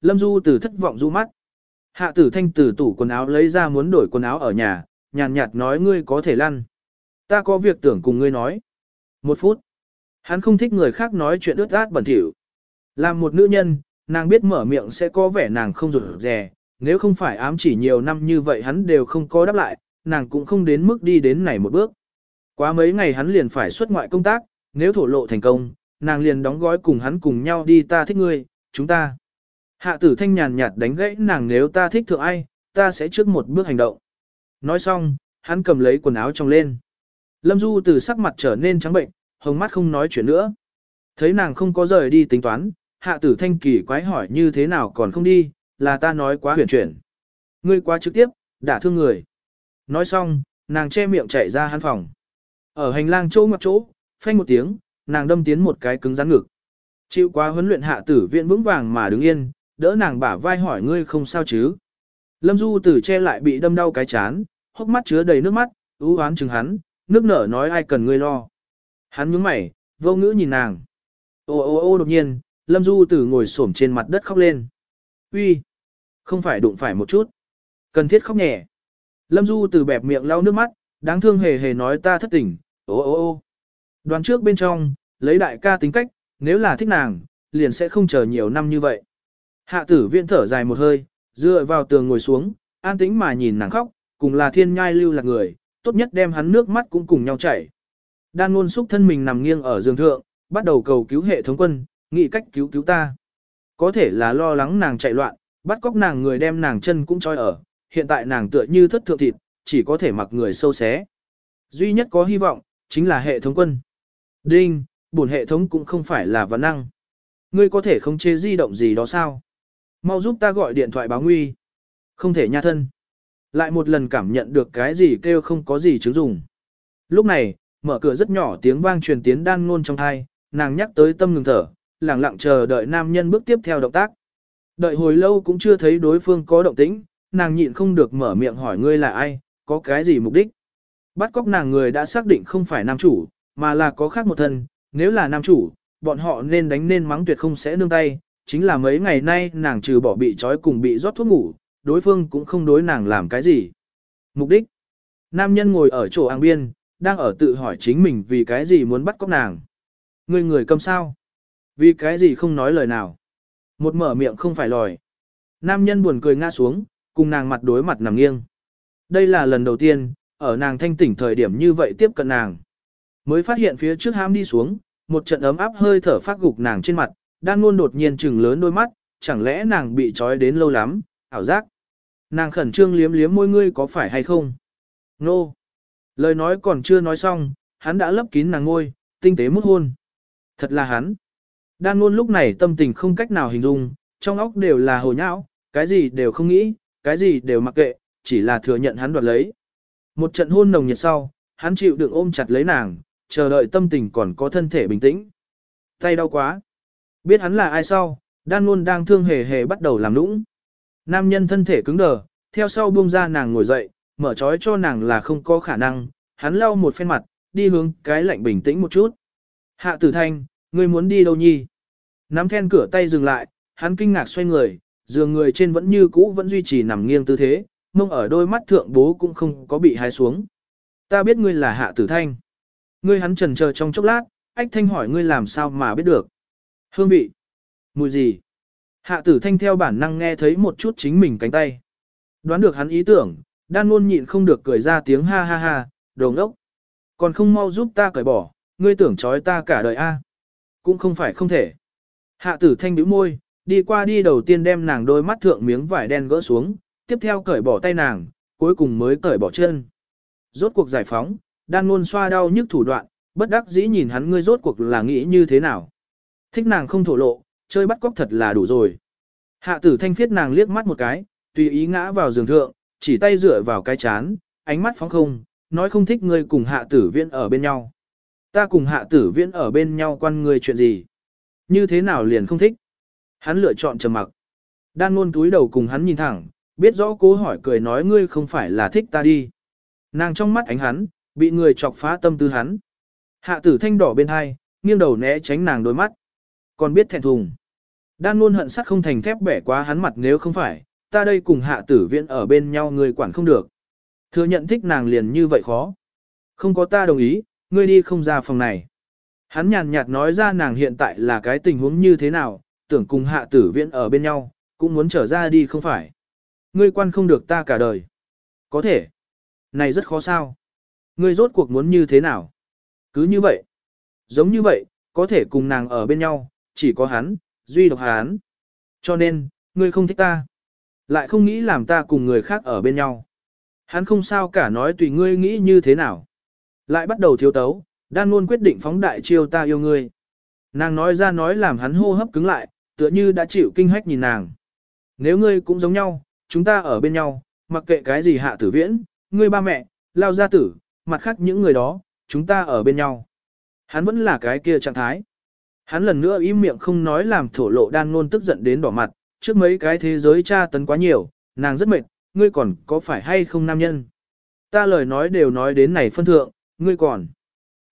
Lâm Du từ thất vọng du mắt. Hạ tử thanh từ tủ quần áo lấy ra muốn đổi quần áo ở nhà, nhàn nhạt nói ngươi có thể lăn. Ta có việc tưởng cùng ngươi nói. Một phút. Hắn không thích người khác nói chuyện ướt át bẩn thỉu. Làm một nữ nhân, nàng biết mở miệng sẽ có vẻ nàng không rụt rè, nếu không phải ám chỉ nhiều năm như vậy hắn đều không có đáp lại, nàng cũng không đến mức đi đến này một bước. Quá mấy ngày hắn liền phải xuất ngoại công tác, nếu thổ lộ thành công, nàng liền đóng gói cùng hắn cùng nhau đi ta thích ngươi, chúng ta. Hạ tử thanh nhàn nhạt đánh gãy nàng nếu ta thích thượng ai, ta sẽ trước một bước hành động. Nói xong, hắn cầm lấy quần áo trong lên. Lâm Du từ sắc mặt trở nên trắng bệnh, hồng mắt không nói chuyện nữa. Thấy nàng không có rời đi tính toán, hạ tử thanh kỳ quái hỏi như thế nào còn không đi, là ta nói quá huyền chuyển. Ngươi quá trực tiếp, đã thương người. Nói xong, nàng che miệng chạy ra hắn phòng. Ở hành lang chỗ ngoặt chỗ, phanh một tiếng, nàng đâm tiến một cái cứng rắn ngực. Chịu quá huấn luyện hạ tử viện vững vàng mà đứng yên, đỡ nàng bả vai hỏi ngươi không sao chứ. Lâm Du tử che lại bị đâm đau cái chán, hốc mắt chứa đầy nước mắt, ưu oán chừng hắn, nước nở nói ai cần ngươi lo. Hắn nhướng mày, vô ngữ nhìn nàng. Ô ô ô đột nhiên, Lâm Du tử ngồi xổm trên mặt đất khóc lên. Uy, không phải đụng phải một chút. Cần thiết khóc nhẹ. Lâm Du tử bẹp miệng lau nước mắt, đáng thương hề hề nói ta thất tình, ô ô ô. Đoàn trước bên trong, lấy đại ca tính cách, nếu là thích nàng, liền sẽ không chờ nhiều năm như vậy. Hạ tử viện thở dài một hơi, dựa vào tường ngồi xuống, an tĩnh mà nhìn nàng khóc, cùng là thiên nhai lưu lạc người, tốt nhất đem hắn nước mắt cũng cùng nhau chảy. Đan ngôn xúc thân mình nằm nghiêng ở giường thượng, bắt đầu cầu cứu hệ thống quân, nghĩ cách cứu cứu ta. Có thể là lo lắng nàng chạy loạn, bắt cóc nàng người đem nàng chân cũng trói ở, hiện tại nàng tựa như thất thượng thịt, chỉ có thể mặc người sâu xé. Duy nhất có hy vọng, chính là hệ thống quân. Đinh, bổn hệ thống cũng không phải là vấn năng. Ngươi có thể không chế di động gì đó sao? Mau giúp ta gọi điện thoại báo nguy. Không thể nha thân. Lại một lần cảm nhận được cái gì kêu không có gì chứng dùng. Lúc này, mở cửa rất nhỏ tiếng vang truyền tiến đan ngôn trong thai, nàng nhắc tới tâm ngừng thở, lặng lặng chờ đợi nam nhân bước tiếp theo động tác. Đợi hồi lâu cũng chưa thấy đối phương có động tĩnh, nàng nhịn không được mở miệng hỏi ngươi là ai, có cái gì mục đích. Bắt cóc nàng người đã xác định không phải nam chủ, mà là có khác một thân, nếu là nam chủ, bọn họ nên đánh nên mắng tuyệt không sẽ nương tay, chính là mấy ngày nay nàng trừ bỏ bị trói cùng bị rót thuốc ngủ, đối phương cũng không đối nàng làm cái gì. Mục đích Nam nhân ngồi ở chỗ ang biên, đang ở tự hỏi chính mình vì cái gì muốn bắt cóc nàng. Người người cầm sao? Vì cái gì không nói lời nào? Một mở miệng không phải lòi. Nam nhân buồn cười ngã xuống, cùng nàng mặt đối mặt nằm nghiêng. Đây là lần đầu tiên, ở nàng thanh tỉnh thời điểm như vậy tiếp cận nàng. Mới phát hiện phía trước ham đi xuống, một trận ấm áp hơi thở phát gục nàng trên mặt, đan ngôn đột nhiên chừng lớn đôi mắt, chẳng lẽ nàng bị trói đến lâu lắm, ảo giác. Nàng khẩn trương liếm liếm môi ngươi có phải hay không? Nô. No. Lời nói còn chưa nói xong, hắn đã lấp kín nàng ngôi, tinh tế mút hôn. Thật là hắn. Đan ngôn lúc này tâm tình không cách nào hình dung, trong óc đều là hồ nhão, cái gì đều không nghĩ, cái gì đều mặc kệ, chỉ là thừa nhận hắn đoạt lấy. Một trận hôn nồng nhiệt sau, hắn chịu đựng ôm chặt lấy nàng, chờ đợi tâm tình còn có thân thể bình tĩnh. Tay đau quá. Biết hắn là ai sau, đan luôn đang thương hề hề bắt đầu làm nũng. Nam nhân thân thể cứng đờ, theo sau buông ra nàng ngồi dậy, mở trói cho nàng là không có khả năng, hắn lau một phen mặt, đi hướng cái lạnh bình tĩnh một chút. Hạ tử thanh, ngươi muốn đi đâu nhi? Nắm then cửa tay dừng lại, hắn kinh ngạc xoay người, giường người trên vẫn như cũ vẫn duy trì nằm nghiêng tư thế, mông ở đôi mắt thượng bố cũng không có bị hái xuống. Ta biết ngươi là hạ tử thanh. Ngươi hắn trần chờ trong chốc lát, ách thanh hỏi ngươi làm sao mà biết được. Hương vị. Mùi gì? Hạ tử thanh theo bản năng nghe thấy một chút chính mình cánh tay. Đoán được hắn ý tưởng, đan luôn nhịn không được cười ra tiếng ha ha ha, đồ ngốc. Còn không mau giúp ta cởi bỏ, ngươi tưởng trói ta cả đời a Cũng không phải không thể. Hạ tử thanh bĩu môi, đi qua đi đầu tiên đem nàng đôi mắt thượng miếng vải đen gỡ xuống, tiếp theo cởi bỏ tay nàng, cuối cùng mới cởi bỏ chân. Rốt cuộc giải phóng, đan luôn xoa đau nhức thủ đoạn, bất đắc dĩ nhìn hắn ngươi rốt cuộc là nghĩ như thế nào. Thích nàng không thổ lộ, chơi bắt cóc thật là đủ rồi. Hạ tử thanh phiết nàng liếc mắt một cái, tùy ý ngã vào giường thượng, chỉ tay dựa vào cái chán, ánh mắt phóng không, nói không thích ngươi cùng hạ tử viễn ở bên nhau. Ta cùng hạ tử viễn ở bên nhau quan ngươi chuyện gì? Như thế nào liền không thích? Hắn lựa chọn trầm mặc. Đan ngôn túi đầu cùng hắn nhìn thẳng, biết rõ cố hỏi cười nói ngươi không phải là thích ta đi. Nàng trong mắt ánh hắn, bị người chọc phá tâm tư hắn. Hạ tử thanh đỏ bên hai, nghiêng đầu né tránh nàng đôi mắt còn biết thẹn thùng. Đan luôn hận sắc không thành thép bẻ quá hắn mặt nếu không phải, ta đây cùng hạ tử viễn ở bên nhau người quản không được. Thừa nhận thích nàng liền như vậy khó. Không có ta đồng ý, ngươi đi không ra phòng này. Hắn nhàn nhạt nói ra nàng hiện tại là cái tình huống như thế nào, tưởng cùng hạ tử viễn ở bên nhau, cũng muốn trở ra đi không phải. Ngươi quan không được ta cả đời. Có thể. Này rất khó sao. Ngươi rốt cuộc muốn như thế nào? Cứ như vậy. Giống như vậy, có thể cùng nàng ở bên nhau, chỉ có hắn, duy độc hắn. Cho nên, ngươi không thích ta. Lại không nghĩ làm ta cùng người khác ở bên nhau. Hắn không sao cả nói tùy ngươi nghĩ như thế nào. Lại bắt đầu thiếu tấu, đan luôn quyết định phóng đại chiêu ta yêu ngươi. Nàng nói ra nói làm hắn hô hấp cứng lại, tựa như đã chịu kinh hách nhìn nàng. Nếu ngươi cũng giống nhau, chúng ta ở bên nhau, mặc kệ cái gì hạ tử viễn, ngươi ba mẹ, lao gia tử, mặt khác những người đó, chúng ta ở bên nhau. Hắn vẫn là cái kia trạng thái. Hắn lần nữa im miệng không nói làm thổ lộ đan ngôn tức giận đến đỏ mặt, trước mấy cái thế giới tra tấn quá nhiều, nàng rất mệt, ngươi còn có phải hay không nam nhân. Ta lời nói đều nói đến này phân thượng, ngươi còn.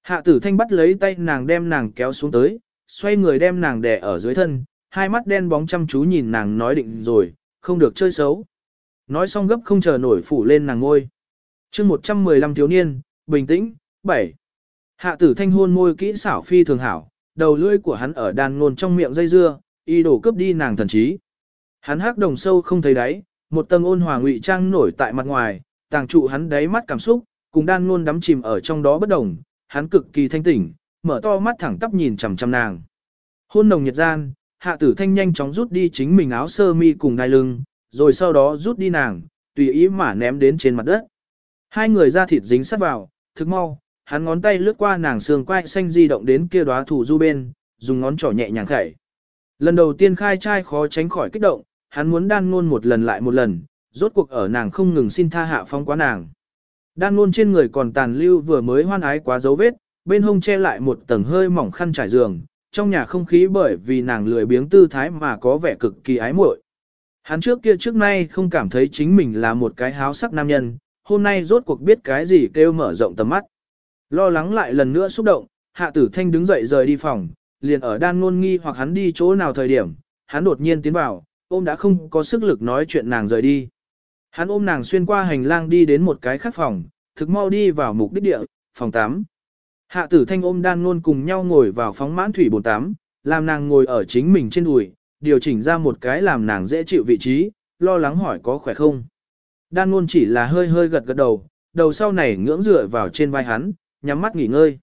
Hạ tử thanh bắt lấy tay nàng đem nàng kéo xuống tới, xoay người đem nàng đè ở dưới thân, hai mắt đen bóng chăm chú nhìn nàng nói định rồi, không được chơi xấu. Nói xong gấp không chờ nổi phủ lên nàng ngôi. chương 115 thiếu niên, bình tĩnh, 7. Hạ tử thanh hôn môi kỹ xảo phi thường hảo, đầu lưỡi của hắn ở đàn ngôn trong miệng dây dưa, y đổ cướp đi nàng thần trí. Hắn hắc đồng sâu không thấy đáy, một tầng ôn hòa ngụy trang nổi tại mặt ngoài, tàng trụ hắn đáy mắt cảm xúc, cùng đan ngôn đắm chìm ở trong đó bất đồng, hắn cực kỳ thanh tỉnh, mở to mắt thẳng tắp nhìn chằm chằm nàng. Hôn nồng nhiệt gian, hạ tử thanh nhanh chóng rút đi chính mình áo sơ mi cùng đai lưng, rồi sau đó rút đi nàng, tùy ý mà ném đến trên mặt đất. Hai người ra thịt dính sát vào, thức mau, hắn ngón tay lướt qua nàng xương quai xanh di động đến kia đóa thủ du bên, dùng ngón trỏ nhẹ nhàng khẩy. Lần đầu tiên khai trai khó tránh khỏi kích động, hắn muốn đan ngôn một lần lại một lần, rốt cuộc ở nàng không ngừng xin tha hạ phong quá nàng. Đan ngôn trên người còn tàn lưu vừa mới hoan ái quá dấu vết, bên hông che lại một tầng hơi mỏng khăn trải giường, trong nhà không khí bởi vì nàng lười biếng tư thái mà có vẻ cực kỳ ái muội. Hắn trước kia trước nay không cảm thấy chính mình là một cái háo sắc nam nhân, hôm nay rốt cuộc biết cái gì kêu mở rộng tầm mắt. Lo lắng lại lần nữa xúc động, hạ tử thanh đứng dậy rời đi phòng, liền ở đan ngôn nghi hoặc hắn đi chỗ nào thời điểm, hắn đột nhiên tiến vào, ôm đã không có sức lực nói chuyện nàng rời đi. Hắn ôm nàng xuyên qua hành lang đi đến một cái khác phòng, thực mau đi vào mục đích địa, phòng 8. Hạ tử thanh ôm đan ngôn cùng nhau ngồi vào phóng mãn thủy bồn 8, làm nàng ngồi ở chính mình trên đùi, điều chỉnh ra một cái làm nàng dễ chịu vị trí, lo lắng hỏi có khỏe không. Đan ngôn chỉ là hơi hơi gật gật đầu, đầu sau này ngưỡng dựa vào trên vai hắn, nhắm mắt nghỉ ngơi.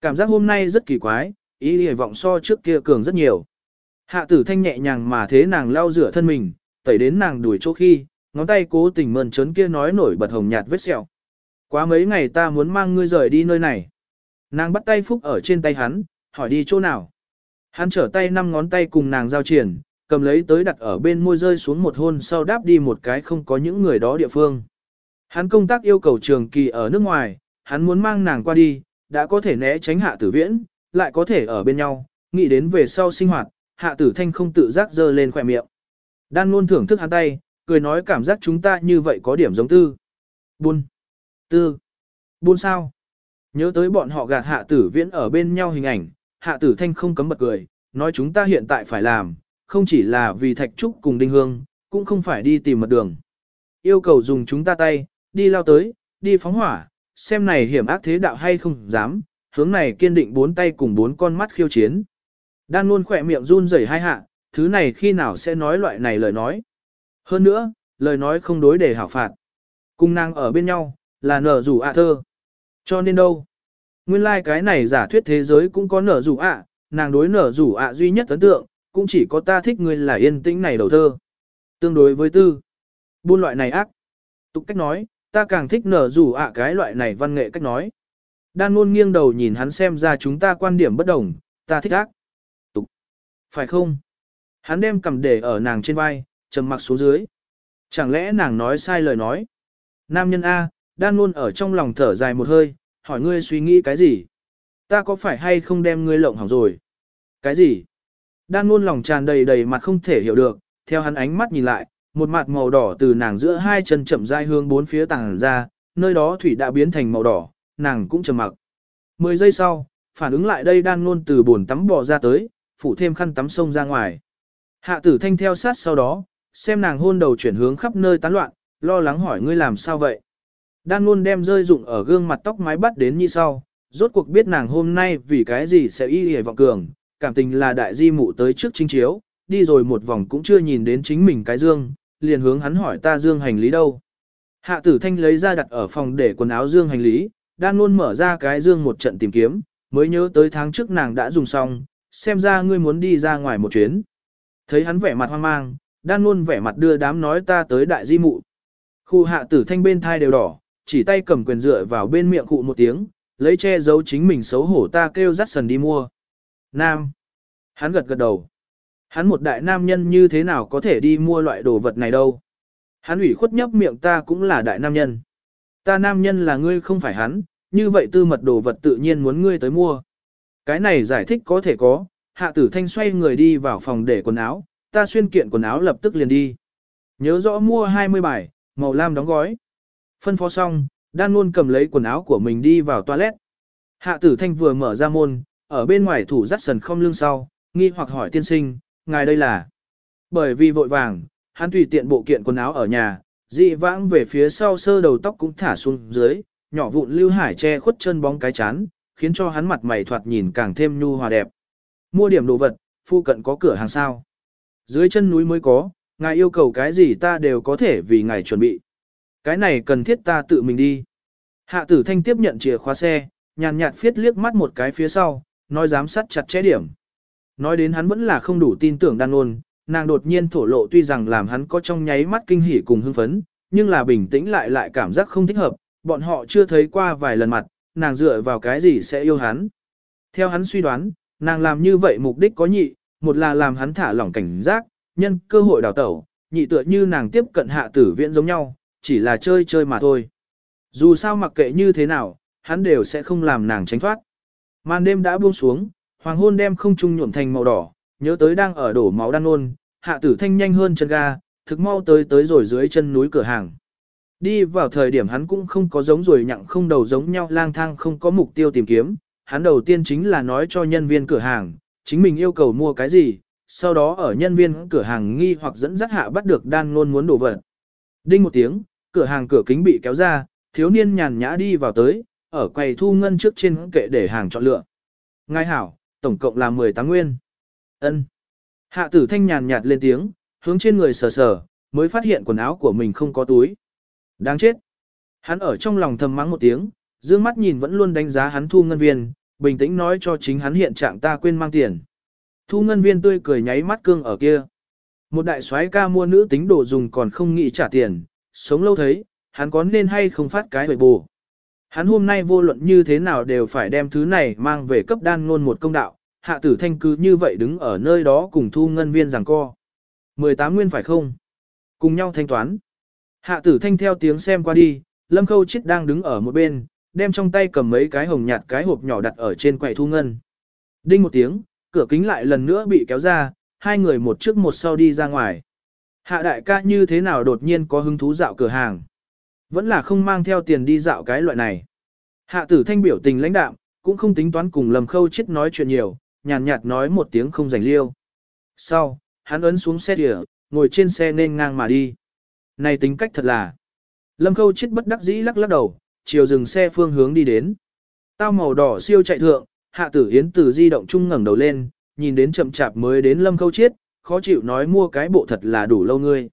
Cảm giác hôm nay rất kỳ quái, ý hề vọng so trước kia cường rất nhiều. Hạ tử thanh nhẹ nhàng mà thế nàng lau rửa thân mình, tẩy đến nàng đuổi chỗ khi, ngón tay cố tình mơn trớn kia nói nổi bật hồng nhạt vết sẹo. Quá mấy ngày ta muốn mang ngươi rời đi nơi này. Nàng bắt tay phúc ở trên tay hắn, hỏi đi chỗ nào. Hắn trở tay năm ngón tay cùng nàng giao triển, cầm lấy tới đặt ở bên môi rơi xuống một hôn sau đáp đi một cái không có những người đó địa phương. Hắn công tác yêu cầu trường kỳ ở nước ngoài, hắn muốn mang nàng qua đi, đã có thể né tránh hạ tử viễn, lại có thể ở bên nhau, nghĩ đến về sau sinh hoạt, hạ tử thanh không tự giác dơ lên khỏe miệng. Đan luôn thưởng thức hắn tay, cười nói cảm giác chúng ta như vậy có điểm giống tư. Buôn. Tư. Buôn sao? Nhớ tới bọn họ gạt hạ tử viễn ở bên nhau hình ảnh, hạ tử thanh không cấm bật cười, nói chúng ta hiện tại phải làm, không chỉ là vì thạch trúc cùng đinh hương, cũng không phải đi tìm mật đường. Yêu cầu dùng chúng ta tay, đi lao tới, đi phóng hỏa, xem này hiểm ác thế đạo hay không dám, hướng này kiên định bốn tay cùng bốn con mắt khiêu chiến. Đan luôn khỏe miệng run rẩy hai hạ, thứ này khi nào sẽ nói loại này lời nói. Hơn nữa, lời nói không đối để hảo phạt. Cung nàng ở bên nhau, là nở rủ ạ thơ. Cho nên đâu? Nguyên lai like cái này giả thuyết thế giới cũng có nở rủ ạ, nàng đối nở rủ ạ duy nhất ấn tượng, cũng chỉ có ta thích người là yên tĩnh này đầu thơ. Tương đối với tư, buôn loại này ác. Tục cách nói, ta càng thích nở rủ ạ cái loại này văn nghệ cách nói. Đan luôn nghiêng đầu nhìn hắn xem ra chúng ta quan điểm bất đồng, ta thích ác. Tục. Phải không? Hắn đem cầm để ở nàng trên vai, trầm mặc xuống dưới. Chẳng lẽ nàng nói sai lời nói? Nam nhân A, đan luôn ở trong lòng thở dài một hơi, hỏi ngươi suy nghĩ cái gì? Ta có phải hay không đem ngươi lộng hỏng rồi? Cái gì? Đan luôn lòng tràn đầy đầy mặt không thể hiểu được, theo hắn ánh mắt nhìn lại, một mặt màu đỏ từ nàng giữa hai chân chậm rãi hướng bốn phía tàng ra, nơi đó thủy đã biến thành màu đỏ, nàng cũng trầm mặc. Mười giây sau, phản ứng lại đây đan luôn từ bồn tắm bò ra tới, phủ thêm khăn tắm sông ra ngoài. Hạ tử thanh theo sát sau đó, xem nàng hôn đầu chuyển hướng khắp nơi tán loạn, lo lắng hỏi ngươi làm sao vậy. Đan luôn đem rơi dụng ở gương mặt tóc mái bắt đến như sau, rốt cuộc biết nàng hôm nay vì cái gì sẽ y hề vọng cường, cảm tình là đại di mụ tới trước chính chiếu, đi rồi một vòng cũng chưa nhìn đến chính mình cái dương, liền hướng hắn hỏi ta dương hành lý đâu. Hạ tử thanh lấy ra đặt ở phòng để quần áo dương hành lý, đan luôn mở ra cái dương một trận tìm kiếm, mới nhớ tới tháng trước nàng đã dùng xong, xem ra ngươi muốn đi ra ngoài một chuyến. Thấy hắn vẻ mặt hoang mang, đan luôn vẻ mặt đưa đám nói ta tới đại di mụ. Khu hạ tử thanh bên thai đều đỏ, chỉ tay cầm quyền dựa vào bên miệng cụ một tiếng, lấy che giấu chính mình xấu hổ ta kêu dắt sần đi mua. Nam. Hắn gật gật đầu. Hắn một đại nam nhân như thế nào có thể đi mua loại đồ vật này đâu. Hắn ủy khuất nhấp miệng ta cũng là đại nam nhân. Ta nam nhân là ngươi không phải hắn, như vậy tư mật đồ vật tự nhiên muốn ngươi tới mua. Cái này giải thích có thể có, hạ tử thanh xoay người đi vào phòng để quần áo, ta xuyên kiện quần áo lập tức liền đi. Nhớ rõ mua 20 bài, màu lam đóng gói. Phân phó xong, đan luôn cầm lấy quần áo của mình đi vào toilet. Hạ tử thanh vừa mở ra môn, ở bên ngoài thủ dắt sần không lưng sau, nghi hoặc hỏi tiên sinh, ngài đây là. Bởi vì vội vàng, hắn tùy tiện bộ kiện quần áo ở nhà, dị vãng về phía sau sơ đầu tóc cũng thả xuống dưới, nhỏ vụn lưu hải che khuất chân bóng cái chán, khiến cho hắn mặt mày thoạt nhìn càng thêm nhu hòa đẹp. Mua điểm đồ vật, phu cận có cửa hàng sao. Dưới chân núi mới có, ngài yêu cầu cái gì ta đều có thể vì ngài chuẩn bị. Cái này cần thiết ta tự mình đi. Hạ tử thanh tiếp nhận chìa khóa xe, nhàn nhạt phiết liếc mắt một cái phía sau, nói dám sát chặt chẽ điểm. Nói đến hắn vẫn là không đủ tin tưởng đan ôn, nàng đột nhiên thổ lộ tuy rằng làm hắn có trong nháy mắt kinh hỉ cùng hưng phấn, nhưng là bình tĩnh lại lại cảm giác không thích hợp, bọn họ chưa thấy qua vài lần mặt, nàng dựa vào cái gì sẽ yêu hắn. Theo hắn suy đoán, nàng làm như vậy mục đích có nhị, một là làm hắn thả lỏng cảnh giác, nhân cơ hội đào tẩu, nhị tựa như nàng tiếp cận hạ tử viễn giống nhau, chỉ là chơi chơi mà thôi. Dù sao mặc kệ như thế nào, hắn đều sẽ không làm nàng tránh thoát. Màn đêm đã buông xuống, hoàng hôn đem không trung nhuộm thành màu đỏ, nhớ tới đang ở đổ máu đan ôn, hạ tử thanh nhanh hơn chân ga, thực mau tới tới rồi dưới chân núi cửa hàng. Đi vào thời điểm hắn cũng không có giống rồi nhặng không đầu giống nhau lang thang không có mục tiêu tìm kiếm, hắn đầu tiên chính là nói cho nhân viên cửa hàng, chính mình yêu cầu mua cái gì, sau đó ở nhân viên cửa hàng nghi hoặc dẫn dắt hạ bắt được đan ngôn muốn đổ vật. Đinh một tiếng, cửa hàng cửa kính bị kéo ra, thiếu niên nhàn nhã đi vào tới, ở quầy thu ngân trước trên kệ để hàng chọn lựa. Ngài hảo, tổng cộng là 18 nguyên. ân Hạ tử thanh nhàn nhạt lên tiếng, hướng trên người sờ sờ, mới phát hiện quần áo của mình không có túi. Đáng chết. Hắn ở trong lòng thầm mắng một tiếng, dương mắt nhìn vẫn luôn đánh giá hắn thu ngân viên, bình tĩnh nói cho chính hắn hiện trạng ta quên mang tiền. Thu ngân viên tươi cười nháy mắt cương ở kia. Một đại soái ca mua nữ tính đồ dùng còn không nghĩ trả tiền, sống lâu thấy, hắn có nên hay không phát cái bệ bù. Hắn hôm nay vô luận như thế nào đều phải đem thứ này mang về cấp đan ngôn một công đạo, hạ tử thanh cứ như vậy đứng ở nơi đó cùng thu ngân viên rằng co. 18 nguyên phải không? Cùng nhau thanh toán. Hạ tử thanh theo tiếng xem qua đi, lâm khâu chết đang đứng ở một bên, đem trong tay cầm mấy cái hồng nhạt cái hộp nhỏ đặt ở trên quầy thu ngân. Đinh một tiếng, cửa kính lại lần nữa bị kéo ra, hai người một trước một sau đi ra ngoài. Hạ đại ca như thế nào đột nhiên có hứng thú dạo cửa hàng. Vẫn là không mang theo tiền đi dạo cái loại này. Hạ tử thanh biểu tình lãnh đạm, cũng không tính toán cùng lầm khâu chết nói chuyện nhiều, nhàn nhạt nói một tiếng không rảnh liêu. Sau, hắn ấn xuống xe địa, ngồi trên xe nên ngang mà đi. Này tính cách thật là. Lâm khâu chết bất đắc dĩ lắc lắc đầu, chiều dừng xe phương hướng đi đến. Tao màu đỏ siêu chạy thượng, hạ tử yến từ di động trung ngẩng đầu lên, nhìn đến chậm chạp mới đến lâm khâu chết, khó chịu nói mua cái bộ thật là đủ lâu ngươi.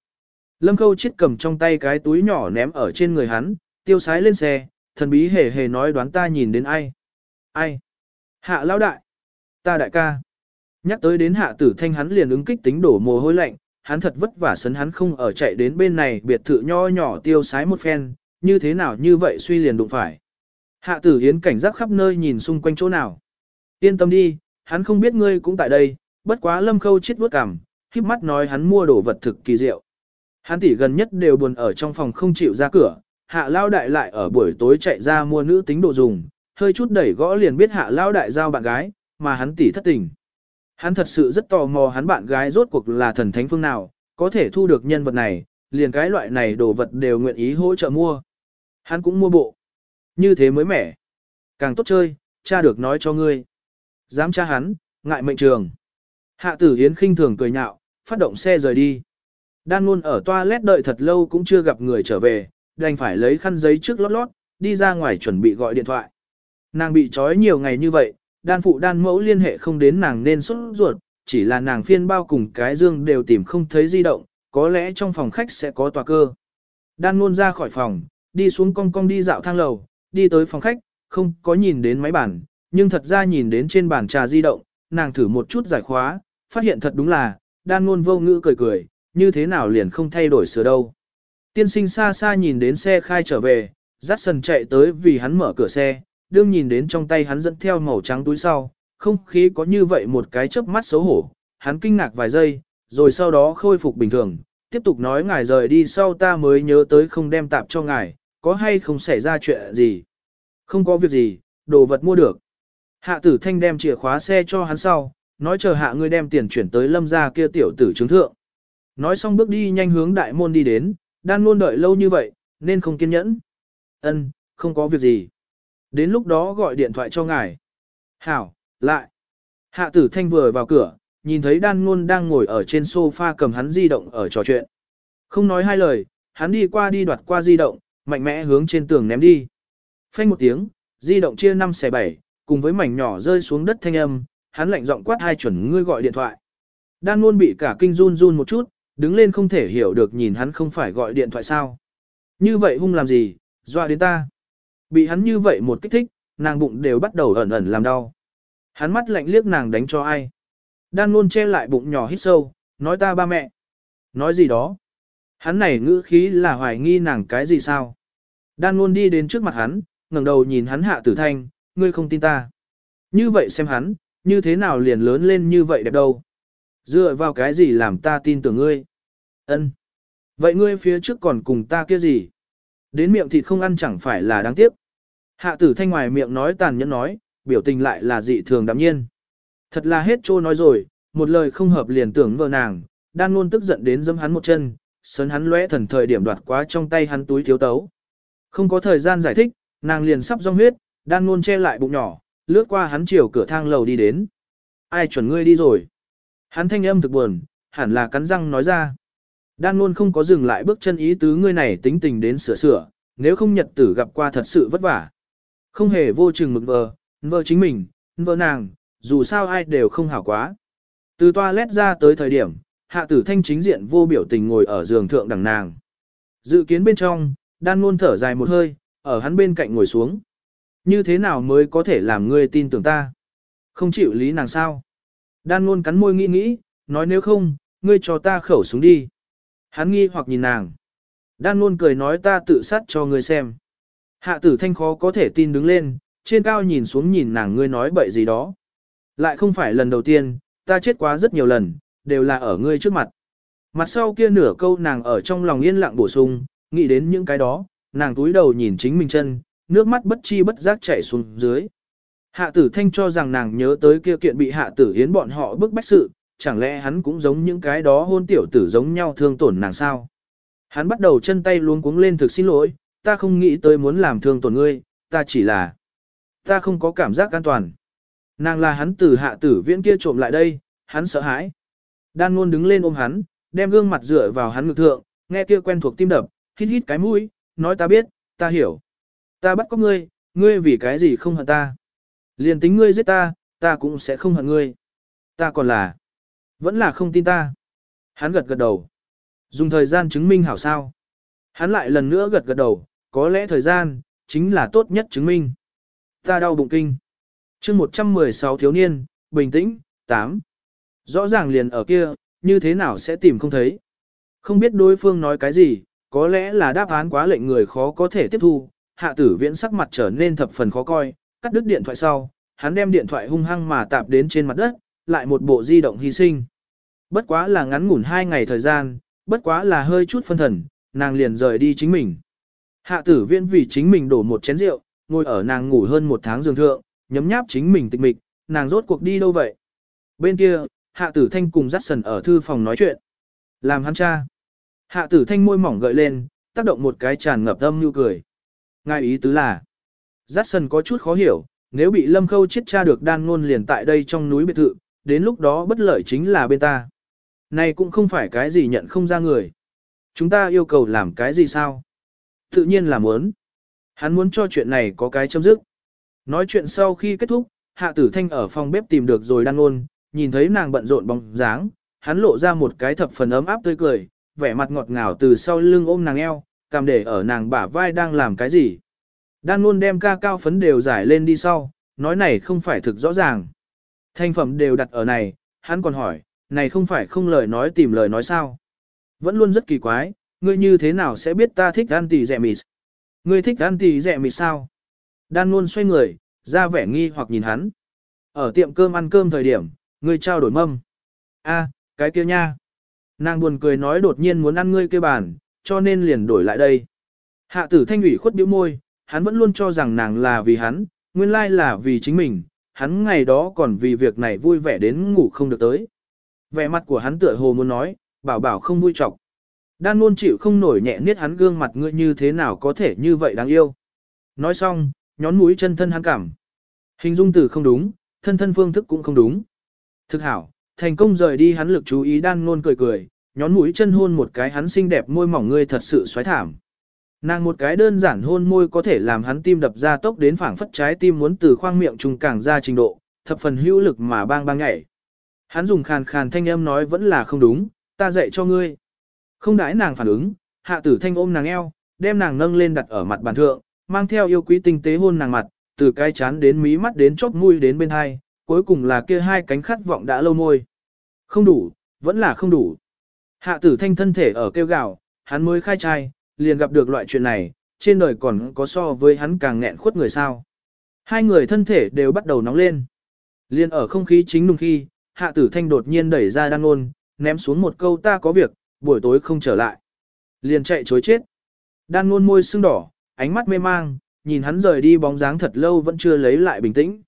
Lâm khâu chết cầm trong tay cái túi nhỏ ném ở trên người hắn, tiêu sái lên xe, thần bí hề hề nói đoán ta nhìn đến ai. Ai? Hạ lão đại. Ta đại ca. Nhắc tới đến hạ tử thanh hắn liền ứng kích tính đổ mồ hôi lạnh, hắn thật vất vả sấn hắn không ở chạy đến bên này biệt thự nho nhỏ tiêu sái một phen, như thế nào như vậy suy liền đụng phải. Hạ tử hiến cảnh giác khắp nơi nhìn xung quanh chỗ nào. Yên tâm đi, hắn không biết ngươi cũng tại đây, bất quá lâm khâu chết vuốt cằm, khiếp mắt nói hắn mua đồ vật thực kỳ diệu. Hắn tỷ gần nhất đều buồn ở trong phòng không chịu ra cửa, hạ lao đại lại ở buổi tối chạy ra mua nữ tính đồ dùng, hơi chút đẩy gõ liền biết hạ lao đại giao bạn gái, mà hắn tỷ thất tình. Hắn thật sự rất tò mò hắn bạn gái rốt cuộc là thần thánh phương nào, có thể thu được nhân vật này, liền cái loại này đồ vật đều nguyện ý hỗ trợ mua. Hắn cũng mua bộ. Như thế mới mẻ. Càng tốt chơi, cha được nói cho ngươi. Dám cha hắn, ngại mệnh trường. Hạ tử Hiến khinh thường cười nhạo, phát động xe rời đi. Đan luôn ở toilet đợi thật lâu cũng chưa gặp người trở về, đành phải lấy khăn giấy trước lót lót, đi ra ngoài chuẩn bị gọi điện thoại. Nàng bị trói nhiều ngày như vậy, đan phụ đan mẫu liên hệ không đến nàng nên xuất ruột, chỉ là nàng phiên bao cùng cái dương đều tìm không thấy di động, có lẽ trong phòng khách sẽ có tòa cơ. Đan luôn ra khỏi phòng, đi xuống cong cong đi dạo thang lầu, đi tới phòng khách, không có nhìn đến máy bàn, nhưng thật ra nhìn đến trên bàn trà di động, nàng thử một chút giải khóa, phát hiện thật đúng là, đan luôn vô ngữ cười cười, như thế nào liền không thay đổi sửa đâu. Tiên sinh xa xa nhìn đến xe khai trở về, dắt sần chạy tới vì hắn mở cửa xe, đương nhìn đến trong tay hắn dẫn theo màu trắng túi sau, không khí có như vậy một cái chớp mắt xấu hổ, hắn kinh ngạc vài giây, rồi sau đó khôi phục bình thường, tiếp tục nói ngài rời đi sau ta mới nhớ tới không đem tạp cho ngài, có hay không xảy ra chuyện gì. Không có việc gì, đồ vật mua được. Hạ tử thanh đem chìa khóa xe cho hắn sau, nói chờ hạ ngươi đem tiền chuyển tới lâm gia kia tiểu tử chứng thượng. Nói xong bước đi nhanh hướng đại môn đi đến, đan luôn đợi lâu như vậy, nên không kiên nhẫn. Ân, không có việc gì. Đến lúc đó gọi điện thoại cho ngài. Hảo, lại. Hạ tử thanh vừa vào cửa, nhìn thấy đan ngôn đang ngồi ở trên sofa cầm hắn di động ở trò chuyện. Không nói hai lời, hắn đi qua đi đoạt qua di động, mạnh mẽ hướng trên tường ném đi. Phanh một tiếng, di động chia 5 xẻ 7, cùng với mảnh nhỏ rơi xuống đất thanh âm, hắn lạnh giọng quát hai chuẩn ngươi gọi điện thoại. Đan ngôn bị cả kinh run run một chút, đứng lên không thể hiểu được nhìn hắn không phải gọi điện thoại sao. Như vậy hung làm gì, dọa đến ta. Bị hắn như vậy một kích thích, nàng bụng đều bắt đầu ẩn ẩn làm đau. Hắn mắt lạnh liếc nàng đánh cho ai. Đan luôn che lại bụng nhỏ hít sâu, nói ta ba mẹ. Nói gì đó. Hắn này ngữ khí là hoài nghi nàng cái gì sao. Đan luôn đi đến trước mặt hắn, ngẩng đầu nhìn hắn hạ tử thanh, ngươi không tin ta. Như vậy xem hắn, như thế nào liền lớn lên như vậy đẹp đâu. Dựa vào cái gì làm ta tin tưởng ngươi? Ân. Vậy ngươi phía trước còn cùng ta kia gì? Đến miệng thịt không ăn chẳng phải là đáng tiếc. Hạ tử thanh ngoài miệng nói tàn nhẫn nói, biểu tình lại là dị thường đạm nhiên. Thật là hết trô nói rồi, một lời không hợp liền tưởng vợ nàng, đan luôn tức giận đến dâm hắn một chân, sấn hắn lóe thần thời điểm đoạt quá trong tay hắn túi thiếu tấu. Không có thời gian giải thích, nàng liền sắp rong huyết, đan luôn che lại bụng nhỏ, lướt qua hắn chiều cửa thang lầu đi đến. Ai chuẩn ngươi đi rồi? Hắn thanh âm thực buồn, hẳn là cắn răng nói ra. Đan luôn không có dừng lại bước chân ý tứ ngươi này tính tình đến sửa sửa, nếu không nhật tử gặp qua thật sự vất vả. Không hề vô chừng mực vờ, vợ chính mình, vợ nàng, dù sao ai đều không hảo quá. Từ toilet ra tới thời điểm, hạ tử thanh chính diện vô biểu tình ngồi ở giường thượng đằng nàng. Dự kiến bên trong, đan luôn thở dài một hơi, ở hắn bên cạnh ngồi xuống. Như thế nào mới có thể làm ngươi tin tưởng ta? Không chịu lý nàng sao? Đan luôn cắn môi nghĩ nghĩ, nói nếu không, ngươi cho ta khẩu súng đi. Hắn nghi hoặc nhìn nàng. Đan luôn cười nói ta tự sát cho ngươi xem. Hạ tử thanh khó có thể tin đứng lên, trên cao nhìn xuống nhìn nàng ngươi nói bậy gì đó. Lại không phải lần đầu tiên, ta chết quá rất nhiều lần, đều là ở ngươi trước mặt. Mặt sau kia nửa câu nàng ở trong lòng yên lặng bổ sung, nghĩ đến những cái đó, nàng túi đầu nhìn chính mình chân, nước mắt bất chi bất giác chảy xuống dưới. Hạ tử thanh cho rằng nàng nhớ tới kia kiện bị hạ tử hiến bọn họ bức bách sự, chẳng lẽ hắn cũng giống những cái đó hôn tiểu tử giống nhau thương tổn nàng sao? Hắn bắt đầu chân tay luống cuống lên thực xin lỗi, ta không nghĩ tới muốn làm thương tổn ngươi, ta chỉ là, ta không có cảm giác an toàn. Nàng là hắn từ hạ tử viễn kia trộm lại đây, hắn sợ hãi. Đan ngôn đứng lên ôm hắn, đem gương mặt dựa vào hắn ngực thượng, nghe kia quen thuộc tim đập, hít hít cái mũi, nói ta biết, ta hiểu. Ta bắt có ngươi, ngươi vì cái gì không hận ta. Liền tính ngươi giết ta, ta cũng sẽ không hận ngươi. Ta còn là, vẫn là không tin ta. Hắn gật gật đầu. Dùng thời gian chứng minh hảo sao. Hắn lại lần nữa gật gật đầu, có lẽ thời gian, chính là tốt nhất chứng minh. Ta đau bụng kinh. chương 116 thiếu niên, bình tĩnh, 8. Rõ ràng liền ở kia, như thế nào sẽ tìm không thấy. Không biết đối phương nói cái gì, có lẽ là đáp án quá lệnh người khó có thể tiếp thu. Hạ tử viễn sắc mặt trở nên thập phần khó coi, cắt đứt điện thoại sau, hắn đem điện thoại hung hăng mà tạp đến trên mặt đất, lại một bộ di động hy sinh. Bất quá là ngắn ngủn hai ngày thời gian, bất quá là hơi chút phân thần, nàng liền rời đi chính mình. Hạ tử viễn vì chính mình đổ một chén rượu, ngồi ở nàng ngủ hơn một tháng giường thượng, nhấm nháp chính mình tịch mịch, nàng rốt cuộc đi đâu vậy? Bên kia, hạ tử thanh cùng dắt sần ở thư phòng nói chuyện. Làm hắn cha. Hạ tử thanh môi mỏng gợi lên, tác động một cái tràn ngập âm như cười. Ngài ý tứ là, Jackson có chút khó hiểu, nếu bị lâm khâu chết cha được đan ngôn liền tại đây trong núi biệt thự, đến lúc đó bất lợi chính là bên ta. Này cũng không phải cái gì nhận không ra người. Chúng ta yêu cầu làm cái gì sao? Tự nhiên là muốn. Hắn muốn cho chuyện này có cái chấm dứt. Nói chuyện sau khi kết thúc, hạ tử thanh ở phòng bếp tìm được rồi đan ngôn, nhìn thấy nàng bận rộn bóng dáng, hắn lộ ra một cái thập phần ấm áp tươi cười, vẻ mặt ngọt ngào từ sau lưng ôm nàng eo, cầm để ở nàng bả vai đang làm cái gì. Đan luôn đem ca cao phấn đều giải lên đi sau, nói này không phải thực rõ ràng. Thành phẩm đều đặt ở này, hắn còn hỏi, này không phải không lời nói tìm lời nói sao. Vẫn luôn rất kỳ quái, ngươi như thế nào sẽ biết ta thích ăn tì dẹ mịt? Ngươi thích ăn tì dẹ mịt sao? Đan luôn xoay người, ra vẻ nghi hoặc nhìn hắn. Ở tiệm cơm ăn cơm thời điểm, ngươi trao đổi mâm. A, cái kia nha. Nàng buồn cười nói đột nhiên muốn ăn ngươi kia bàn, cho nên liền đổi lại đây. Hạ tử thanh ủy khuất bĩu môi, hắn vẫn luôn cho rằng nàng là vì hắn, nguyên lai là vì chính mình, hắn ngày đó còn vì việc này vui vẻ đến ngủ không được tới. Vẻ mặt của hắn tựa hồ muốn nói, bảo bảo không vui chọc. Đan luôn chịu không nổi nhẹ niết hắn gương mặt ngươi như thế nào có thể như vậy đáng yêu. Nói xong, nhón mũi chân thân hắn cảm. Hình dung từ không đúng, thân thân phương thức cũng không đúng. Thực hảo, thành công rời đi hắn lực chú ý đan luôn cười cười, nhón mũi chân hôn một cái hắn xinh đẹp môi mỏng ngươi thật sự xoáy thảm. Nàng một cái đơn giản hôn môi có thể làm hắn tim đập ra tốc đến phảng phất trái tim muốn từ khoang miệng trùng càng ra trình độ, thập phần hữu lực mà bang bang nhảy. Hắn dùng khàn khàn thanh âm nói vẫn là không đúng, ta dạy cho ngươi. Không đãi nàng phản ứng, hạ tử thanh ôm nàng eo, đem nàng nâng lên đặt ở mặt bàn thượng, mang theo yêu quý tinh tế hôn nàng mặt, từ cái chán đến mí mắt đến chóp mũi đến bên hai, cuối cùng là kia hai cánh khát vọng đã lâu môi. Không đủ, vẫn là không đủ. Hạ tử thanh thân thể ở kêu gào, hắn mới khai trai, liền gặp được loại chuyện này, trên đời còn có so với hắn càng nghẹn khuất người sao. Hai người thân thể đều bắt đầu nóng lên. Liên ở không khí chính nùng khi, hạ tử thanh đột nhiên đẩy ra đan ôn, ném xuống một câu ta có việc, buổi tối không trở lại. Liền chạy chối chết. Đan ngôn môi sưng đỏ, ánh mắt mê mang, nhìn hắn rời đi bóng dáng thật lâu vẫn chưa lấy lại bình tĩnh.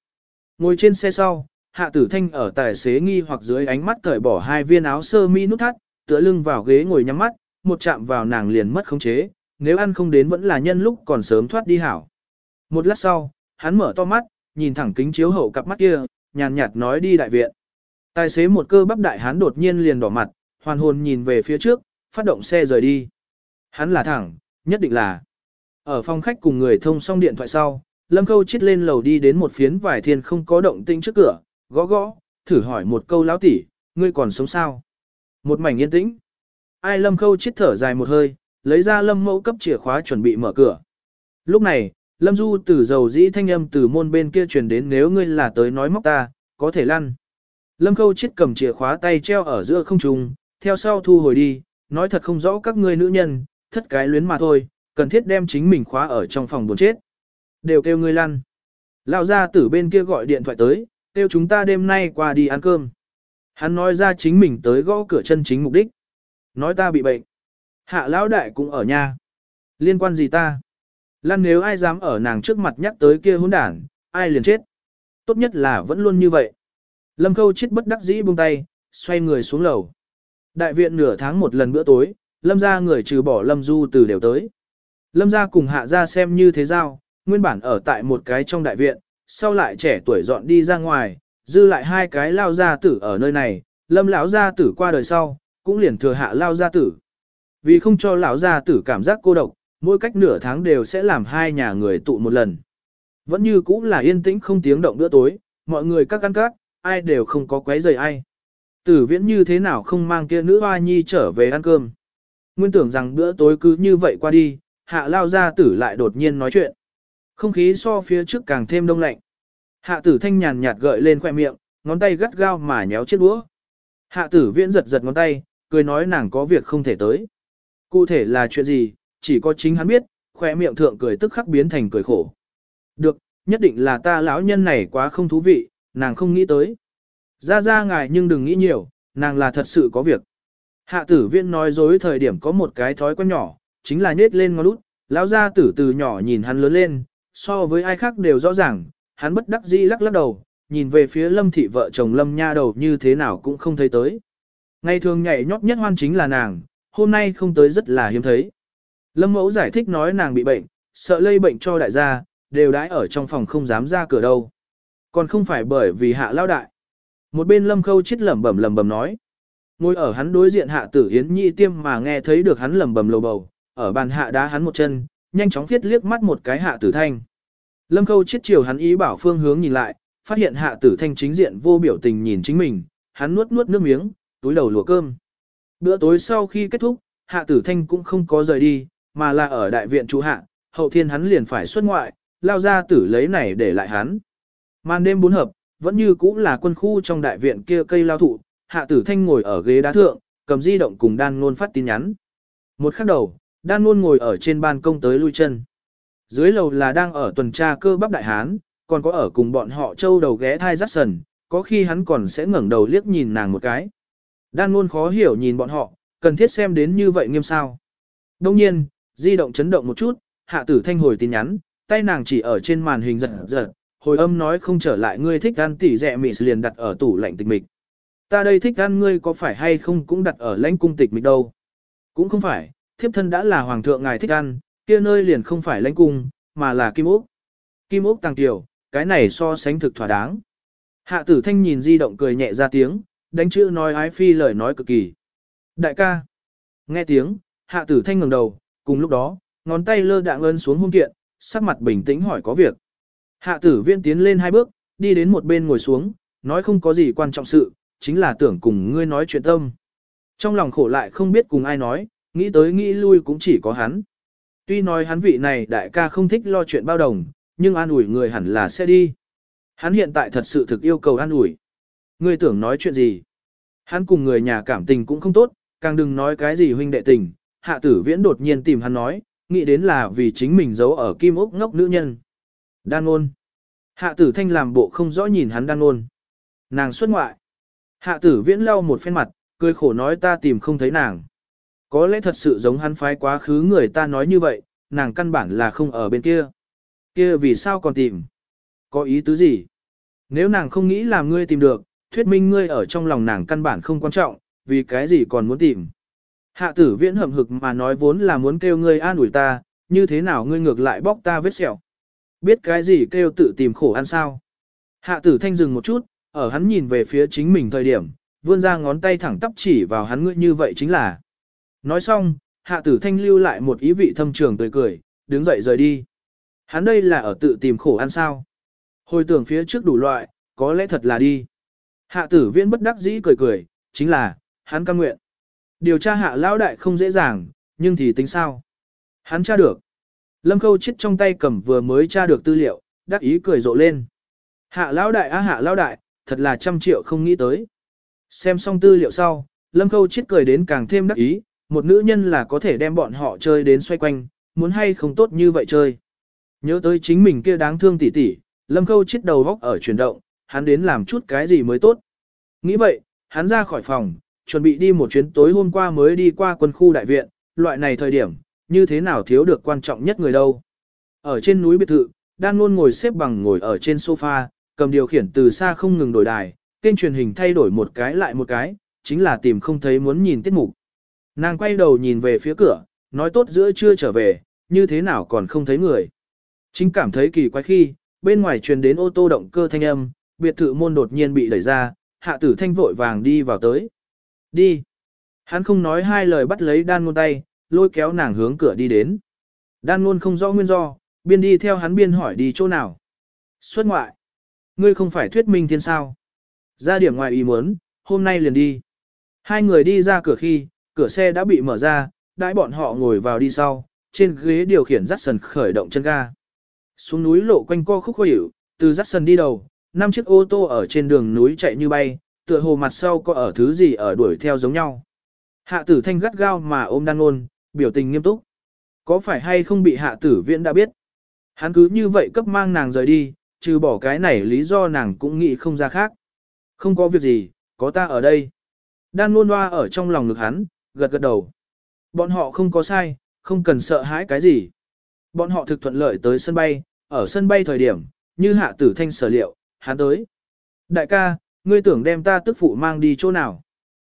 Ngồi trên xe sau, hạ tử thanh ở tài xế nghi hoặc dưới ánh mắt cởi bỏ hai viên áo sơ mi nút thắt, tựa lưng vào ghế ngồi nhắm mắt, một chạm vào nàng liền mất khống chế, nếu ăn không đến vẫn là nhân lúc còn sớm thoát đi hảo. Một lát sau, hắn mở to mắt, nhìn thẳng kính chiếu hậu cặp mắt kia, nhàn nhạt nói đi đại viện. Tài xế một cơ bắp đại hắn đột nhiên liền đỏ mặt, hoàn hồn nhìn về phía trước, phát động xe rời đi. Hắn là thẳng, nhất định là. Ở phòng khách cùng người thông xong điện thoại sau, Lâm Khâu chít lên lầu đi đến một phiến vải thiên không có động tĩnh trước cửa, gõ gõ, thử hỏi một câu lão tỷ, ngươi còn sống sao? Một mảnh yên tĩnh. Ai Lâm Khâu chít thở dài một hơi, lấy ra Lâm Mẫu cấp chìa khóa chuẩn bị mở cửa. Lúc này, Lâm Du từ dầu dĩ thanh âm từ môn bên kia truyền đến nếu ngươi là tới nói móc ta, có thể lăn. Lâm Khâu chết cầm chìa khóa tay treo ở giữa không trung, theo sau thu hồi đi, nói thật không rõ các ngươi nữ nhân, thất cái luyến mà thôi, cần thiết đem chính mình khóa ở trong phòng buồn chết. Đều kêu ngươi lăn. Lão gia tử bên kia gọi điện thoại tới, kêu chúng ta đêm nay qua đi ăn cơm. Hắn nói ra chính mình tới gõ cửa chân chính mục đích. Nói ta bị bệnh. Hạ lão đại cũng ở nhà. Liên quan gì ta? Lăn nếu ai dám ở nàng trước mặt nhắc tới kia hỗn đản, ai liền chết. Tốt nhất là vẫn luôn như vậy. Lâm Khâu chết bất đắc dĩ buông tay, xoay người xuống lầu. Đại viện nửa tháng một lần bữa tối, Lâm gia người trừ bỏ Lâm Du từ đều tới. Lâm gia cùng hạ gia xem như thế giao, nguyên bản ở tại một cái trong đại viện, sau lại trẻ tuổi dọn đi ra ngoài, dư lại hai cái lao gia tử ở nơi này, Lâm lão gia tử qua đời sau, cũng liền thừa hạ lao gia tử. Vì không cho lão gia tử cảm giác cô độc, mỗi cách nửa tháng đều sẽ làm hai nhà người tụ một lần. Vẫn như cũng là yên tĩnh không tiếng động bữa tối, mọi người các căn các, ai đều không có quấy rầy ai. Tử viễn như thế nào không mang kia nữ hoa nhi trở về ăn cơm. Nguyên tưởng rằng bữa tối cứ như vậy qua đi, hạ lao ra tử lại đột nhiên nói chuyện. Không khí so phía trước càng thêm đông lạnh. Hạ tử thanh nhàn nhạt gợi lên khoẻ miệng, ngón tay gắt gao mà nhéo chiếc đũa. Hạ tử viễn giật giật ngón tay, cười nói nàng có việc không thể tới. Cụ thể là chuyện gì, chỉ có chính hắn biết, khoe miệng thượng cười tức khắc biến thành cười khổ. Được, nhất định là ta lão nhân này quá không thú vị, nàng không nghĩ tới. Ra ra ngài nhưng đừng nghĩ nhiều, nàng là thật sự có việc. Hạ tử viên nói dối thời điểm có một cái thói quen nhỏ, chính là nết lên ngón út, lão gia tử từ nhỏ nhìn hắn lớn lên, so với ai khác đều rõ ràng, hắn bất đắc dĩ lắc lắc đầu, nhìn về phía lâm thị vợ chồng lâm nha đầu như thế nào cũng không thấy tới. Ngày thường nhảy nhót nhất hoan chính là nàng, hôm nay không tới rất là hiếm thấy. Lâm mẫu giải thích nói nàng bị bệnh, sợ lây bệnh cho đại gia, đều đãi ở trong phòng không dám ra cửa đâu. Còn không phải bởi vì hạ lao đại. Một bên lâm khâu chết lẩm bẩm lẩm bẩm nói. Ngồi ở hắn đối diện hạ tử Yến nhị tiêm mà nghe thấy được hắn lẩm bẩm lầu bầu, ở bàn hạ đá hắn một chân, nhanh chóng viết liếc mắt một cái hạ tử thanh. Lâm Khâu chết chiều hắn ý bảo phương hướng nhìn lại, phát hiện hạ tử thanh chính diện vô biểu tình nhìn chính mình, hắn nuốt nuốt nước miếng, túi đầu lùa cơm. Bữa tối sau khi kết thúc, hạ tử thanh cũng không có rời đi, mà là ở đại viện chủ hạ, hậu thiên hắn liền phải xuất ngoại, lao ra tử lấy này để lại hắn. Màn đêm bốn hợp, vẫn như cũ là quân khu trong đại viện kia cây lao thụ, hạ tử thanh ngồi ở ghế đá thượng, cầm di động cùng đan ngôn phát tin nhắn. Một khắc đầu, đan ngôn ngồi ở trên ban công tới lui chân. Dưới lầu là đang ở tuần tra cơ bắp đại hán, còn có ở cùng bọn họ châu đầu ghé thai rắt sần, có khi hắn còn sẽ ngẩng đầu liếc nhìn nàng một cái. Đan luôn khó hiểu nhìn bọn họ, cần thiết xem đến như vậy nghiêm sao. Đông nhiên, di động chấn động một chút, hạ tử thanh hồi tin nhắn, tay nàng chỉ ở trên màn hình giật giật, hồi âm nói không trở lại ngươi thích ăn tỉ dẹ mị liền đặt ở tủ lạnh tịch mịch. Ta đây thích ăn ngươi có phải hay không cũng đặt ở lãnh cung tịch mịch đâu. Cũng không phải, thiếp thân đã là hoàng thượng ngài thích ăn, kia nơi liền không phải lãnh cung, mà là kim ốc. Kim ốc tăng tiểu, cái này so sánh thực thỏa đáng. Hạ tử thanh nhìn di động cười nhẹ ra tiếng, đánh chữ nói ái phi lời nói cực kỳ. Đại ca. Nghe tiếng, hạ tử thanh ngẩng đầu, cùng lúc đó, ngón tay lơ đạng ơn xuống hung kiện, sắc mặt bình tĩnh hỏi có việc. Hạ tử viên tiến lên hai bước, đi đến một bên ngồi xuống, nói không có gì quan trọng sự, chính là tưởng cùng ngươi nói chuyện tâm. Trong lòng khổ lại không biết cùng ai nói, nghĩ tới nghĩ lui cũng chỉ có hắn. Tuy nói hắn vị này đại ca không thích lo chuyện bao đồng, nhưng an ủi người hẳn là sẽ đi. Hắn hiện tại thật sự thực yêu cầu an ủi. Ngươi tưởng nói chuyện gì? Hắn cùng người nhà cảm tình cũng không tốt, càng đừng nói cái gì huynh đệ tình. Hạ tử viễn đột nhiên tìm hắn nói, nghĩ đến là vì chính mình giấu ở kim ốc ngốc nữ nhân. Đan ôn. Hạ tử thanh làm bộ không rõ nhìn hắn đan ôn. Nàng xuất ngoại. Hạ tử viễn lau một phen mặt, cười khổ nói ta tìm không thấy nàng. Có lẽ thật sự giống hắn phái quá khứ người ta nói như vậy, nàng căn bản là không ở bên kia. Kia vì sao còn tìm? Có ý tứ gì? Nếu nàng không nghĩ làm ngươi tìm được, thuyết minh ngươi ở trong lòng nàng căn bản không quan trọng, vì cái gì còn muốn tìm? Hạ tử viễn hậm hực mà nói vốn là muốn kêu ngươi an ủi ta, như thế nào ngươi ngược lại bóc ta vết sẹo. Biết cái gì kêu tự tìm khổ ăn sao? Hạ tử thanh dừng một chút, ở hắn nhìn về phía chính mình thời điểm, vươn ra ngón tay thẳng tắp chỉ vào hắn ngươi như vậy chính là. Nói xong, hạ tử thanh lưu lại một ý vị thâm trường tươi cười, đứng dậy rời đi. Hắn đây là ở tự tìm khổ ăn sao. Hồi tưởng phía trước đủ loại, có lẽ thật là đi. Hạ tử viễn bất đắc dĩ cười cười, chính là, hắn căn nguyện. Điều tra hạ lão đại không dễ dàng, nhưng thì tính sao? Hắn tra được. Lâm khâu chết trong tay cầm vừa mới tra được tư liệu, đắc ý cười rộ lên. Hạ lão đại á hạ lão đại, thật là trăm triệu không nghĩ tới. Xem xong tư liệu sau, Lâm khâu chết cười đến càng thêm đắc ý, một nữ nhân là có thể đem bọn họ chơi đến xoay quanh, muốn hay không tốt như vậy chơi. Nhớ tới chính mình kia đáng thương tỉ tỉ, Lâm Khâu chết đầu góc ở chuyển động, hắn đến làm chút cái gì mới tốt. Nghĩ vậy, hắn ra khỏi phòng, chuẩn bị đi một chuyến tối hôm qua mới đi qua quân khu đại viện, loại này thời điểm, như thế nào thiếu được quan trọng nhất người đâu. Ở trên núi biệt thự, đan luôn ngồi xếp bằng ngồi ở trên sofa, cầm điều khiển từ xa không ngừng đổi đài, kênh truyền hình thay đổi một cái lại một cái, chính là tìm không thấy muốn nhìn tiết mục. Nàng quay đầu nhìn về phía cửa, nói tốt giữa chưa trở về, như thế nào còn không thấy người. Chính cảm thấy kỳ quái khi, bên ngoài truyền đến ô tô động cơ thanh âm, biệt thự môn đột nhiên bị đẩy ra, hạ tử thanh vội vàng đi vào tới. Đi. Hắn không nói hai lời bắt lấy đan ngôn tay, lôi kéo nàng hướng cửa đi đến. Đan ngôn không rõ nguyên do, biên đi theo hắn biên hỏi đi chỗ nào. Xuất ngoại. Ngươi không phải thuyết minh thiên sao. Ra điểm ngoài ý muốn, hôm nay liền đi. Hai người đi ra cửa khi, cửa xe đã bị mở ra, đãi bọn họ ngồi vào đi sau, trên ghế điều khiển dắt sần khởi động chân ga. Xuống núi lộ quanh co khúc khó hiểu, từ dắt sần đi đầu, năm chiếc ô tô ở trên đường núi chạy như bay, tựa hồ mặt sau có ở thứ gì ở đuổi theo giống nhau. Hạ tử thanh gắt gao mà ôm đan ôn, biểu tình nghiêm túc. Có phải hay không bị hạ tử viễn đã biết? Hắn cứ như vậy cấp mang nàng rời đi, trừ bỏ cái này lý do nàng cũng nghĩ không ra khác. Không có việc gì, có ta ở đây. Đan luôn loa ở trong lòng ngực hắn, gật gật đầu. Bọn họ không có sai, không cần sợ hãi cái gì. Bọn họ thực thuận lợi tới sân bay, ở sân bay thời điểm, như hạ tử thanh sở liệu, hắn tới. Đại ca, ngươi tưởng đem ta tức phụ mang đi chỗ nào?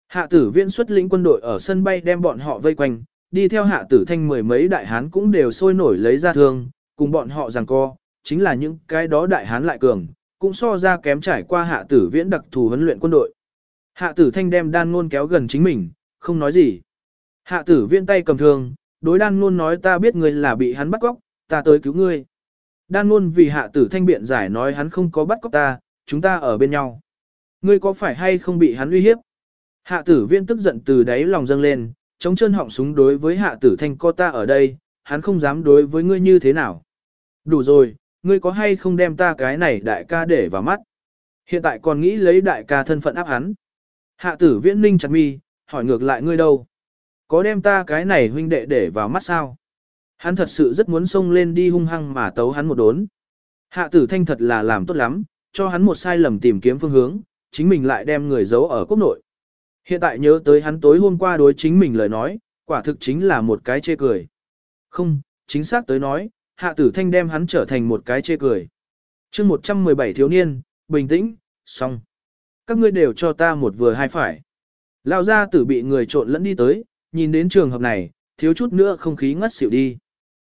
Hạ tử viễn xuất lĩnh quân đội ở sân bay đem bọn họ vây quanh, đi theo hạ tử thanh mười mấy đại hán cũng đều sôi nổi lấy ra thương, cùng bọn họ rằng co, chính là những cái đó đại hán lại cường, cũng so ra kém trải qua hạ tử viễn đặc thù huấn luyện quân đội. Hạ tử thanh đem đan ngôn kéo gần chính mình, không nói gì. Hạ tử viễn tay cầm thương, đối đan ngôn nói ta biết ngươi là bị hắn bắt cóc, ta tới cứu ngươi. Đan luôn vì hạ tử thanh biện giải nói hắn không có bắt cóc ta, chúng ta ở bên nhau. Ngươi có phải hay không bị hắn uy hiếp? Hạ tử viên tức giận từ đáy lòng dâng lên, chống chân họng súng đối với hạ tử thanh co ta ở đây, hắn không dám đối với ngươi như thế nào. Đủ rồi, ngươi có hay không đem ta cái này đại ca để vào mắt? Hiện tại còn nghĩ lấy đại ca thân phận áp hắn. Hạ tử viễn ninh chặt mi, hỏi ngược lại ngươi đâu? Có đem ta cái này huynh đệ để vào mắt sao? Hắn thật sự rất muốn xông lên đi hung hăng mà tấu hắn một đốn. Hạ tử thanh thật là làm tốt lắm, cho hắn một sai lầm tìm kiếm phương hướng, chính mình lại đem người giấu ở quốc nội. Hiện tại nhớ tới hắn tối hôm qua đối chính mình lời nói, quả thực chính là một cái chê cười. Không, chính xác tới nói, hạ tử thanh đem hắn trở thành một cái chê cười. chương 117 thiếu niên, bình tĩnh, xong. Các ngươi đều cho ta một vừa hai phải. Lao ra tử bị người trộn lẫn đi tới, nhìn đến trường hợp này, thiếu chút nữa không khí ngất xỉu đi.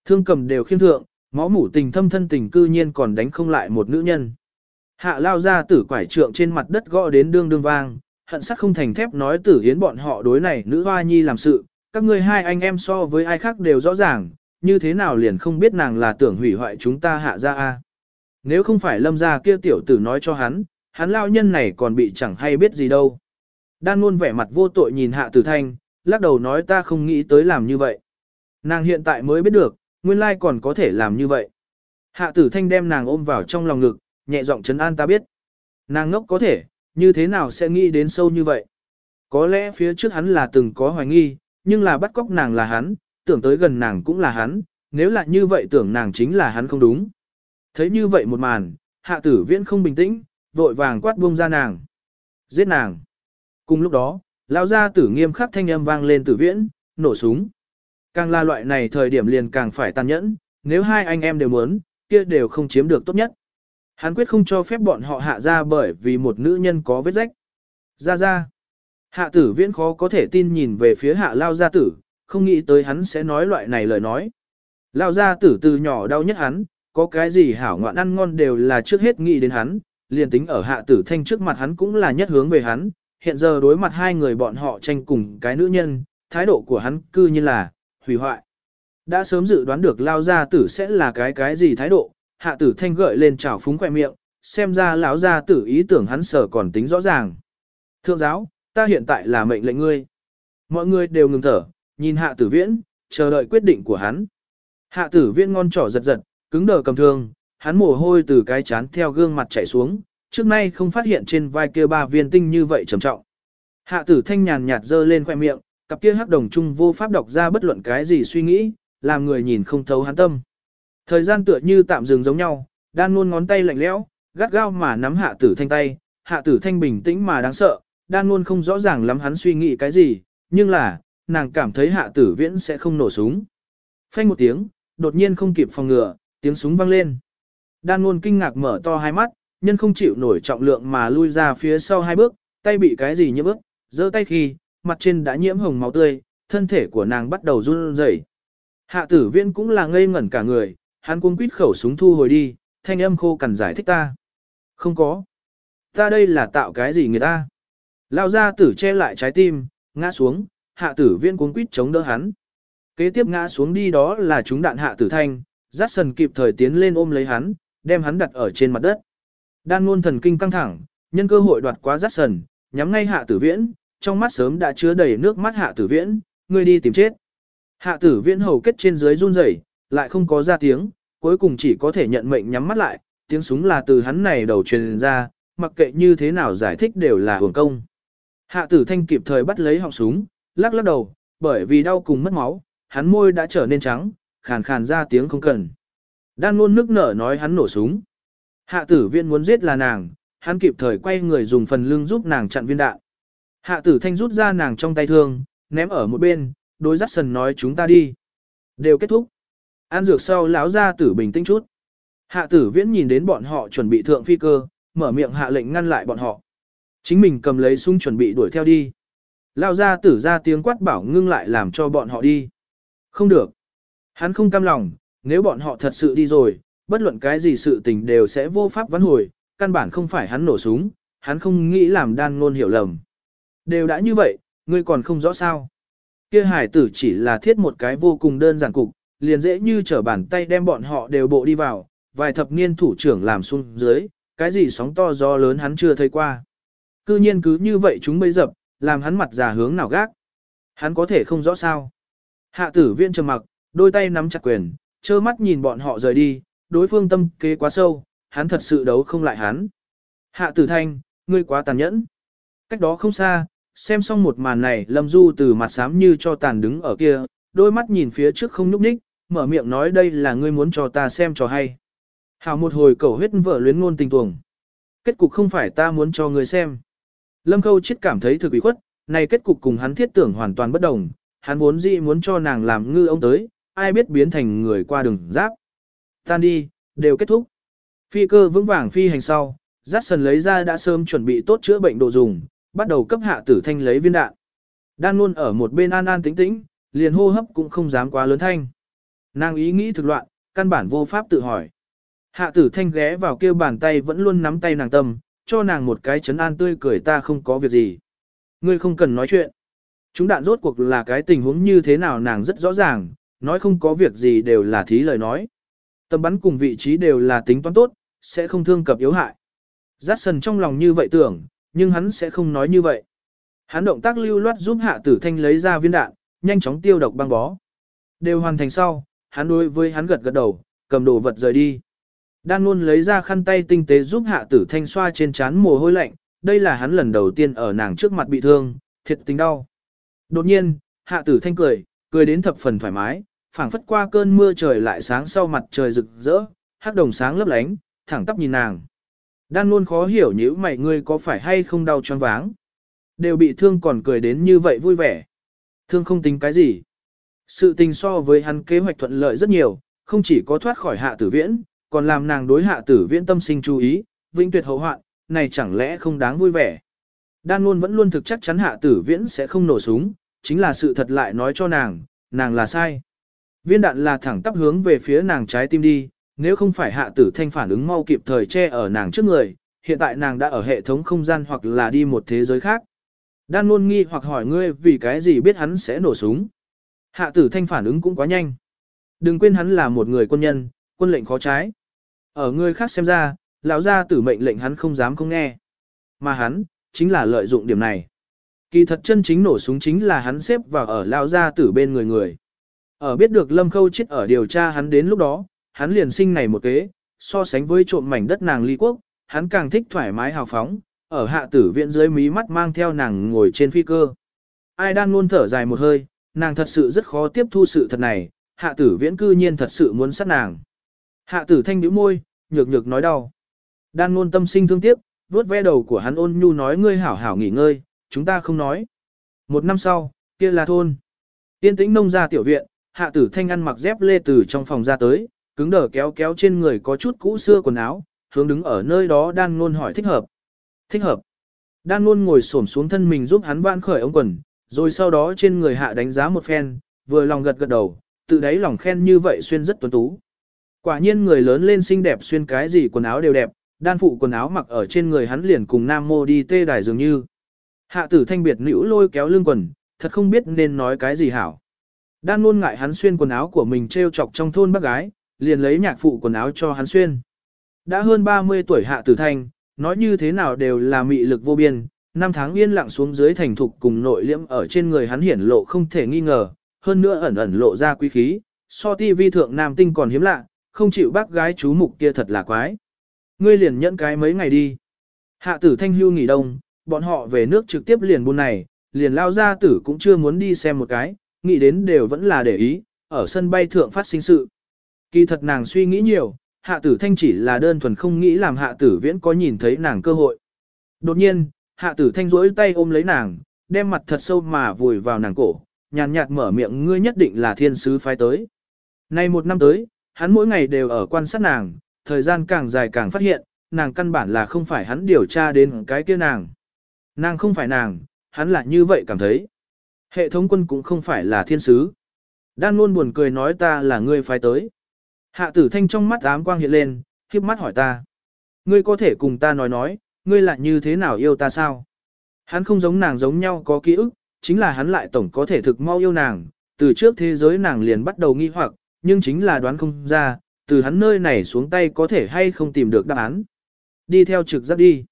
Thương cầm đều khiêm thượng, máu mủ tình thâm thân tình cư nhiên còn đánh không lại một nữ nhân. Hạ lao ra tử quải trượng trên mặt đất gõ đến đương đương vang, hận sắc không thành thép nói tử hiến bọn họ đối này nữ hoa nhi làm sự, các ngươi hai anh em so với ai khác đều rõ ràng, như thế nào liền không biết nàng là tưởng hủy hoại chúng ta hạ ra a Nếu không phải lâm ra kia tiểu tử nói cho hắn, hắn lao nhân này còn bị chẳng hay biết gì đâu. Đan luôn vẻ mặt vô tội nhìn hạ tử thanh, lắc đầu nói ta không nghĩ tới làm như vậy. Nàng hiện tại mới biết được, nguyên lai còn có thể làm như vậy. Hạ tử thanh đem nàng ôm vào trong lòng ngực, nhẹ giọng trấn an ta biết. Nàng ngốc có thể, như thế nào sẽ nghĩ đến sâu như vậy? Có lẽ phía trước hắn là từng có hoài nghi, nhưng là bắt cóc nàng là hắn, tưởng tới gần nàng cũng là hắn, nếu là như vậy tưởng nàng chính là hắn không đúng. Thấy như vậy một màn, hạ tử viễn không bình tĩnh, vội vàng quát buông ra nàng. Giết nàng. Cùng lúc đó, lão gia tử nghiêm khắc thanh âm vang lên tử viễn, nổ súng. Càng là loại này thời điểm liền càng phải tàn nhẫn, nếu hai anh em đều muốn, kia đều không chiếm được tốt nhất. Hắn quyết không cho phép bọn họ hạ ra bởi vì một nữ nhân có vết rách. Ra ra. Hạ tử viễn khó có thể tin nhìn về phía hạ lao gia tử, không nghĩ tới hắn sẽ nói loại này lời nói. Lao gia tử từ nhỏ đau nhất hắn, có cái gì hảo ngoạn ăn ngon đều là trước hết nghĩ đến hắn, liền tính ở hạ tử thanh trước mặt hắn cũng là nhất hướng về hắn, hiện giờ đối mặt hai người bọn họ tranh cùng cái nữ nhân, thái độ của hắn cư như là, hủy hoại. Đã sớm dự đoán được lao gia tử sẽ là cái cái gì thái độ, hạ tử thanh gợi lên trào phúng khỏe miệng, xem ra lão gia tử ý tưởng hắn sở còn tính rõ ràng. Thượng giáo, ta hiện tại là mệnh lệnh ngươi. Mọi người đều ngừng thở, nhìn hạ tử viễn, chờ đợi quyết định của hắn. Hạ tử viễn ngon trỏ giật giật, cứng đờ cầm thương, hắn mồ hôi từ cái chán theo gương mặt chảy xuống, trước nay không phát hiện trên vai kia ba viên tinh như vậy trầm trọng. Hạ tử thanh nhàn nhạt dơ lên khoẻ miệng, cặp kia hắc đồng chung vô pháp đọc ra bất luận cái gì suy nghĩ, làm người nhìn không thấu hắn tâm. Thời gian tựa như tạm dừng giống nhau, đan luôn ngón tay lạnh lẽo, gắt gao mà nắm hạ tử thanh tay, hạ tử thanh bình tĩnh mà đáng sợ, đan luôn không rõ ràng lắm hắn suy nghĩ cái gì, nhưng là, nàng cảm thấy hạ tử viễn sẽ không nổ súng. Phanh một tiếng, đột nhiên không kịp phòng ngừa, tiếng súng vang lên. Đan luôn kinh ngạc mở to hai mắt, nhân không chịu nổi trọng lượng mà lui ra phía sau hai bước, tay bị cái gì như bước, giơ tay khi, mặt trên đã nhiễm hồng máu tươi, thân thể của nàng bắt đầu run rẩy. Hạ tử viễn cũng là ngây ngẩn cả người, hắn cuống quýt khẩu súng thu hồi đi, thanh âm khô cằn giải thích ta. Không có. Ta đây là tạo cái gì người ta? Lao ra tử che lại trái tim, ngã xuống, hạ tử viên cuống quýt chống đỡ hắn. Kế tiếp ngã xuống đi đó là chúng đạn hạ tử thanh, dắt sần kịp thời tiến lên ôm lấy hắn, đem hắn đặt ở trên mặt đất. Đan ngôn thần kinh căng thẳng, nhân cơ hội đoạt quá dắt sần, nhắm ngay hạ tử viễn, trong mắt sớm đã chứa đầy nước mắt hạ tử viễn, ngươi đi tìm chết. Hạ tử viễn hầu kết trên dưới run rẩy, lại không có ra tiếng, cuối cùng chỉ có thể nhận mệnh nhắm mắt lại, tiếng súng là từ hắn này đầu truyền ra, mặc kệ như thế nào giải thích đều là hưởng công. Hạ tử thanh kịp thời bắt lấy họng súng, lắc lắc đầu, bởi vì đau cùng mất máu, hắn môi đã trở nên trắng, khàn khàn ra tiếng không cần. Đan luôn nước nở nói hắn nổ súng. Hạ tử viên muốn giết là nàng, hắn kịp thời quay người dùng phần lưng giúp nàng chặn viên đạn. Hạ tử thanh rút ra nàng trong tay thương, ném ở một bên, đối dắt sần nói chúng ta đi. Đều kết thúc. An dược sau lão ra tử bình tĩnh chút. Hạ tử viễn nhìn đến bọn họ chuẩn bị thượng phi cơ, mở miệng hạ lệnh ngăn lại bọn họ. Chính mình cầm lấy súng chuẩn bị đuổi theo đi. Lao ra tử ra tiếng quát bảo ngưng lại làm cho bọn họ đi. Không được. Hắn không cam lòng, nếu bọn họ thật sự đi rồi, bất luận cái gì sự tình đều sẽ vô pháp vãn hồi, căn bản không phải hắn nổ súng, hắn không nghĩ làm đan ngôn hiểu lầm. Đều đã như vậy, ngươi còn không rõ sao. Kia hải tử chỉ là thiết một cái vô cùng đơn giản cục, liền dễ như trở bàn tay đem bọn họ đều bộ đi vào, vài thập niên thủ trưởng làm xuống dưới, cái gì sóng to gió lớn hắn chưa thấy qua. Cư nhiên cứ như vậy chúng bây dập, làm hắn mặt già hướng nào gác. Hắn có thể không rõ sao. Hạ tử viên trầm mặc, đôi tay nắm chặt quyền, trơ mắt nhìn bọn họ rời đi, đối phương tâm kế quá sâu, hắn thật sự đấu không lại hắn. Hạ tử thanh, ngươi quá tàn nhẫn. Cách đó không xa, xem xong một màn này lâm du từ mặt xám như cho tàn đứng ở kia, đôi mắt nhìn phía trước không nhúc nhích, mở miệng nói đây là ngươi muốn cho ta xem cho hay. Hảo một hồi cầu huyết vợ luyến ngôn tình tuồng. Kết cục không phải ta muốn cho ngươi xem. Lâm Khâu chết cảm thấy thực ủy khuất, này kết cục cùng hắn thiết tưởng hoàn toàn bất đồng, hắn vốn dĩ muốn cho nàng làm ngư ông tới, ai biết biến thành người qua đường giáp. Tan đi, đều kết thúc. Phi cơ vững vàng phi hành sau, jackson lấy ra đã sớm chuẩn bị tốt chữa bệnh đồ dùng, bắt đầu cấp hạ tử thanh lấy viên đạn. Đan luôn ở một bên an an tĩnh tĩnh, liền hô hấp cũng không dám quá lớn thanh. Nàng ý nghĩ thực loạn, căn bản vô pháp tự hỏi. Hạ tử thanh ghé vào kêu bàn tay vẫn luôn nắm tay nàng tâm, cho nàng một cái chấn an tươi cười ta không có việc gì. Ngươi không cần nói chuyện. Chúng đạn rốt cuộc là cái tình huống như thế nào nàng rất rõ ràng, nói không có việc gì đều là thí lời nói. Tầm bắn cùng vị trí đều là tính toán tốt, sẽ không thương cập yếu hại. Giác sần trong lòng như vậy tưởng, nhưng hắn sẽ không nói như vậy. Hắn động tác lưu loát giúp hạ tử thanh lấy ra viên đạn, nhanh chóng tiêu độc băng bó. Đều hoàn thành sau, hắn đối với hắn gật gật đầu, cầm đồ vật rời đi. Đan luôn lấy ra khăn tay tinh tế giúp hạ tử thanh xoa trên trán mồ hôi lạnh, đây là hắn lần đầu tiên ở nàng trước mặt bị thương, thiệt tình đau. Đột nhiên, hạ tử thanh cười, cười đến thập phần thoải mái, phảng phất qua cơn mưa trời lại sáng sau mặt trời rực rỡ, hắc đồng sáng lấp lánh, thẳng tắp nhìn nàng. Đan luôn khó hiểu nếu mày ngươi có phải hay không đau choáng váng. Đều bị thương còn cười đến như vậy vui vẻ. Thương không tính cái gì. Sự tình so với hắn kế hoạch thuận lợi rất nhiều, không chỉ có thoát khỏi hạ tử viễn, còn làm nàng đối hạ tử viễn tâm sinh chú ý, vĩnh tuyệt hậu hoạn, này chẳng lẽ không đáng vui vẻ. Đan luôn vẫn luôn thực chắc chắn hạ tử viễn sẽ không nổ súng, chính là sự thật lại nói cho nàng, nàng là sai. Viên đạn là thẳng tắp hướng về phía nàng trái tim đi, nếu không phải hạ tử thanh phản ứng mau kịp thời che ở nàng trước người, hiện tại nàng đã ở hệ thống không gian hoặc là đi một thế giới khác. Đan luôn nghi hoặc hỏi ngươi vì cái gì biết hắn sẽ nổ súng. Hạ tử thanh phản ứng cũng quá nhanh. Đừng quên hắn là một người quân nhân, quân lệnh khó trái. Ở người khác xem ra, lão gia tử mệnh lệnh hắn không dám không nghe. Mà hắn, chính là lợi dụng điểm này. Kỳ thật chân chính nổ súng chính là hắn xếp vào ở lão gia tử bên người người. Ở biết được Lâm Khâu chết ở điều tra hắn đến lúc đó, hắn liền sinh này một kế, so sánh với trộm mảnh đất nàng ly quốc, hắn càng thích thoải mái hào phóng, ở hạ tử viện dưới mí mắt mang theo nàng ngồi trên phi cơ. Ai đang luôn thở dài một hơi, nàng thật sự rất khó tiếp thu sự thật này, hạ tử viễn cư nhiên thật sự muốn sát nàng. Hạ tử thanh nhíu môi, nhược nhược nói đau. Đan luôn tâm sinh thương tiếc, vuốt ve đầu của hắn ôn nhu nói ngươi hảo hảo nghỉ ngơi, chúng ta không nói. Một năm sau, kia là thôn. Tiên tĩnh nông ra tiểu viện, hạ tử thanh ăn mặc dép lê từ trong phòng ra tới, cứng đờ kéo kéo trên người có chút cũ xưa quần áo, hướng đứng ở nơi đó đan luôn hỏi thích hợp. Thích hợp. Đan luôn ngồi xổm xuống thân mình giúp hắn vãn khởi ống quần, rồi sau đó trên người hạ đánh giá một phen, vừa lòng gật gật đầu, tự đáy lòng khen như vậy xuyên rất tuấn tú. Quả nhiên người lớn lên xinh đẹp xuyên cái gì quần áo đều đẹp, đan phụ quần áo mặc ở trên người hắn liền cùng nam mô đi tê đài dường như. Hạ tử thanh biệt nữ lôi kéo lưng quần, thật không biết nên nói cái gì hảo. Đan luôn ngại hắn xuyên quần áo của mình treo chọc trong thôn bác gái, liền lấy nhạc phụ quần áo cho hắn xuyên. Đã hơn 30 tuổi hạ tử thanh, nói như thế nào đều là mị lực vô biên, năm tháng yên lặng xuống dưới thành thục cùng nội liễm ở trên người hắn hiển lộ không thể nghi ngờ, hơn nữa ẩn ẩn lộ ra quý khí, so ti vi thượng nam tinh còn hiếm lạ, không chịu bác gái chú mục kia thật là quái. Ngươi liền nhẫn cái mấy ngày đi. Hạ tử thanh hưu nghỉ đông, bọn họ về nước trực tiếp liền buôn này, liền lao ra tử cũng chưa muốn đi xem một cái, nghĩ đến đều vẫn là để ý, ở sân bay thượng phát sinh sự. Kỳ thật nàng suy nghĩ nhiều, hạ tử thanh chỉ là đơn thuần không nghĩ làm hạ tử viễn có nhìn thấy nàng cơ hội. Đột nhiên, hạ tử thanh rỗi tay ôm lấy nàng, đem mặt thật sâu mà vùi vào nàng cổ, nhàn nhạt mở miệng ngươi nhất định là thiên sứ phái tới. Nay một năm tới, hắn mỗi ngày đều ở quan sát nàng, thời gian càng dài càng phát hiện, nàng căn bản là không phải hắn điều tra đến cái kia nàng. Nàng không phải nàng, hắn là như vậy cảm thấy. Hệ thống quân cũng không phải là thiên sứ. Đan luôn buồn cười nói ta là ngươi phái tới. Hạ tử thanh trong mắt ám quang hiện lên, khiếp mắt hỏi ta. Ngươi có thể cùng ta nói nói, ngươi lại như thế nào yêu ta sao? Hắn không giống nàng giống nhau có ký ức, chính là hắn lại tổng có thể thực mau yêu nàng, từ trước thế giới nàng liền bắt đầu nghi hoặc, nhưng chính là đoán không ra, từ hắn nơi này xuống tay có thể hay không tìm được đáp án. Đi theo trực giác đi.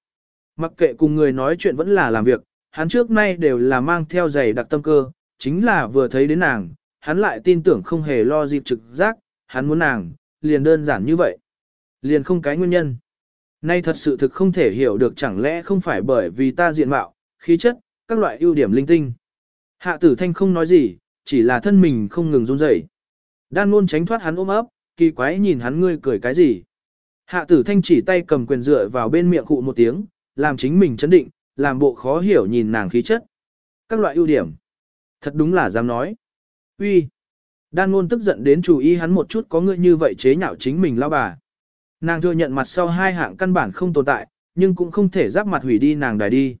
Mặc kệ cùng người nói chuyện vẫn là làm việc, hắn trước nay đều là mang theo giày đặc tâm cơ, chính là vừa thấy đến nàng, hắn lại tin tưởng không hề lo dịp trực giác, hắn muốn nàng, liền đơn giản như vậy. Liền không cái nguyên nhân. Nay thật sự thực không thể hiểu được chẳng lẽ không phải bởi vì ta diện mạo, khí chất, các loại ưu điểm linh tinh. Hạ tử thanh không nói gì, chỉ là thân mình không ngừng run rẩy. Đan luôn tránh thoát hắn ôm ấp, kỳ quái nhìn hắn ngươi cười cái gì. Hạ tử thanh chỉ tay cầm quyền dựa vào bên miệng cụ một tiếng, làm chính mình chấn định, làm bộ khó hiểu nhìn nàng khí chất. Các loại ưu điểm. Thật đúng là dám nói. Uy. Đan luôn tức giận đến chủ ý hắn một chút có ngươi như vậy chế nhạo chính mình lao bà. Nàng thừa nhận mặt sau hai hạng căn bản không tồn tại, nhưng cũng không thể giáp mặt hủy đi nàng đài đi.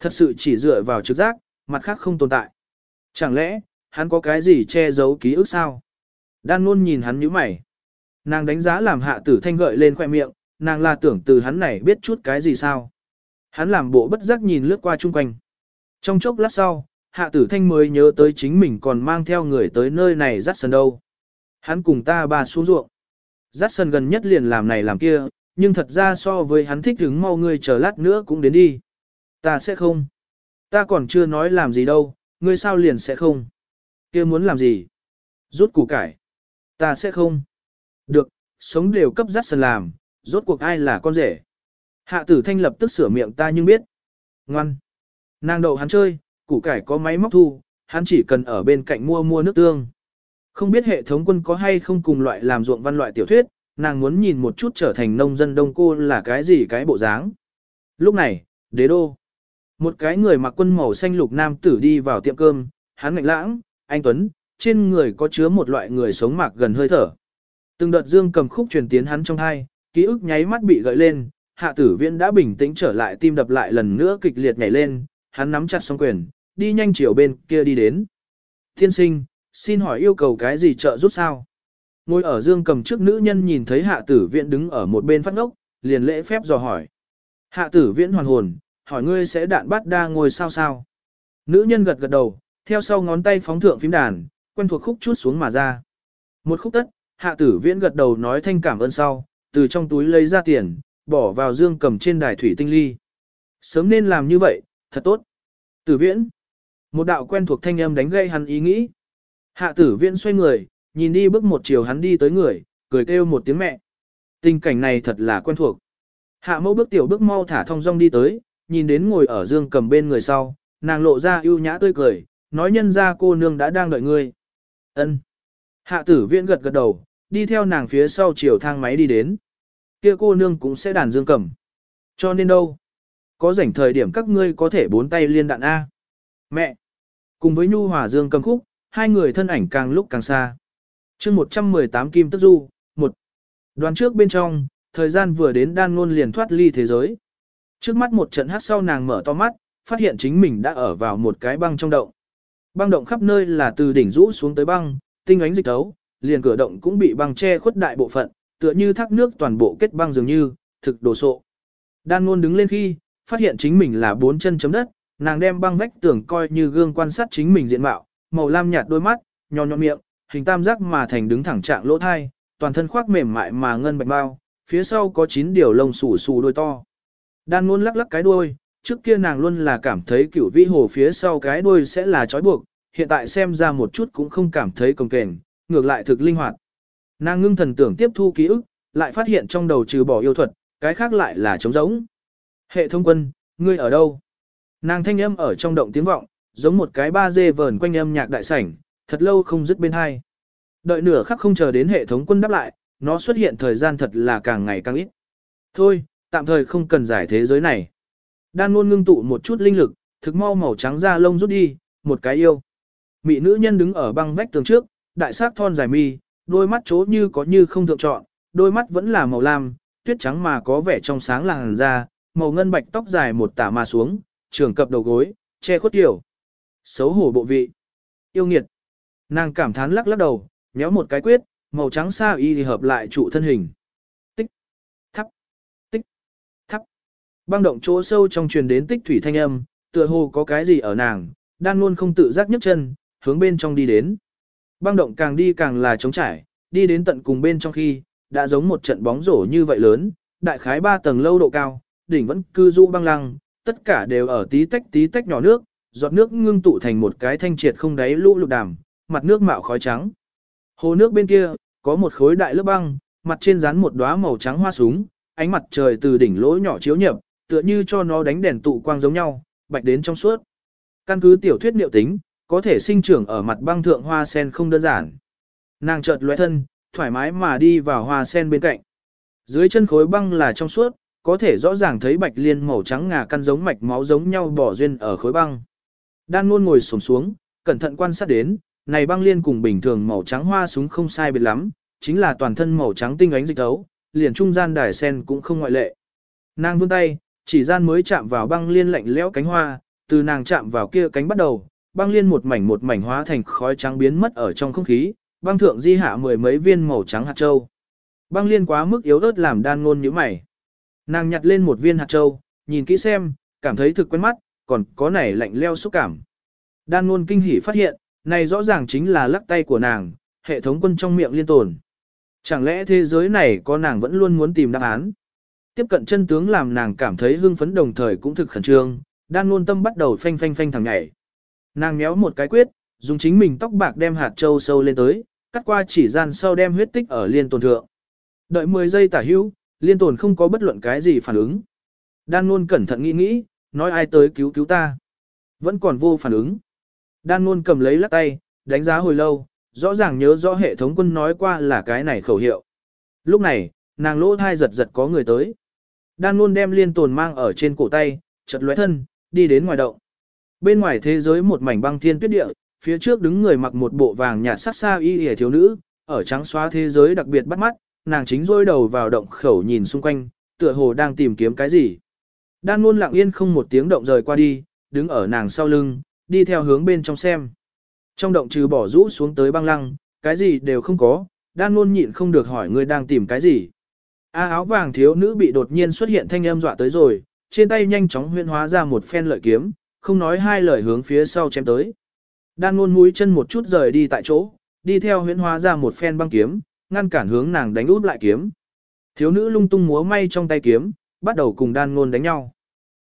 Thật sự chỉ dựa vào trực giác, mặt khác không tồn tại. Chẳng lẽ, hắn có cái gì che giấu ký ức sao? Đan luôn nhìn hắn như mày. Nàng đánh giá làm hạ tử thanh gợi lên khoẻ miệng, nàng là tưởng từ hắn này biết chút cái gì sao? Hắn làm bộ bất giác nhìn lướt qua chung quanh. Trong chốc lát sau, hạ tử thanh mới nhớ tới chính mình còn mang theo người tới nơi này dắt sần đâu. Hắn cùng ta bà xuống ruộng. Dắt sần gần nhất liền làm này làm kia, nhưng thật ra so với hắn thích hứng mau ngươi chờ lát nữa cũng đến đi. Ta sẽ không. Ta còn chưa nói làm gì đâu, ngươi sao liền sẽ không. kia muốn làm gì? Rút củ cải. Ta sẽ không. Được, sống đều cấp dắt sần làm, rốt cuộc ai là con rể. Hạ tử thanh lập tức sửa miệng ta nhưng biết. Ngoan. Nàng đậu hắn chơi, củ cải có máy móc thu, hắn chỉ cần ở bên cạnh mua mua nước tương. Không biết hệ thống quân có hay không cùng loại làm ruộng văn loại tiểu thuyết, nàng muốn nhìn một chút trở thành nông dân đông cô là cái gì cái bộ dáng. Lúc này, đế đô. Một cái người mặc quân màu xanh lục nam tử đi vào tiệm cơm, hắn ngạnh lãng, anh Tuấn, trên người có chứa một loại người sống mạc gần hơi thở. Từng đợt dương cầm khúc truyền tiến hắn trong hai, ký ức nháy mắt bị gợi lên, hạ tử viễn đã bình tĩnh trở lại tim đập lại lần nữa kịch liệt nhảy lên, hắn nắm chặt song quyền, đi nhanh chiều bên kia đi đến. Thiên sinh, xin hỏi yêu cầu cái gì trợ giúp sao? Ngồi ở dương cầm trước nữ nhân nhìn thấy hạ tử viện đứng ở một bên phát ngốc, liền lễ phép dò hỏi. Hạ tử viễn hoàn hồn, hỏi ngươi sẽ đạn bắt đa ngồi sao sao? Nữ nhân gật gật đầu, theo sau ngón tay phóng thượng phím đàn, quen thuộc khúc chút xuống mà ra. Một khúc tất, hạ tử viễn gật đầu nói thanh cảm ơn sau, từ trong túi lấy ra tiền, bỏ vào dương cầm trên đài thủy tinh ly. Sớm nên làm như vậy, thật tốt. Tử viễn. Một đạo quen thuộc thanh âm đánh gây hắn ý nghĩ. Hạ tử viễn xoay người, nhìn đi bước một chiều hắn đi tới người, cười kêu một tiếng mẹ. Tình cảnh này thật là quen thuộc. Hạ mẫu bước tiểu bước mau thả thong dong đi tới, nhìn đến ngồi ở dương cầm bên người sau, nàng lộ ra ưu nhã tươi cười, nói nhân ra cô nương đã đang đợi ngươi. Ân. Hạ tử viễn gật gật đầu, đi theo nàng phía sau chiều thang máy đi đến. Kia cô nương cũng sẽ đàn dương cầm. Cho nên đâu? Có rảnh thời điểm các ngươi có thể bốn tay liên đạn A. Mẹ! Cùng với Nhu Hòa Dương cầm khúc, hai người thân ảnh càng lúc càng xa. chương 118 Kim Tức Du, một Đoàn trước bên trong, thời gian vừa đến đan ngôn liền thoát ly thế giới. Trước mắt một trận hát sau nàng mở to mắt, phát hiện chính mình đã ở vào một cái băng trong động. Băng động khắp nơi là từ đỉnh rũ xuống tới băng, tinh ánh dịch tấu, liền cửa động cũng bị băng che khuất đại bộ phận, tựa như thác nước toàn bộ kết băng dường như, thực đồ sộ. Đan ngôn đứng lên khi, phát hiện chính mình là bốn chân chấm đất, nàng đem băng vách tường coi như gương quan sát chính mình diện mạo, màu lam nhạt đôi mắt, nhọn nhọn miệng, hình tam giác mà thành đứng thẳng trạng lỗ thai, toàn thân khoác mềm mại mà ngân bạch bao, phía sau có chín điều lông xù xù đôi to. Đan luôn lắc lắc cái đuôi, trước kia nàng luôn là cảm thấy cửu vĩ hồ phía sau cái đuôi sẽ là trói buộc, hiện tại xem ra một chút cũng không cảm thấy cồng kềnh, ngược lại thực linh hoạt. Nàng ngưng thần tưởng tiếp thu ký ức, lại phát hiện trong đầu trừ bỏ yêu thuật, cái khác lại là trống rỗng. Hệ thống quân, ngươi ở đâu? Nàng thanh âm ở trong động tiếng vọng, giống một cái ba dê vờn quanh âm nhạc đại sảnh, thật lâu không dứt bên hai. Đợi nửa khắc không chờ đến hệ thống quân đáp lại, nó xuất hiện thời gian thật là càng ngày càng ít. Thôi, tạm thời không cần giải thế giới này. Đan luôn ngưng tụ một chút linh lực, thực mau màu trắng da lông rút đi, một cái yêu. Mị nữ nhân đứng ở băng vách tường trước, đại sát thon dài mi, đôi mắt chố như có như không thượng chọn, đôi mắt vẫn là màu lam, tuyết trắng mà có vẻ trong sáng làng da, màu ngân bạch tóc dài một tả mà xuống, trường cập đầu gối, che khuất tiểu. Xấu hổ bộ vị. Yêu nghiệt. Nàng cảm thán lắc lắc đầu, nhéo một cái quyết, màu trắng xa y thì hợp lại trụ thân hình. Tích. Thắp. Tích. Thắp. Băng động chỗ sâu trong truyền đến tích thủy thanh âm, tựa hồ có cái gì ở nàng, đan luôn không tự giác nhấc chân, hướng bên trong đi đến. Băng động càng đi càng là trống trải, đi đến tận cùng bên trong khi, đã giống một trận bóng rổ như vậy lớn, đại khái ba tầng lâu độ cao, đỉnh vẫn cư rũ băng lăng, tất cả đều ở tí tách tí tách nhỏ nước, giọt nước ngưng tụ thành một cái thanh triệt không đáy lũ lục đàm, mặt nước mạo khói trắng. Hồ nước bên kia, có một khối đại lớp băng, mặt trên dán một đóa màu trắng hoa súng, ánh mặt trời từ đỉnh lỗ nhỏ chiếu nhập, tựa như cho nó đánh đèn tụ quang giống nhau, bạch đến trong suốt. Căn cứ tiểu thuyết liệu tính, có thể sinh trưởng ở mặt băng thượng hoa sen không đơn giản. Nàng chợt lóe thân, thoải mái mà đi vào hoa sen bên cạnh. Dưới chân khối băng là trong suốt, có thể rõ ràng thấy bạch liên màu trắng ngà căn giống mạch máu giống nhau bỏ duyên ở khối băng. Đan luôn ngồi xổm xuống, cẩn thận quan sát đến, này băng liên cùng bình thường màu trắng hoa súng không sai biệt lắm, chính là toàn thân màu trắng tinh ánh dịch tấu, liền trung gian đài sen cũng không ngoại lệ. Nàng vươn tay, chỉ gian mới chạm vào băng liên lạnh lẽo cánh hoa, từ nàng chạm vào kia cánh bắt đầu, băng liên một mảnh một mảnh hóa thành khói trắng biến mất ở trong không khí, băng thượng di hạ mười mấy viên màu trắng hạt châu. Băng liên quá mức yếu ớt làm đan ngôn như mày. Nàng nhặt lên một viên hạt châu, nhìn kỹ xem, cảm thấy thực quen mắt, còn có nảy lạnh leo xúc cảm. Đan ngôn kinh hỉ phát hiện, này rõ ràng chính là lắc tay của nàng, hệ thống quân trong miệng liên tồn. Chẳng lẽ thế giới này có nàng vẫn luôn muốn tìm đáp án? Tiếp cận chân tướng làm nàng cảm thấy hưng phấn đồng thời cũng thực khẩn trương, đan ngôn tâm bắt đầu phanh phanh phanh thẳng nhảy. Nàng méo một cái quyết, dùng chính mình tóc bạc đem hạt châu sâu lên tới, cắt qua chỉ gian sau đem huyết tích ở liên tồn thượng. Đợi 10 giây tả hữu, liên tồn không có bất luận cái gì phản ứng. Đan luôn cẩn thận nghĩ nghĩ, nói ai tới cứu cứu ta. Vẫn còn vô phản ứng. Đan luôn cầm lấy lắc tay, đánh giá hồi lâu, rõ ràng nhớ rõ hệ thống quân nói qua là cái này khẩu hiệu. Lúc này, nàng lỗ thai giật giật có người tới. Đan luôn đem liên tồn mang ở trên cổ tay, chật lóe thân, đi đến ngoài động. Bên ngoài thế giới một mảnh băng thiên tuyết địa, phía trước đứng người mặc một bộ vàng nhạt sắc xa y hề thiếu nữ, ở trắng xóa thế giới đặc biệt bắt mắt, nàng chính rôi đầu vào động khẩu nhìn xung quanh, tựa hồ đang tìm kiếm cái gì. Đan luôn lặng yên không một tiếng động rời qua đi, đứng ở nàng sau lưng, đi theo hướng bên trong xem. Trong động trừ bỏ rũ xuống tới băng lăng, cái gì đều không có, đan luôn nhịn không được hỏi người đang tìm cái gì. A áo vàng thiếu nữ bị đột nhiên xuất hiện thanh âm dọa tới rồi, trên tay nhanh chóng huyên hóa ra một phen lợi kiếm, không nói hai lời hướng phía sau chém tới. Đan luôn mũi chân một chút rời đi tại chỗ, đi theo huyễn hóa ra một phen băng kiếm, ngăn cản hướng nàng đánh út lại kiếm. Thiếu nữ lung tung múa may trong tay kiếm, bắt đầu cùng đan ngôn đánh nhau.